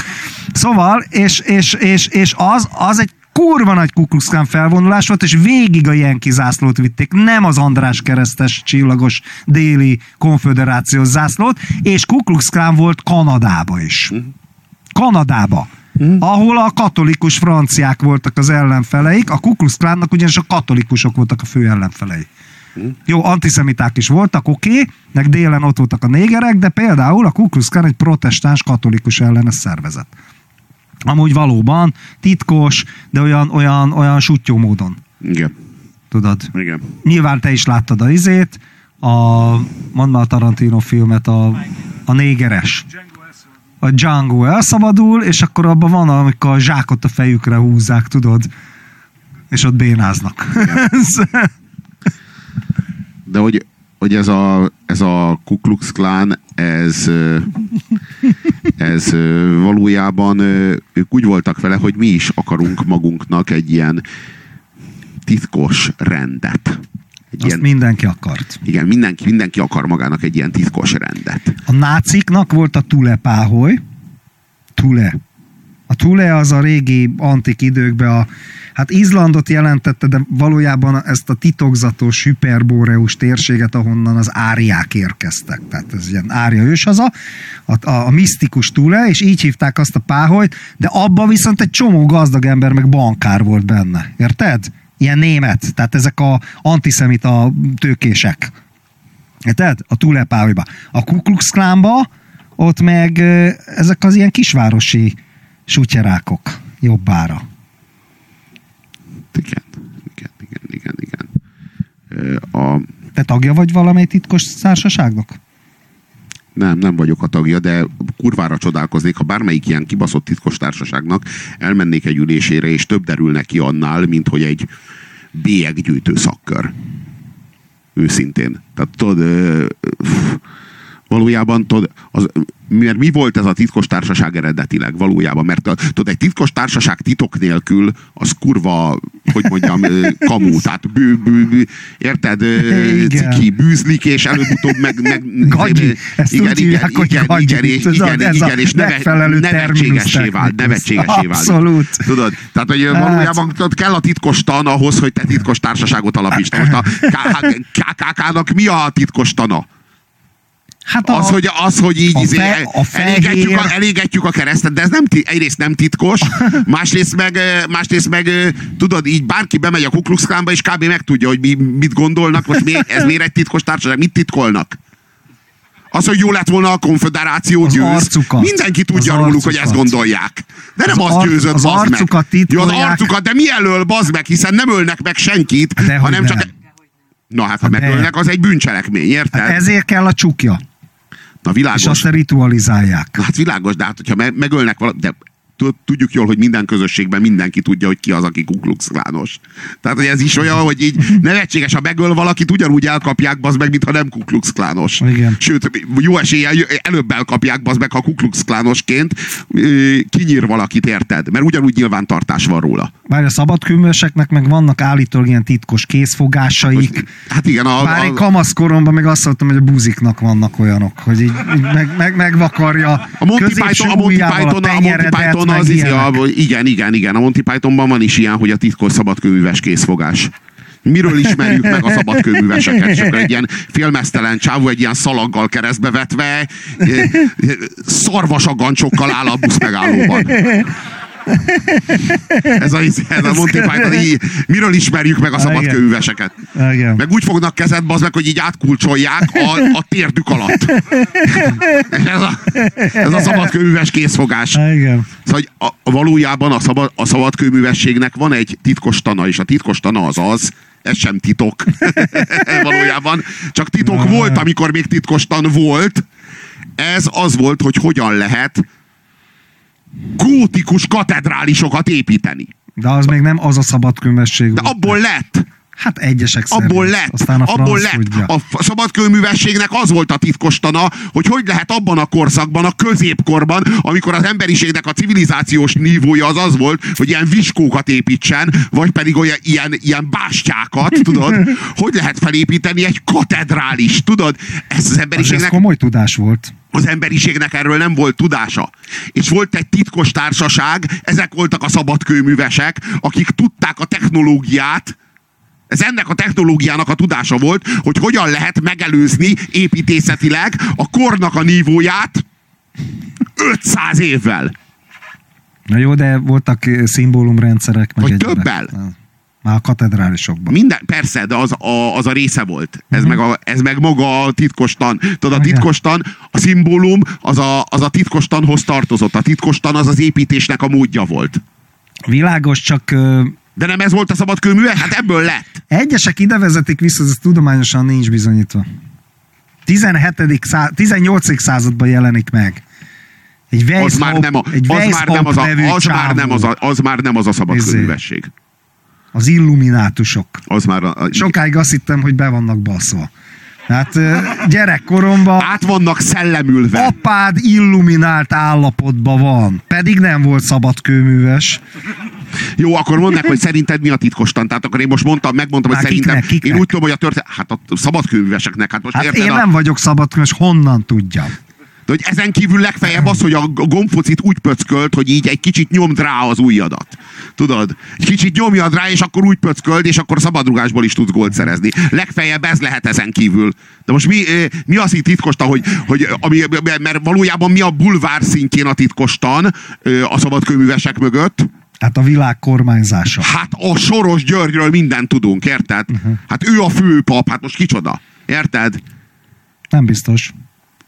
Szóval, és, és, és, és az, az egy kurva nagy Ku Klux Klan felvonulás volt, és végig a Yankee zászlót vitték, nem az András keresztes csillagos déli konföderációs zászlót, és Ku Klux Klan volt Kanadába is. Kanadába. Ahol a katolikus franciák voltak az ellenfeleik, a Ku Klux Klánnak ugyanis a katolikusok voltak a fő ellenfelei. Jó, antiszemiták is voltak, oké, okay, meg délen ott voltak a négerek, de például a Ku egy protestáns katolikus ellenes szervezet. Amúgy valóban titkos, de olyan, olyan, olyan sutyó módon. Igen. Tudod. Igen. Nyilván te is láttad a izét, a, mondd már a Tarantino filmet, a, a négeres. A Django elszabadul, és akkor abban van, amikor a zsákot a fejükre húzzák, tudod? És ott bénáznak. De hogy, hogy ez, a, ez a Ku Klux Klan, ez, ez valójában ők úgy voltak vele, hogy mi is akarunk magunknak egy ilyen titkos rendet. Egy Azt ilyen, mindenki akart. igen, mindenki, mindenki akar magának egy ilyen titkos rendet. A náciknak volt a Tule páholy. Tule. A Thule az a régi antik időkben a Hát Izlandot jelentette, de valójában ezt a titokzatos hyperbóreus térséget, ahonnan az áriák érkeztek. Tehát ez ilyen ária őshaza, a, a, a misztikus túle, és így hívták azt a páholyt, de abban viszont egy csomó gazdag ember meg bankár volt benne. Érted? Ilyen német. Tehát ezek a antiszemita tőkések. Érted? A túle páholyba. A Ku Klux Klánba ott meg ezek az ilyen kisvárosi sutyerákok jobbára. Igen, igen, igen, igen, igen. A, Te tagja vagy valamely titkos társaságnak? nem, nem vagyok a tagja, de kurvára csodálkoznék, ha bármelyik ilyen kibaszott titkos társaságnak elmennék egy ülésére, és több derül neki annál, mint hogy egy bélyeggyűjtő szakkör. Őszintén. Tehát tudod, valójában tudod, az, mert mi volt ez a titkos társaság eredetileg valójában? Mert a, tudod, egy titkos társaság titok nélkül az kurva, hogy mondjam, ö, kamu, tehát bű, bű, bű, érted, Igen. ciki, bűzlik, és előbb-utóbb meg... meg Gagyi. Ezt igen, úgy igen, hívják, hogy igen, gagyi. igen, Tudod, igen, igen, és neve, nevetségesé vált, nevetségesé vált. Abszolút. Tudod, tehát, hogy Hát. valójában tudod, kell a titkos tan ahhoz, hogy te titkos társaságot alapítsd. Most a KKK-nak mi a titkos tana? Hát a, Az, hogy, az, hogy így a izé, fe- a elégetjük, a, fehér- elégetjük a keresztet, de ez nem, egyrészt nem titkos, másrészt meg, másrészt meg tudod, így bárki bemegy a Ku Klux Klánba, és kb. megtudja, hogy mi, mit gondolnak, most mi, ez miért egy titkos társaság, mit titkolnak? Az, hogy jó lett volna a konfederáció Az győz. arcukat. Mindenki tudja Az róluk, hogy ezt arcukat. gondolják. De nem Az az, győzött, az bazd meg. arcukat Jó, az titkolják. arcukat, de mi elől, bazd meg, hiszen nem ölnek meg senkit, Dehogy hanem csak... nem. Na hát, ha De. megölnek, az egy bűncselekmény, érted? hát ezért kell a csukja. Na világos. És azt ritualizálják. Hát világos, de hát hogyha me- megölnek valami, de tudjuk jól, hogy minden közösségben mindenki tudja, hogy ki az, aki Ku Klux Klános. Tehát, hogy ez is olyan, hogy így nevetséges, ha megöl valakit, ugyanúgy elkapják, bazd meg, mintha nem Ku Klux Klános. Igen. Sőt, jó eséllyel előbb elkapják, bazd meg, ha Ku Klux Klánosként ö, kinyír valakit, érted? Mert ugyanúgy nyilvántartás van róla. Bár a szabadkőműveseknek meg vannak állítólag ilyen titkos készfogásaik. Hát igen, a, Bár én a, kamaszkoromban meg azt mondtam, hogy a buziknak vannak olyanok, hogy így, így meg, meg, megvakarja A Monty Python, a Monty Python, a Monty tenyeredet, Python meg az, izé, a, igen, igen, igen, a Monty Pythonban van is ilyen, hogy a titkos szabadkőműves készfogás. Miről ismerjük meg a szabadkőműveseket? Akkor egy ilyen félmeztelen csávó, egy ilyen szalaggal keresztbe vetve, eh, eh, szarvasagancsokkal áll a busz megállóban. Ez a, ez a Monty Python, így, miről ismerjük meg a szabadkőműveseket? Meg úgy fognak kezedbe, az meg, hogy így átkulcsolják a, a térdük alatt. Ez a, ez a szabadkőműves készfogás. Igen. Szóval hogy a, valójában a, szabad, a szabadkőművességnek van egy titkos tana, és a titkos tana az az, ez sem titok valójában, csak titok volt, amikor még titkos tan volt. Ez az volt, hogy hogyan lehet gótikus katedrálisokat építeni. De az még nem az a szabadkőművesség De abból lett. Hát egyesek szerint. Abból lett, Aztán a abból lett. tudja. A szabadkőművességnek az volt a titkostana, hogy hogy lehet abban a korszakban, a középkorban, amikor az emberiségnek a civilizációs nívója az az volt, hogy ilyen viskókat építsen, vagy pedig olyan ilyen, ilyen bástyákat, tudod, hogy lehet felépíteni egy katedrális, tudod? Ez az Az ez emberiségnek komoly tudás volt. az emberiségnek erről nem volt tudása. És volt egy titkos társaság, ezek voltak a szabadkőművesek, akik tudták a technológiát, ez ennek a technológiának a tudása volt, hogy hogyan lehet megelőzni építészetileg a kornak a nívóját 500 évvel. Na jó, de voltak eh, szimbólumrendszerek, meg egyebek. többel? Már a katedrálisokban. Minden, persze, de az a, az a része volt. Ez, Mhm. meg a, ez meg maga a titkostan. Tudod, a titkostan, a szimbólum az a, az a titkostanhoz tartozott. A titkostan az az építésnek a módja volt. Világos, csak De nem ez volt a szabadkőműve? Hát ebből lett. egyesek ide vezetik vissza, ez tudományosan nincs bizonyítva. 17. Szá- 18. században jelenik meg. Egy Az már nem, a, egy az már nem az, a, az, már nem az, a, az már nem az a szabadkőművesség. Az illuminátusok. Az már a, Sokáig azt hittem, hogy be vannak baszva. Hát gyerekkoromban át vannak szellemülve. apád illuminált állapotban van, pedig nem volt szabadkőműves. Jó, akkor mondd meg, hogy szerinted mi a titkostan. Tehát akkor én most mondtam, megmondtam, hogy Már szerintem... kiknek, kiknek? Én úgy tudom, hogy a történet... Hát a szabadkőműveseknek. Hát most Hát érted én a... nem vagyok szabadkőműves, honnan tudjam? De hogy ezen kívül legfeljebb az, hogy a gombfocit úgy pöckölt, hogy így egy kicsit nyomd rá az ujjadat. Tudod? Egy kicsit nyomjad rá, és akkor úgy pöcköld, és akkor szabadrugásból is tudsz gólt szerezni. Legfeljebb ez lehet ezen kívül. De most mi, mi az itt titkosta, hogy, hogy ami, mert valójában mi a bulvár szintjén a titkostan a szabadkőművesek mögött? Hát a világ kormányzása. Hát a Soros Györgyről mindent tudunk, érted? Uh-huh. Hát ő a főpap, hát most kicsoda, érted? Nem biztos.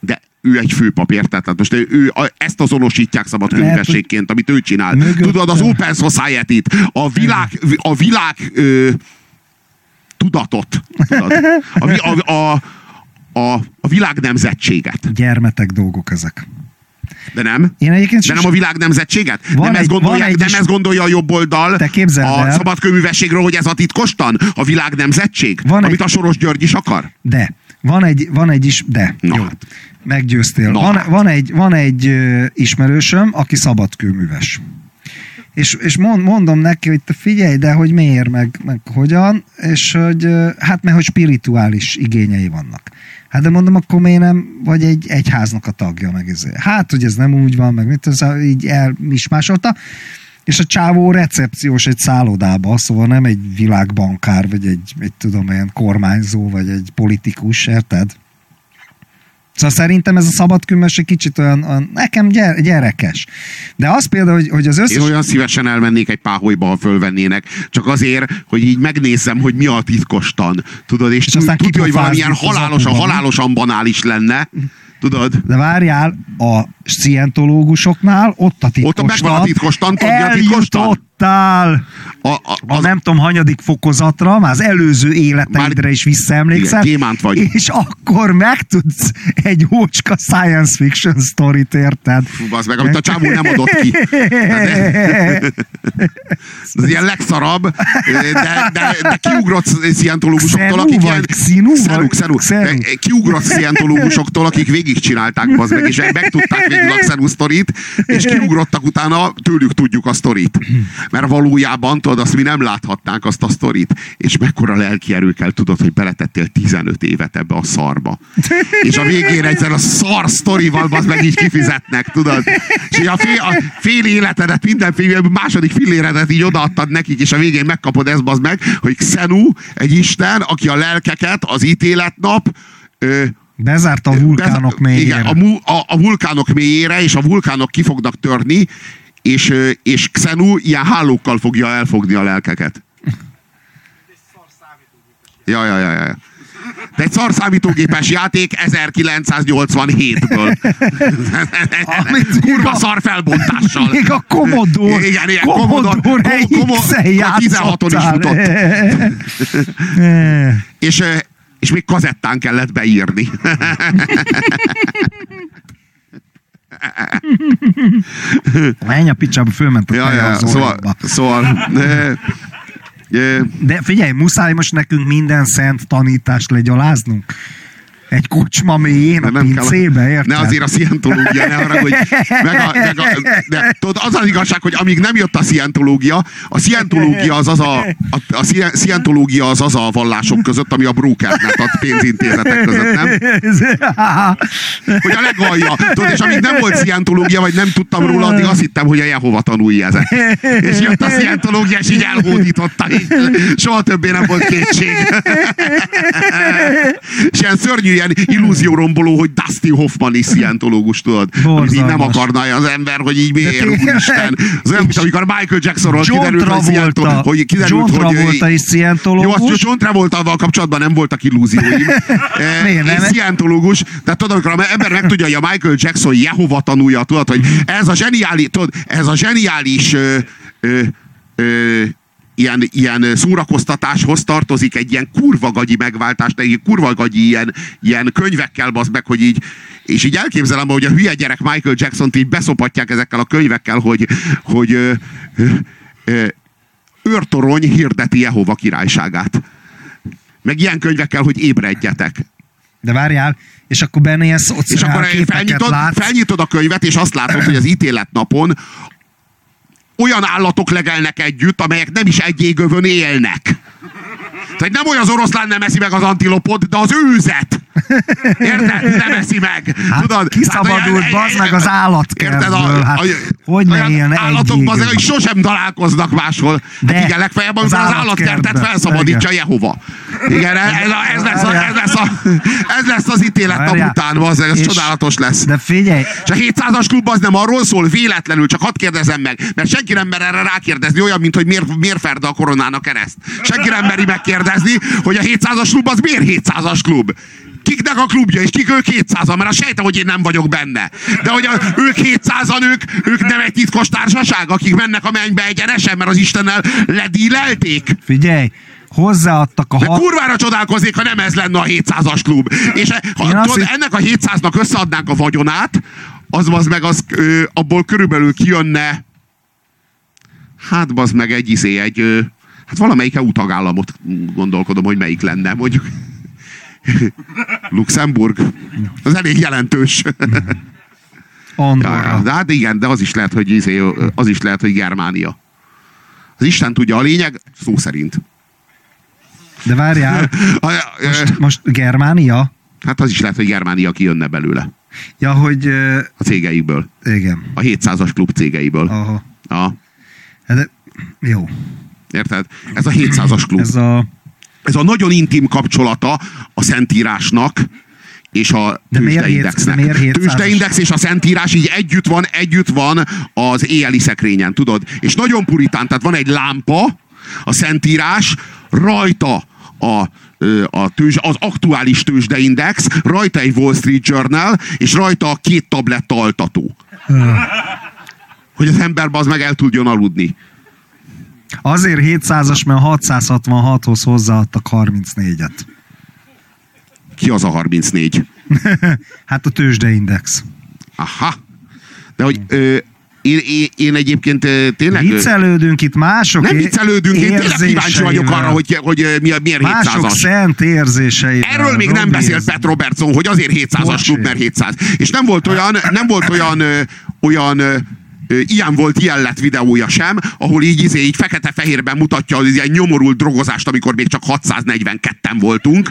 De ő egy főpap, érted? Tehát most ő, a, ezt azonosítják szabadkönyvességként, amit ő csinál. Mögött, Tudod, az Open Society-t, a világ, a világ ö, tudatot, tudod? A, a, a, a, a világ nemzetséget. Gyermetek dolgok ezek. De nem? Én egyébként De nem a világ nemzetséget? Van nem, egy, ezt gondolja, egy nem is... ezt gondolja a jobb oldal Te a el. szabadkőművességről, hogy ez a titkostan? A világ nemzetség? Van amit egy... a Soros György is akar? De. Van egy, van egy is, de. Na. Jó. Hát. Meggyőztél. Van, hát. van, egy, van egy uh, ismerősöm, aki szabadkőműves. És, és mond, mondom neki, hogy te figyelj, de hogy miért, meg, meg hogyan, és hogy hát mert hogy spirituális igényei vannak. Hát de mondom, akkor miért nem vagy egy egyháznak a tagja, meg ez. Hát, hogy ez nem úgy van, meg mit, az így elmismásolta. És a csávó recepciós egy szállodába, szóval nem egy világbankár, vagy egy, egy tudom, ilyen kormányzó, vagy egy politikus, érted? Szóval szerintem ez a szabadkümmös egy kicsit olyan, olyan nekem gyere, gyerekes. De az például, hogy, hogy az összes... Én olyan szívesen elmennék egy páholyba, ha fölvennének, csak azért, hogy így megnézzem, hogy mi a titkostan. Tudod, és, és tudja, hogy valamilyen halálosan, halálosan banális lenne. Tudod? De várjál, a szientológusoknál ott a titkostan. Ott megvan a titkostan, tudja a titkostan? jutottál a, a, az, a nem tudom hanyadik fokozatra, már az előző életeidre már, is visszaemlékszel. Igen, vagy. És akkor megtudsz egy ócska science fiction sztorit, érted? Fú, az meg, amit a csávó nem adott ki. Ez ilyen legszarabb, de, de, de kiugrott szientológusoktól, akik ilyen... Xenu, xenu. xenu. Kiugrott szientológusoktól, akik végigcsinálták, az meg, és megtudták végül a Xenu sztorit, és kiugrottak utána, tőlük tudjuk a sztorit mert valójában, tudod, azt mi nem láthatnánk azt a sztorit, és mekkora lelki erő kell, tudod, hogy beletettél 15 évet ebbe a szarba. És a végén egyszer a szar sztorival az meg így kifizetnek, tudod? És a fél, a fél életedet, minden fél, második filléredet így odaadtad nekik, és a végén megkapod ezt az meg, hogy Xenu, egy isten, aki a lelkeket az ítéletnap ö, Bezárta a vulkánok mélyére. Igen, a, a, a vulkánok mélyére, és a vulkánok ki fognak törni, és, és Xenu ilyen hálókkal fogja elfogni a lelkeket. Ja, ja, ja, ja. De egy szar számítógépes játék 1987-ből. Kurva szar felbontással. Még a Commodore. Igen, igen, Commodore, Commodore, Commodore 16-on is futott. és, és még kazettán kellett beírni. Menj a picsába, fölment a ja, ja, szóval, szóval de, de, de figyelj, muszáj most nekünk minden szent tanítást legyaláznunk egy kocsma mélyén, a pincébe, érted? Ne azért a szientológia, ne arra, hogy meg a, meg a, de, tudod, az az igazság, hogy amíg nem jött a szientológia, a szientológia az az a, a, a szientológia az az a vallások között, ami a brokernet ad pénzintézetek között, nem? Hogy a legalja. Tudod, és amíg nem volt szientológia, vagy nem tudtam róla, addig azt hittem, hogy a Jehova tanulja ezek. És jött a szientológia, és így elhódította. És soha többé nem volt kétség. és ilyen szörnyű ilyen illúzióromboló, hogy Dusty Hoffman is szientológus, tudod. Így nem akarna az ember, hogy így miért, úristen. Az olyan, amikor Michael Jacksonról John kiderült, Travolta, hogy, hogy kiderült, John Travolta hogy, is szientológus. Jó, az John Travolta-val kapcsolatban nem voltak illúzióim. Miért nem? szientológus. Tehát tudod, amikor az ember megtudja, hogy a Michael Jackson Jehova tanulja, tudod, hogy ez a zseniális, tudod, ez a zseniális ö, ö, ö, ilyen, ilyen szórakoztatáshoz tartozik egy ilyen kurvagagyi megváltás, egy kurvagagyi ilyen, ilyen könyvekkel bazd meg, hogy így, és így elképzelem, hogy a hülye gyerek Michael Jackson-t így beszopatják ezekkel a könyvekkel, hogy, hogy ö, ö, ö, őrtorony hirdeti Jehova királyságát. Meg ilyen könyvekkel, hogy ébredjetek. De várjál, és akkor benne ilyen És akkor felnyitod, felnyitod a könyvet, és azt látod, hogy az ítéletnapon olyan állatok legelnek együtt, amelyek nem is egy égövön élnek. Tehát nem olyan az oroszlán nem eszi meg az antilopot, de az őzet. Érted? Nem eszi meg. Hát Tudod? kiszabadult, Hát, bazd meg az állatkertből. Hát, hogy ne ilyen állatok bazd, hogy sosem találkoznak máshol. De De, igen, legfeljebb, amikor az az, állatkertet állatkertbe. felszabadítsa Jehova. Igen, ez, a, ez, lesz, a, ez, lesz, a, ez lesz az ítélet nap Várjál. után, bazd, ez És- csodálatos lesz. De figyelj, És a 700-as klub az nem arról szól, véletlenül, csak hadd kérdezem meg, mert senki nem mer erre rákérdezni, olyan, mint hogy miért, miért ferde a koronának kereszt. Senki nem meri megkérdezni, hogy a 700-as klub az miért 700-as klub. Kiknek a klubja, és kik ők 700-an, mert a sejtem, hogy én nem vagyok benne. De hogy a, ők 700-an, ők, ők nem egy titkos társaság, akik mennek a mennybe egyenesen, mert az Istennel ledílelték. figyelj, hozzáadtak a De hat... kurvára csodálkoznék, ha nem ez lenne a 700-as klub. És e- ha azt tudod, hisz- ennek a 700-nak összeadnánk a vagyonát, az az meg az, ö, abból körülbelül kijönne hát az meg egy izé, egy ö, hát valamelyik EU tagállamot gondolkodom, hogy melyik lenne, mondjuk Luxemburg. Az elég jelentős. Ja, ja, Andorra. de hát igen, de az is lehet, hogy izé, az is lehet, hogy Germánia. Az Isten tudja a lényeg, szó szerint. De várjál, most, most Germánia? Hát az is lehet, hogy Germánia kijönne belőle. Ja, hogy... A cégeikből. Igen. A 700-as klub cégeiből. Aha. Ja. Hát jó. Érted? Ez a 700-as klub. Ez a... Ez a nagyon intim kapcsolata a Szentírásnak és a tőzsdeindexnek. hét- de miért 700-as? Tőzsdeindex és a Szentírás így együtt van, együtt van az éjjeli szekrényen, tudod? És nagyon puritán, tehát van egy lámpa, a Szentírás, rajta a, a tőzs, az aktuális tőzsdeindex, rajta egy Wall Street Journal, és rajta a két tabletta altató. Hogy az ember az meg el tudjon aludni. Azért 700-as, mert 666-hoz hozzáadtak 34-et. Ki az a 34? hát a tőzsdeindex. Aha. De hogy ö, én, én, én egyébként tényleg... Viccelődünk itt mások nem viccelődünk, én tényleg kíváncsi vagyok arra, hogy, hogy mi, miért Mások 700-as. szent érzéseivel. Erről még nem beszélt Pet Robertson, hogy azért 700-as Bocsi. klub, mert 700. És nem volt olyan, nem volt olyan, olyan ilyen volt, ilyen lett videója sem, ahol így, izé, így fekete-fehérben mutatja az ilyen nyomorult drogozást, amikor még csak 642-en voltunk.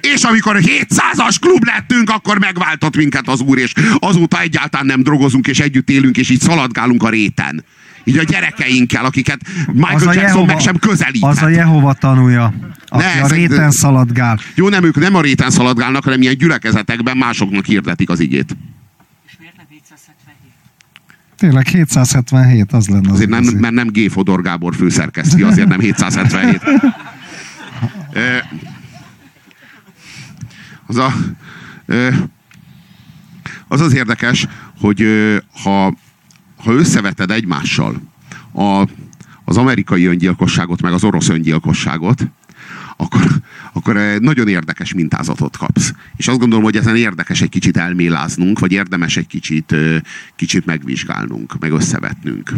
És amikor 700-as klub lettünk, akkor megváltott minket az úr, és azóta egyáltalán nem drogozunk, és együtt élünk, és így szaladgálunk a réten. Így a gyerekeinkkel, akiket Michael Jackson meg sem közelíthet. Az a Jehova tanúja, aki Ne, a ezek- réten szaladgál. Jó, nem ők nem a réten szaladgálnak, hanem ilyen gyülekezetekben másoknak hirdetik az igét. És miért nem 777? Tényleg 777, az lenne az Azért nem, igazi. mert nem G. Fodor Gábor főszerkeszti, azért nem 777. Ö, Az a, az az érdekes, hogy ha, ha összeveted egymással a, az amerikai öngyilkosságot, meg az orosz öngyilkosságot, akkor, akkor eh, nagyon érdekes mintázatot kapsz. És azt gondolom, hogy ezen érdekes egy kicsit elméláznunk, vagy érdemes egy kicsit, ö, kicsit megvizsgálnunk, meg összevetnünk.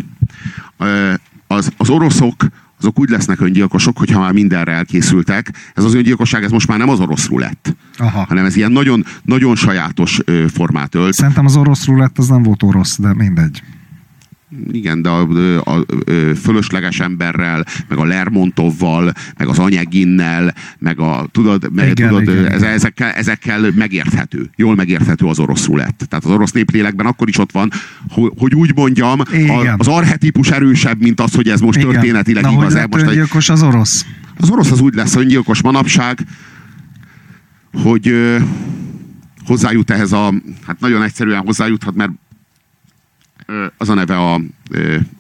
Ö, Az, az oroszok azok úgy lesznek öngyilkosok, hogyha már mindenre elkészültek. Ez az öngyilkosság, ez most már nem az orosz rulett, Aha. hanem ez ilyen nagyon, nagyon sajátos formát ölt. Szerintem az orosz rulett az nem volt orosz, de mindegy. Igen, de a, a, a, fölösleges emberrel, meg a Lermontovval, meg az Anyeginnel, meg a, tudod, meg, Igen, tudod igen, ez, igen. ezekkel, ezekkel megérthető, jól megérthető az orosz rulett. Tehát az orosz néplélekben akkor is ott van, hogy, hogy úgy mondjam, a, az archetípus erősebb, mint az, hogy ez most Igen. történetileg Na, hogy igaz. lett Most öngyilkos az orosz? az orosz az úgy lesz öngyilkos manapság, hogy ö, hozzájut ehhez a, hát nagyon egyszerűen hozzájuthat, mert az a neve a,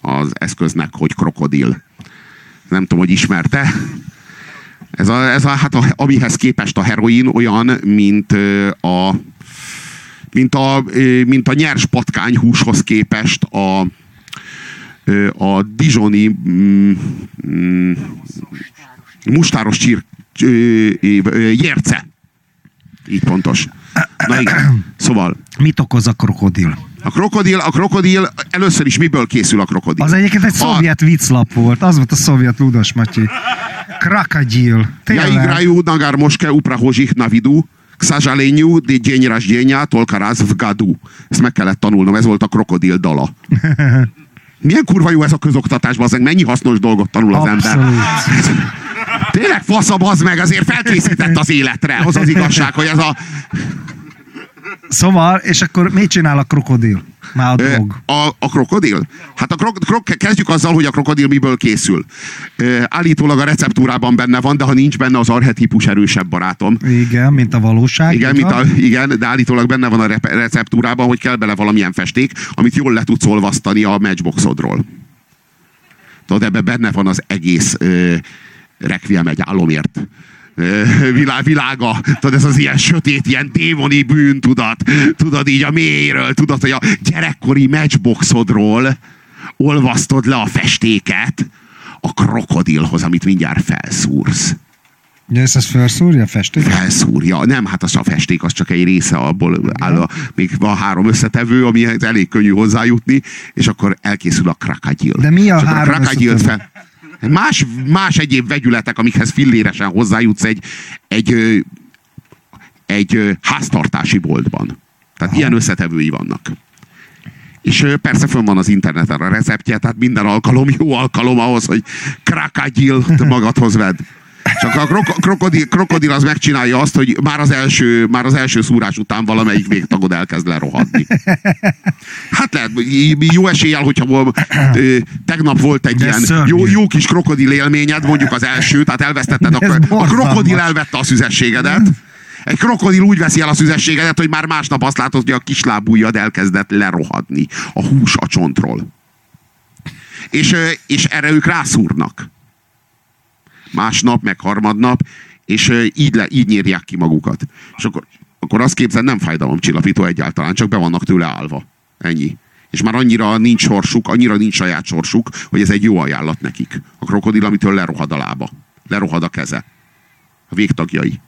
az eszköznek, hogy krokodil. Nem tudom, hogy ismerte. Ez a, ez a, hát a, amihez képest a heroin olyan, mint a mint a, mint a nyers patkány húshoz képest a, a Dijoni mm, mm, mustáros ö, gyerce. Így pontos. Na igen. Szóval Mit okoz a krokodil? a krokodil, a krokodil, először is miből készül a krokodil? Az egyébként egy A- szovjet vicclap volt, az volt a szovjet Ludas Matyi. Krokodil. Ja Tényleg. igraju na garmoške u prahožích na vidu, k de dzień ražděnia, tolka raz v gadu. Ezt meg kellett tanulnom, ez volt a krokodil dala. Milyen kurva jó ez a közoktatásban, az mennyi hasznos dolgot tanul az ember. Tényleg faszab az meg, azért felkészített az életre. Az az igazság, hogy ez a... Szóval, és akkor mit csinál a krokodil? Már a drog. A, a krokodil? Hát a krok, krok, kezdjük azzal, hogy a krokodil miből készül. Ö, állítólag a receptúrában benne van, de ha nincs benne, az arhetipus erősebb barátom. Igen, mint a valóság. Igen, mint a, igen, de állítólag benne van a receptúrában, hogy kell bele valamilyen festék, amit jól le tudsz olvasztani a matchboxodról. Tudod, ebben benne van az egész ö, Requiem egy álomért világ, világa, tudod, ez az ilyen sötét, ilyen démoni bűntudat, tudod így a mélyről, tudod, hogy a gyerekkori matchboxodról olvasztod le a festéket a krokodilhoz, amit mindjárt felszúrsz. Ja, ezt, ezt felszúrja a festék? Felszúrja. Nem, hát az a festék, az csak egy része abból áll. A, még van három összetevő, ami elég könnyű hozzájutni, és akkor elkészül a krokodil. De mi a és három krokodilt összetevő? fel, Más, más egyéb vegyületek, amikhez filléresen hozzájutsz egy, egy, egy háztartási boltban. Tehát Aha. ilyen összetevői vannak. És persze fönn van az interneten a receptje, tehát minden alkalom jó alkalom ahhoz, hogy krakagyilt magadhoz vedd. Csak a krok- krokodil, krokodil az megcsinálja azt, hogy már az első, már az első szúrás után valamelyik végtagod elkezd lerohadni. Hát lehet, jó eséllyel, hogyha tegnap volt egy De ilyen szörnyű. jó, jó kis krokodil élményed, mondjuk az első, tehát elvesztetted, Ez a, krokodil elvette a szüzességedet. Egy krokodil úgy veszi el a szüzességedet, hogy már másnap azt látod, hogy a kislábújjad elkezdett lerohadni a hús a csontról. És, és erre ők rászúrnak. Másnap, meg harmadnap, és így, le, így nyírják ki magukat. És akkor, akkor azt képzeld, nem fájdalomcsillapító egyáltalán, csak be vannak tőle állva. Ennyi. És már annyira nincs sorsuk, annyira nincs saját sorsuk, hogy ez egy jó ajánlat nekik. A krokodil, amitől lerohad a lába. Lerohad a keze. A végtagjai.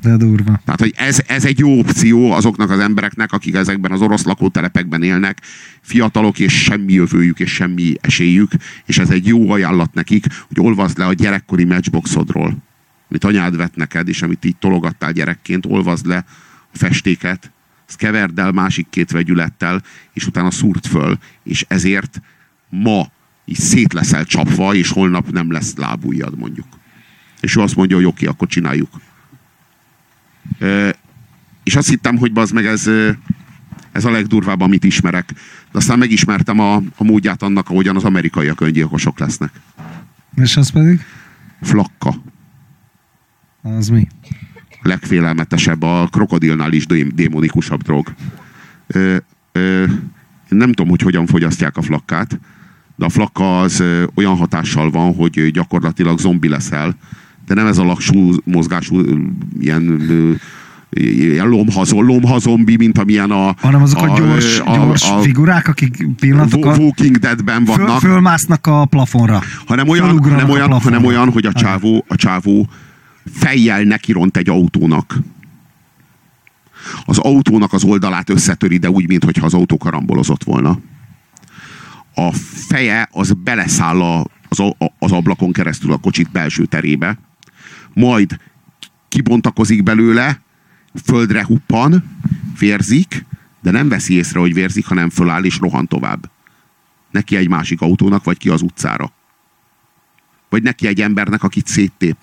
De durva. Tehát, hogy ez, ez egy jó opció azoknak az embereknek, akik ezekben az orosz lakótelepekben élnek, fiatalok, és semmi jövőjük, és semmi esélyük, és ez egy jó ajánlat nekik, hogy olvasd le a gyerekkori matchboxodról, amit anyád vett neked, és amit így tologattál gyerekként, olvasd le a festéket, azt keverd el másik két vegyülettel, és utána szúrt föl, és ezért ma így szét leszel csapva, és holnap nem lesz lábujjad, mondjuk. És ő azt mondja, hogy oké, akkor csináljuk. És azt hittem, hogy az meg ez, ez a legdurvább, amit ismerek. De aztán megismertem a, a módját annak, ahogyan az amerikaiak öngyilkosok lesznek. És az pedig? Flakka. Az mi? Legfélelmetesebb, a krokodilnál is dé- démonikusabb drog. Ö, ö, én nem tudom, hogy hogyan fogyasztják a flakkát, de a flakka az olyan hatással van, hogy gyakorlatilag zombi leszel, de nem ez a lassú mozgású ilyen ilyen lomhazó, lomhazombi, mint amilyen a... Hanem azok a, gyors, a, gyors a, figurák, akik a pillanatokat Walking Deadben föl, vannak, fölmásznak a plafonra. hanem olyan, hanem a olyan, hanem olyan, hogy a csávó, a csávó fejjel nekiront egy autónak. Az autónak az oldalát összetöri, de úgy, mintha az autó karambolozott volna. A feje az beleszáll a, az, a, az ablakon keresztül a kocsit belső terébe, majd kibontakozik belőle, földre huppan, vérzik, de nem veszi észre, hogy vérzik, hanem föláll és rohan tovább. Neki egy másik autónak, vagy ki az utcára. Vagy neki egy embernek, akit széttép.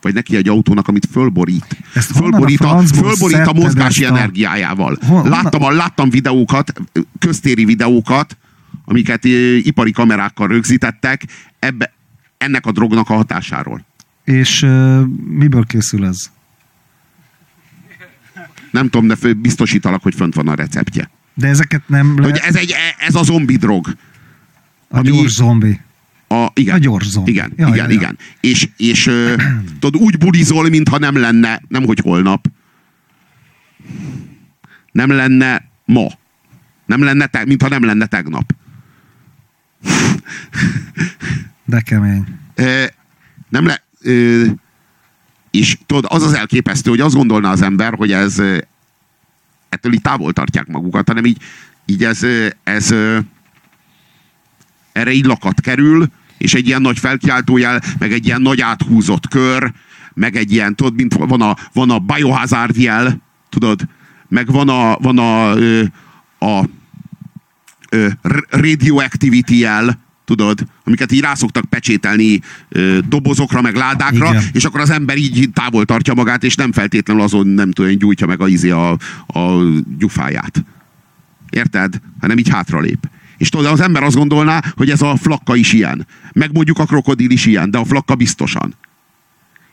Vagy neki egy autónak, amit fölborít. Ezt Fölborít a a, fölborít a mozgási a- energiájával. Hon- Láttam, a, láttam videókat, köztéri videókat, amiket ipari kamerákkal rögzítettek, ebbe, ennek a drognak a hatásáról. És uh, miből készül ez? Nem tudom, de biztosítalak, hogy fönt van a receptje. De ezeket nem le... Hogy ez, egy, ez a zombi drog. a gyors zombi. A, igen. A gyors zombi. Igen, Ja, igen, ja, ja. igen. És, és ö, tudod, úgy bulizol, mintha nem lenne, nem hogy holnap. Nem lenne ma. Nem lenne, te, mintha nem lenne tegnap. De kemény. Nem le, ö, és tudod, az az elképesztő, hogy azt gondolná az ember, hogy ez ettől így távol tartják magukat, hanem így, így ez, ez erre így lakat kerül, és egy ilyen nagy felkiáltójel, meg egy ilyen nagy áthúzott kör, meg egy ilyen, tudod, mint van a, van a biohazard jel, tudod, meg van a, van a, a, r- radioactivity jel, tudod, amiket így rászoktak pecsételni ö, dobozokra, meg ládákra, Igen. és akkor az ember így távol tartja magát, és nem feltétlenül azon, nem tudom, gyújtja meg a, izé a, a gyufáját. Érted? Hanem így hátralép. És tudod, az ember azt gondolná, hogy ez a flakka is ilyen. Meg mondjuk a krokodil is ilyen, de a flakka biztosan.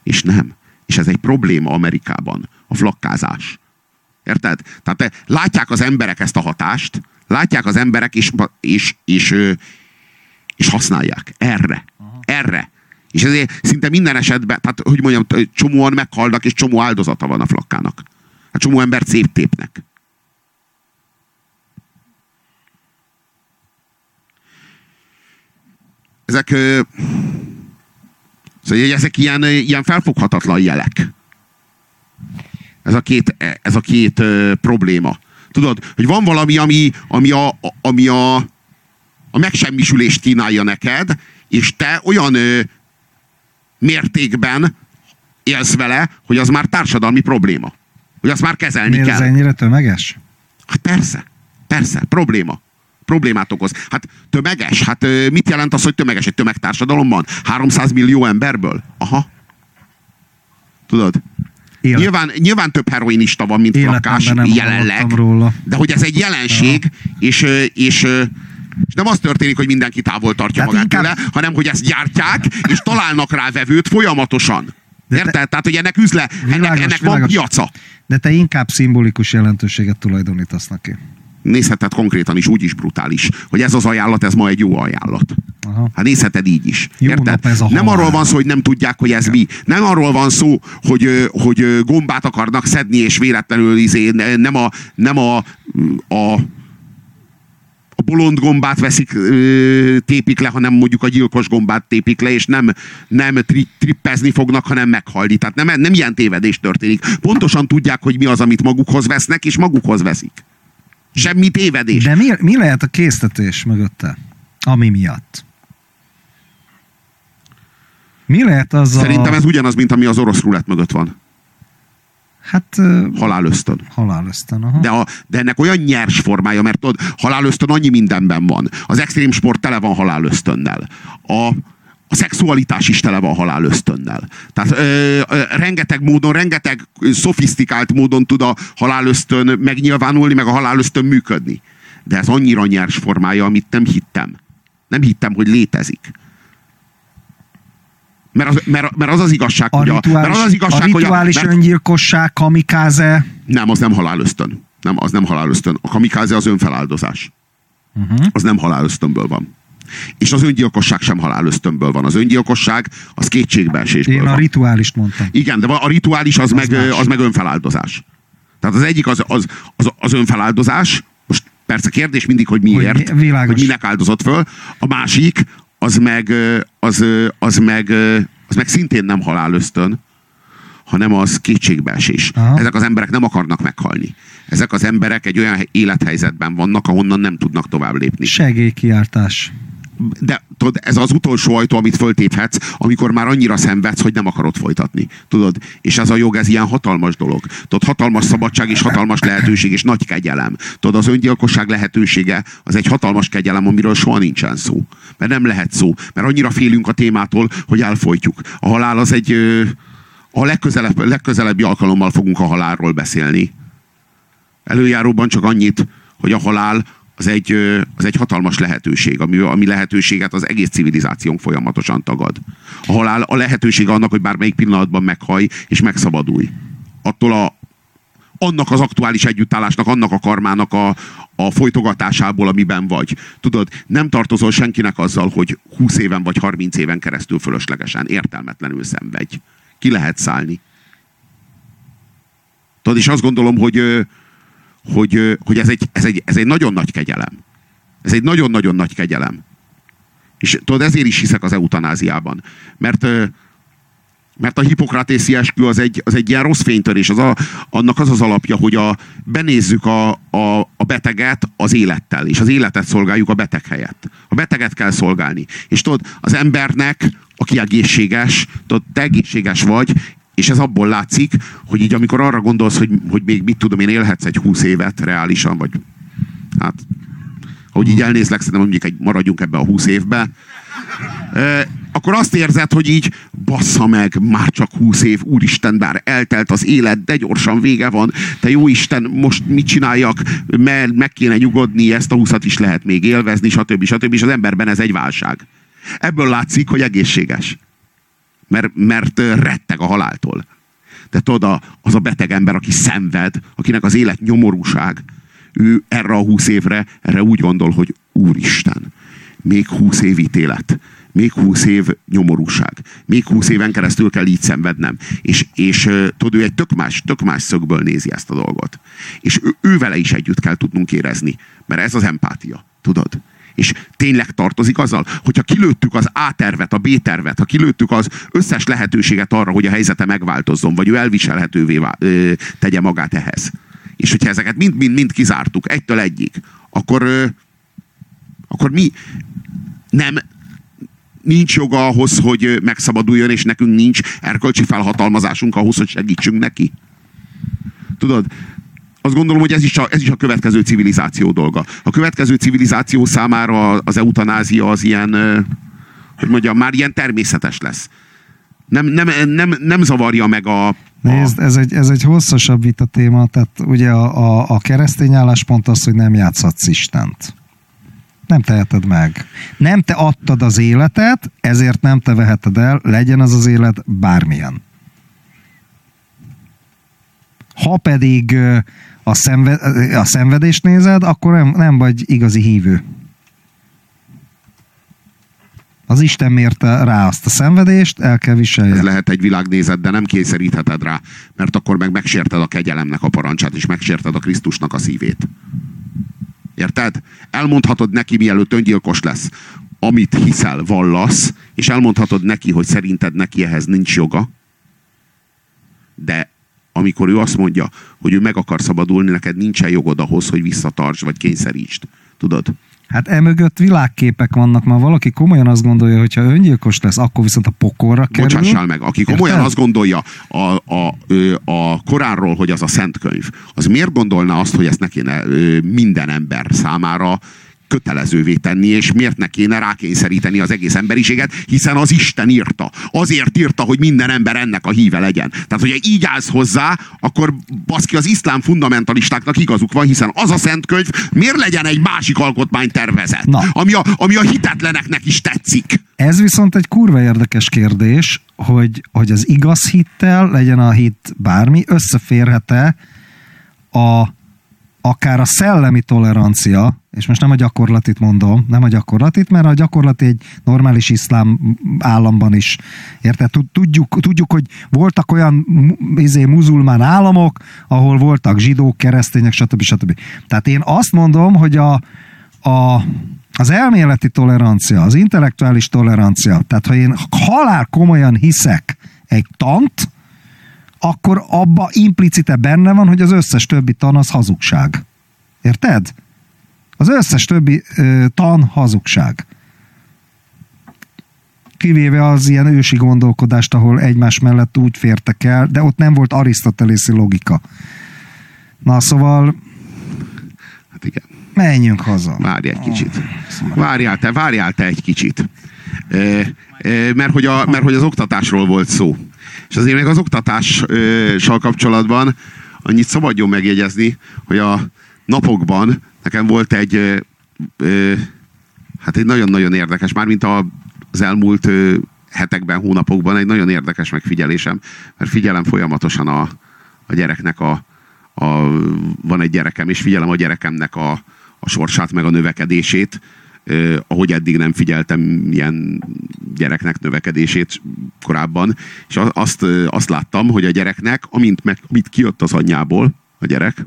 És nem. És ez egy probléma Amerikában. A flakkázás. Érted? Tehát eh, látják az emberek ezt a hatást, látják az emberek, és, és, és, ö, és használják. Erre. Erre. És ezért szinte minden esetben, tehát hogy mondjam, csomóan meghalnak, és csomó áldozata van a flakkának. Hát csomó embert széttépnek. Ezek, szóval ezek ilyen, ilyen felfoghatatlan jelek. Ez a két, ez a két probléma. Tudod, hogy van valami, ami, ami, a, a- ami a, a megsemmisülést kínálja neked, és te olyan ö, mértékben élsz vele, hogy az már társadalmi probléma. Hogy azt már kezelni Miért ez kell. ennyire tömeges? Hát persze, persze, probléma. Problémát okoz. Hát tömeges, hát ö, mit jelent az, hogy tömeges egy tömegtársadalomban? 300 millió emberből? Aha. Tudod? Élet, Nyilván, nyilván több heroinista van, mint életemben nem jelenleg. róla. De hogy ez egy jelenség, és, ö, és, ö, és nem az történik, hogy mindenki távol tartja Tehát magát inkább- tőle, hanem hogy ezt gyártják, és találnak rá vevőt folyamatosan. De te- Érted? Tehát, hogy ennek üzle, ennek, Világos, ennek van világos. piaca. De te inkább szimbolikus jelentőséget tulajdonítasz neki. Nézheted konkrétan is, úgy is brutális, hogy ez az ajánlat, ez ma egy jó ajánlat. Aha. Hát nézheted így is. Jó Érted? ez a nem halál. arról van szó, hogy nem tudják, hogy ez mi. Nem arról van szó, hogy, hogy gombát akarnak szedni, és véletlenül izé, ne- nem a, nem a a bolond gombát veszik, ö, tépik le, hanem mondjuk a gyilkos gombát tépik le, és nem, nem tri, trippezni fognak, hanem meghalni. Tehát nem, nem ilyen tévedés történik. Pontosan tudják, hogy mi az, amit magukhoz vesznek, és magukhoz veszik. Semmi tévedés. De mi, mi lehet a késztetés mögötte? Ami miatt? Mi lehet az Szerintem a... ez ugyanaz, mint ami az orosz rulett mögött van. Hát Halálösztön. halálösztön. Aha. De, a, de ennek olyan nyers formája, mert tudod, halálösztön annyi mindenben van. Az extrém sport tele van halálösztönnel. A, a szexualitás is tele van halálösztönnel. Tehát ö, ö, rengeteg módon, rengeteg szofisztikált módon tud a halálösztön megnyilvánulni, meg a halálösztön működni. De ez annyira nyers formája, amit nem hittem. Nem hittem, hogy létezik. Mert az, mert, mert az az igazság, a hogy a, mert rituális, az az igazság, a hogy a, rituális mert, öngyilkosság, kamikáze. nem, az nem halálösztön. Nem, az nem halálösztön. A kamikáze az önfeláldozás. Uh-huh. Az nem halálösztönből van. És az öngyilkosság sem halálösztönből van. Az öngyilkosság az kétségbeesésből Én a van. rituálist mondtam. Igen, de a rituális az, az, meg, más. az meg önfeláldozás. Tehát az egyik az, az, az, az önfeláldozás, most persze kérdés mindig, hogy miért, Hogy világos. hogy minek áldozott föl. A másik, az meg, az, az meg, az meg szintén nem halálösztön, hanem az kétségbeesés. Aha. Ezek az emberek nem akarnak meghalni. Ezek az emberek egy olyan élethelyzetben vannak, ahonnan nem tudnak tovább lépni. Segélykiáltás. De tudod, ez az utolsó ajtó, amit föltéphetsz, amikor már annyira szenvedsz, hogy nem akarod folytatni. Tudod? És ez a jog, ez ilyen hatalmas dolog. Tudod, hatalmas szabadság és hatalmas lehetőség és nagy kegyelem. Tudod, az öngyilkosság lehetősége az egy hatalmas kegyelem, amiről soha nincsen szó. Mert nem lehet szó. Mert annyira félünk a témától, hogy elfolytjuk. A halál az egy... A legközelebb, legközelebbi alkalommal fogunk a halálról beszélni. Előjáróban csak annyit, hogy a halál az egy, az egy hatalmas lehetőség, ami, ami lehetőséget az egész civilizációnk folyamatosan tagad. A halál a lehetőség annak, hogy bármelyik pillanatban meghaj és megszabadulj. Attól a, annak az aktuális együttállásnak, annak a karmának a, a folytogatásából, amiben vagy. Tudod, nem tartozol senkinek azzal, hogy 20 éven vagy 30 éven keresztül fölöslegesen, értelmetlenül szenvedj. Ki lehet szállni. Tudod, és azt gondolom, hogy, hogy, hogy ez, egy, ez, egy, ez egy nagyon nagy kegyelem. Ez egy nagyon-nagyon nagy kegyelem. És tudod, ezért is hiszek az eutanáziában. Mert, mert a hipokratészi eskü az egy, az egy ilyen rossz fénytörés. Az a, annak az az alapja, hogy a, benézzük a, a, a beteget az élettel, és az életet szolgáljuk a beteg helyett. A beteget kell szolgálni. És tudod, az embernek, aki egészséges, tudod, te egészséges vagy, és ez abból látszik, hogy így amikor arra gondolsz, hogy, hogy még mit tudom én, élhetsz egy húsz évet reálisan, vagy hát ahogy így elnézlek, szerintem mondjuk egy, maradjunk ebbe a 20 évbe, akkor azt érzed, hogy így bassza meg, már csak 20 év, úristen, bár eltelt az élet, de gyorsan vége van, te jó Isten, most mit csináljak, mert meg kéne nyugodni, ezt a 20 is lehet még élvezni, stb. stb. És az emberben ez egy válság. Ebből látszik, hogy egészséges. Mert, mert retteg a haláltól. De tudod, az a beteg ember, aki szenved, akinek az élet nyomorúság, ő erre a húsz évre, erre úgy gondol, hogy úristen, még húsz év ítélet, még húsz év nyomorúság, még húsz éven keresztül kell így szenvednem. És, és tudod, ő egy tök más, tök más szögből nézi ezt a dolgot. És ő, ő vele is együtt kell tudnunk érezni, mert ez az empátia, tudod? És tényleg tartozik azzal, hogyha kilőttük az A tervet, a B tervet, ha kilőttük az összes lehetőséget arra, hogy a helyzete megváltozzon, vagy ő elviselhetővé tegye magát ehhez. És hogyha ezeket mind-mind-mind kizártuk, egytől egyig, akkor, akkor mi nem, nincs joga ahhoz, hogy megszabaduljon, és nekünk nincs erkölcsi felhatalmazásunk ahhoz, hogy segítsünk neki. Tudod, azt gondolom, hogy ez is, a, ez is a következő civilizáció dolga. A következő civilizáció számára az eutanázia az ilyen, hogy mondjam, már ilyen természetes lesz. Nem, nem, nem, nem zavarja meg a. Nézd, ez egy, ez egy hosszasabb vita téma, tehát ugye a, a, a keresztény álláspont az, hogy nem játszhatsz Istent. Nem teheted meg. Nem te adtad az életet, ezért nem te veheted el, legyen az az élet bármilyen. Ha pedig a, szenved, a szenvedést nézed, akkor nem, nem vagy igazi hívő. Az Isten mérte rá azt a szenvedést, el kell viselni. Ez lehet egy világnézet, de nem kényszerítheted rá, mert akkor meg megsérted a kegyelemnek a parancsát, és megsérted a Krisztusnak a szívét. Érted? Elmondhatod neki, mielőtt öngyilkos lesz, amit hiszel, vallasz, és elmondhatod neki, hogy szerinted neki ehhez nincs joga, de amikor ő azt mondja, hogy ő meg akar szabadulni, neked nincsen jogod ahhoz, hogy visszatarts, vagy kényszerítsd. Tudod? Hát emögött világképek vannak, ma valaki komolyan azt gondolja, hogy ha öngyilkos lesz, akkor viszont a pokolra kerül. Bocsássál meg, aki komolyan Érted? azt gondolja a, a, a Koránról, hogy az a szent könyv, az miért gondolná azt, hogy ezt ne kéne minden ember számára kötelezővé tenni, és miért ne kéne rákényszeríteni az egész emberiséget, hiszen az Isten írta. Azért írta, hogy minden ember ennek a híve legyen. Tehát, hogyha így állsz hozzá, akkor baszki az iszlám fundamentalistáknak igazuk van, hiszen az a szent könyv miért legyen egy másik alkotmánytervezet, Na. Ami, a, ami a hitetleneknek is tetszik. Ez viszont egy kurva érdekes kérdés, hogy, hogy az igaz hittel, legyen a hit bármi, összeférhet-e a akár a szellemi tolerancia, és most nem a gyakorlatit mondom, nem a gyakorlatit, mert a gyakorlati egy normális iszlám államban is, érted? Tudjuk, tudjuk hogy voltak olyan izé, muzulmán államok, ahol voltak zsidók, keresztények, stb. stb. Tehát én azt mondom, hogy a, a, az elméleti tolerancia, az intellektuális tolerancia, tehát ha én halál komolyan hiszek egy tant, akkor abba implicite benne van, hogy az összes többi tan az hazugság. Érted? Az összes többi ö, tan hazugság. Kivéve az ilyen ősi gondolkodást, ahol egymás mellett úgy fértek el, de ott nem volt arisztotelészi logika. Na szóval... Hát igen. Menjünk haza. Várj egy kicsit. Várjál te, várjál te egy kicsit. E, e, mert, hogy a, mert hogy az oktatásról volt szó. És azért még az oktatással kapcsolatban annyit szabadjon megjegyezni, hogy a napokban nekem volt egy hát egy nagyon-nagyon érdekes, mármint az elmúlt hetekben, hónapokban egy nagyon érdekes megfigyelésem, mert figyelem folyamatosan a, a gyereknek a, a, van egy gyerekem, és figyelem a gyerekemnek a, a sorsát, meg a növekedését, eh, ahogy eddig nem figyeltem ilyen gyereknek növekedését korábban, és azt, azt láttam, hogy a gyereknek, amint, meg, amint kijött az anyjából, a gyerek,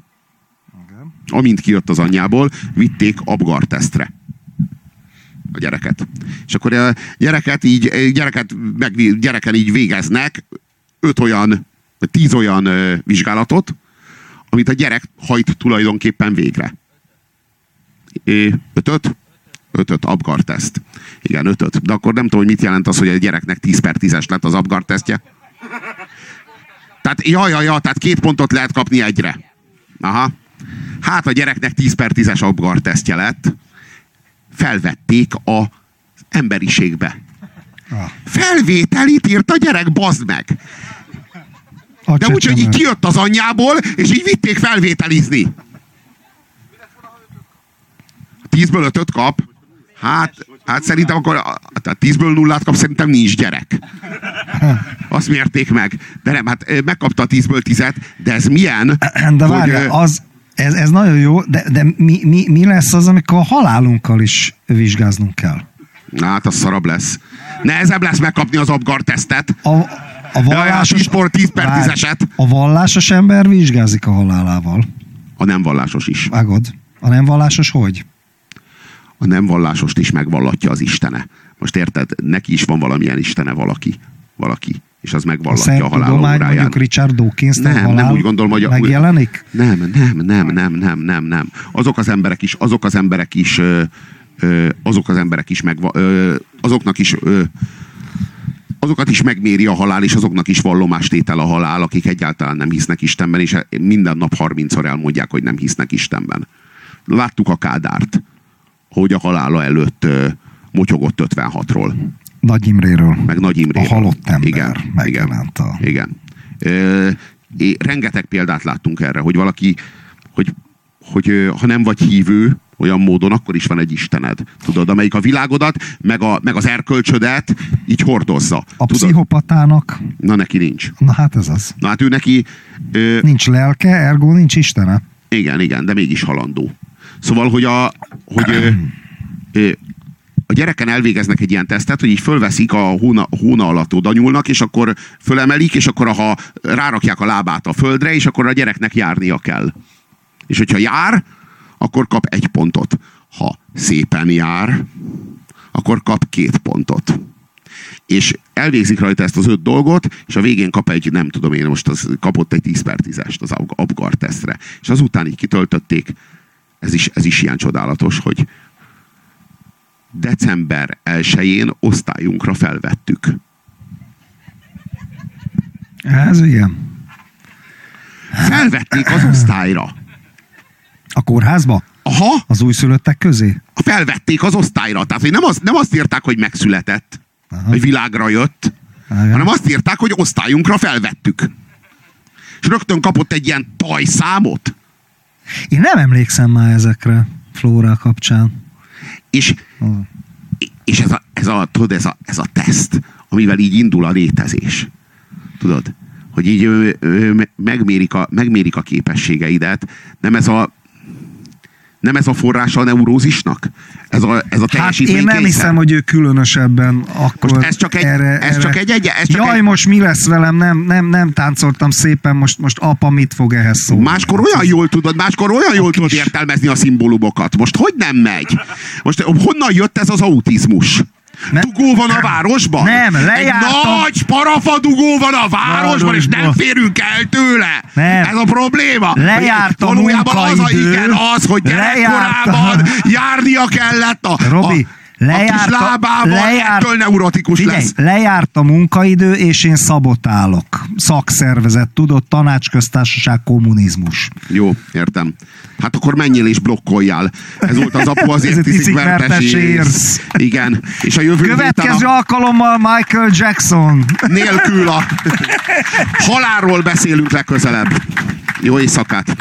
amint kijött az anyjából, vitték Abgar tesztre a gyereket. És akkor a gyereket így, gyereket, meg, gyereken így végeznek öt olyan, tíz olyan vizsgálatot, amit a gyerek hajt tulajdonképpen végre. Ötöt? Ötöt Abgar teszt. Igen, ötöt. De akkor nem tudom, hogy mit jelent az, hogy a gyereknek 10 per 10-es lett az Abgar tesztje. Tehát, ja, ja, ja, tehát két pontot lehet kapni egyre. Aha. Hát a gyereknek 10 per 10-es Abgar tesztje lett, felvették az emberiségbe. Ah. Felvételit írt a gyerek, bazd meg! A De úgy, hogy így kijött az anyjából, és így vitték felvételizni. Tízből ötöt kap? Hát, hát szerintem akkor, tehát tízből nullát kap, szerintem nincs gyerek. Azt mérték meg. De nem, hát ö, megkapta a tízből tizet, de ez milyen? De hogy, várjál, ö, az, ez, ez nagyon jó, de, de mi, mi, mi lesz az, amikor a halálunkkal is vizsgáznunk kell? Na, hát az szarabb lesz. Nehezebb lesz megkapni az Abgar tesztet. A, a vallásos, sport 10 per Várj, 10-eset. a vallásos ember vizsgázik a halálával. A nem vallásos is. Vágod? A nem vallásos hogy? A nem vallásost is megvallatja az Istene. Most érted? Neki is van valamilyen Istene valaki. Valaki. És az A megvallatja a, szent halál tudomány óráján. mondjuk Richard Dawkins Nem, halál nem úgy gondolom, hogy a- megjelenik? Nem, nem, nem, nem, nem, nem, nem. Azok az emberek is, azok az emberek is, ö, ö, azok az emberek is meg, azoknak is ö, azokat is megméri a halál, és azoknak is vallomástétel a halál, akik egyáltalán nem hisznek Istenben, és minden nap 30-szor elmondják, hogy nem hisznek Istenben. Láttuk a Kádárt, hogy a halála előtt motyogott 56-ról, Nagy Imréről. meg Nagy Imréről. A halott ember Igen, megjelent a... igen. Ö, é, rengeteg példát láttunk erre, hogy valaki, hogy, hogy ha nem vagy hívő, olyan módon, akkor is van egy Istened. Tudod, amelyik a világodat, meg, a, meg az erkölcsödet így hordozza. A Tudod? pszichopatának, Na neki nincs. na hát ez az. Na hát ő neki, ö, Nincs lelke, ergo nincs Istene. igen, igen, de mégis halandó. Szóval, hogy a, hogy ö, ö, a gyereken elvégeznek egy ilyen tesztet, hogy így fölveszik a hóna, hóna alatt oda nyúlnak, és akkor fölemelik, és akkor ha rárakják a lábát a földre, és akkor a gyereknek járnia kell. És hogyha jár, akkor kap egy pontot. Ha szépen jár, akkor kap két pontot. És elvégzik rajta ezt az öt dolgot, és a végén kap egy, nem tudom én, most az, kapott egy 10 per 10-est az Ab- Abgar tesztre. És azután így kitöltötték, ez is, ez is ilyen csodálatos, hogy december 1-én osztályunkra felvettük. Ez ilyen. Felvették az osztályra. A kórházba? Aha, Az újszülöttek közé? felvették az osztályra. Tehát, hogy nem, az, nem azt írták, hogy megszületett, Aha. hogy világra jött, Igen. hanem azt írták, hogy osztályunkra felvettük. És rögtön kapott egy ilyen tajszámot, Én nem emlékszem már ezekre Flóra kapcsán. és, és ez, a, ez, a, tudod, ez, a, ez a teszt, amivel így indul a létezés. Tudod? Hogy így ö, ö, megmérik, a, megmérik a képességeidet. Nem ez a nem ez a forrása a neurózisnak? Ez a, ez a Hát én nem hiszem, hogy ő különösebben akkor Most ez csak egy- erre, ez erre... csak egy- egy- ez csak Jaj, egy- most mi lesz velem? Nem, nem, nem táncoltam szépen, most, most apa mit fog ehhez szólni? Máskor olyan jól tudod, máskor olyan jól tudod kis- értelmezni a szimbólumokat. Most hogy nem megy? Most honnan jött ez az autizmus? Nem. Dugó van a városban? Nem, Egy lejártam. nagy parafa dugó van a városban, és nem férünk el tőle. Nem. Ez a probléma. Lejárt a Valójában az a, igen, az, hogy gyerekkorában járnia kellett a, Robi, a lejárt kis a- lábával, lejárt- ettől neurotikus Figyelj, lesz. lejárt a munkaidő, és én szabotálok. Szakszervezet, tudod, tanácsköztársaság, kommunizmus. Jó, értem. Hát akkor menjél és blokkoljál. Ez volt az apu azért te sírsz. sírsz. Igen. És a jövő héten Következő a, alkalommal Michael Jackson. nélkül a halálról beszélünk legközelebb. Jó éjszakát!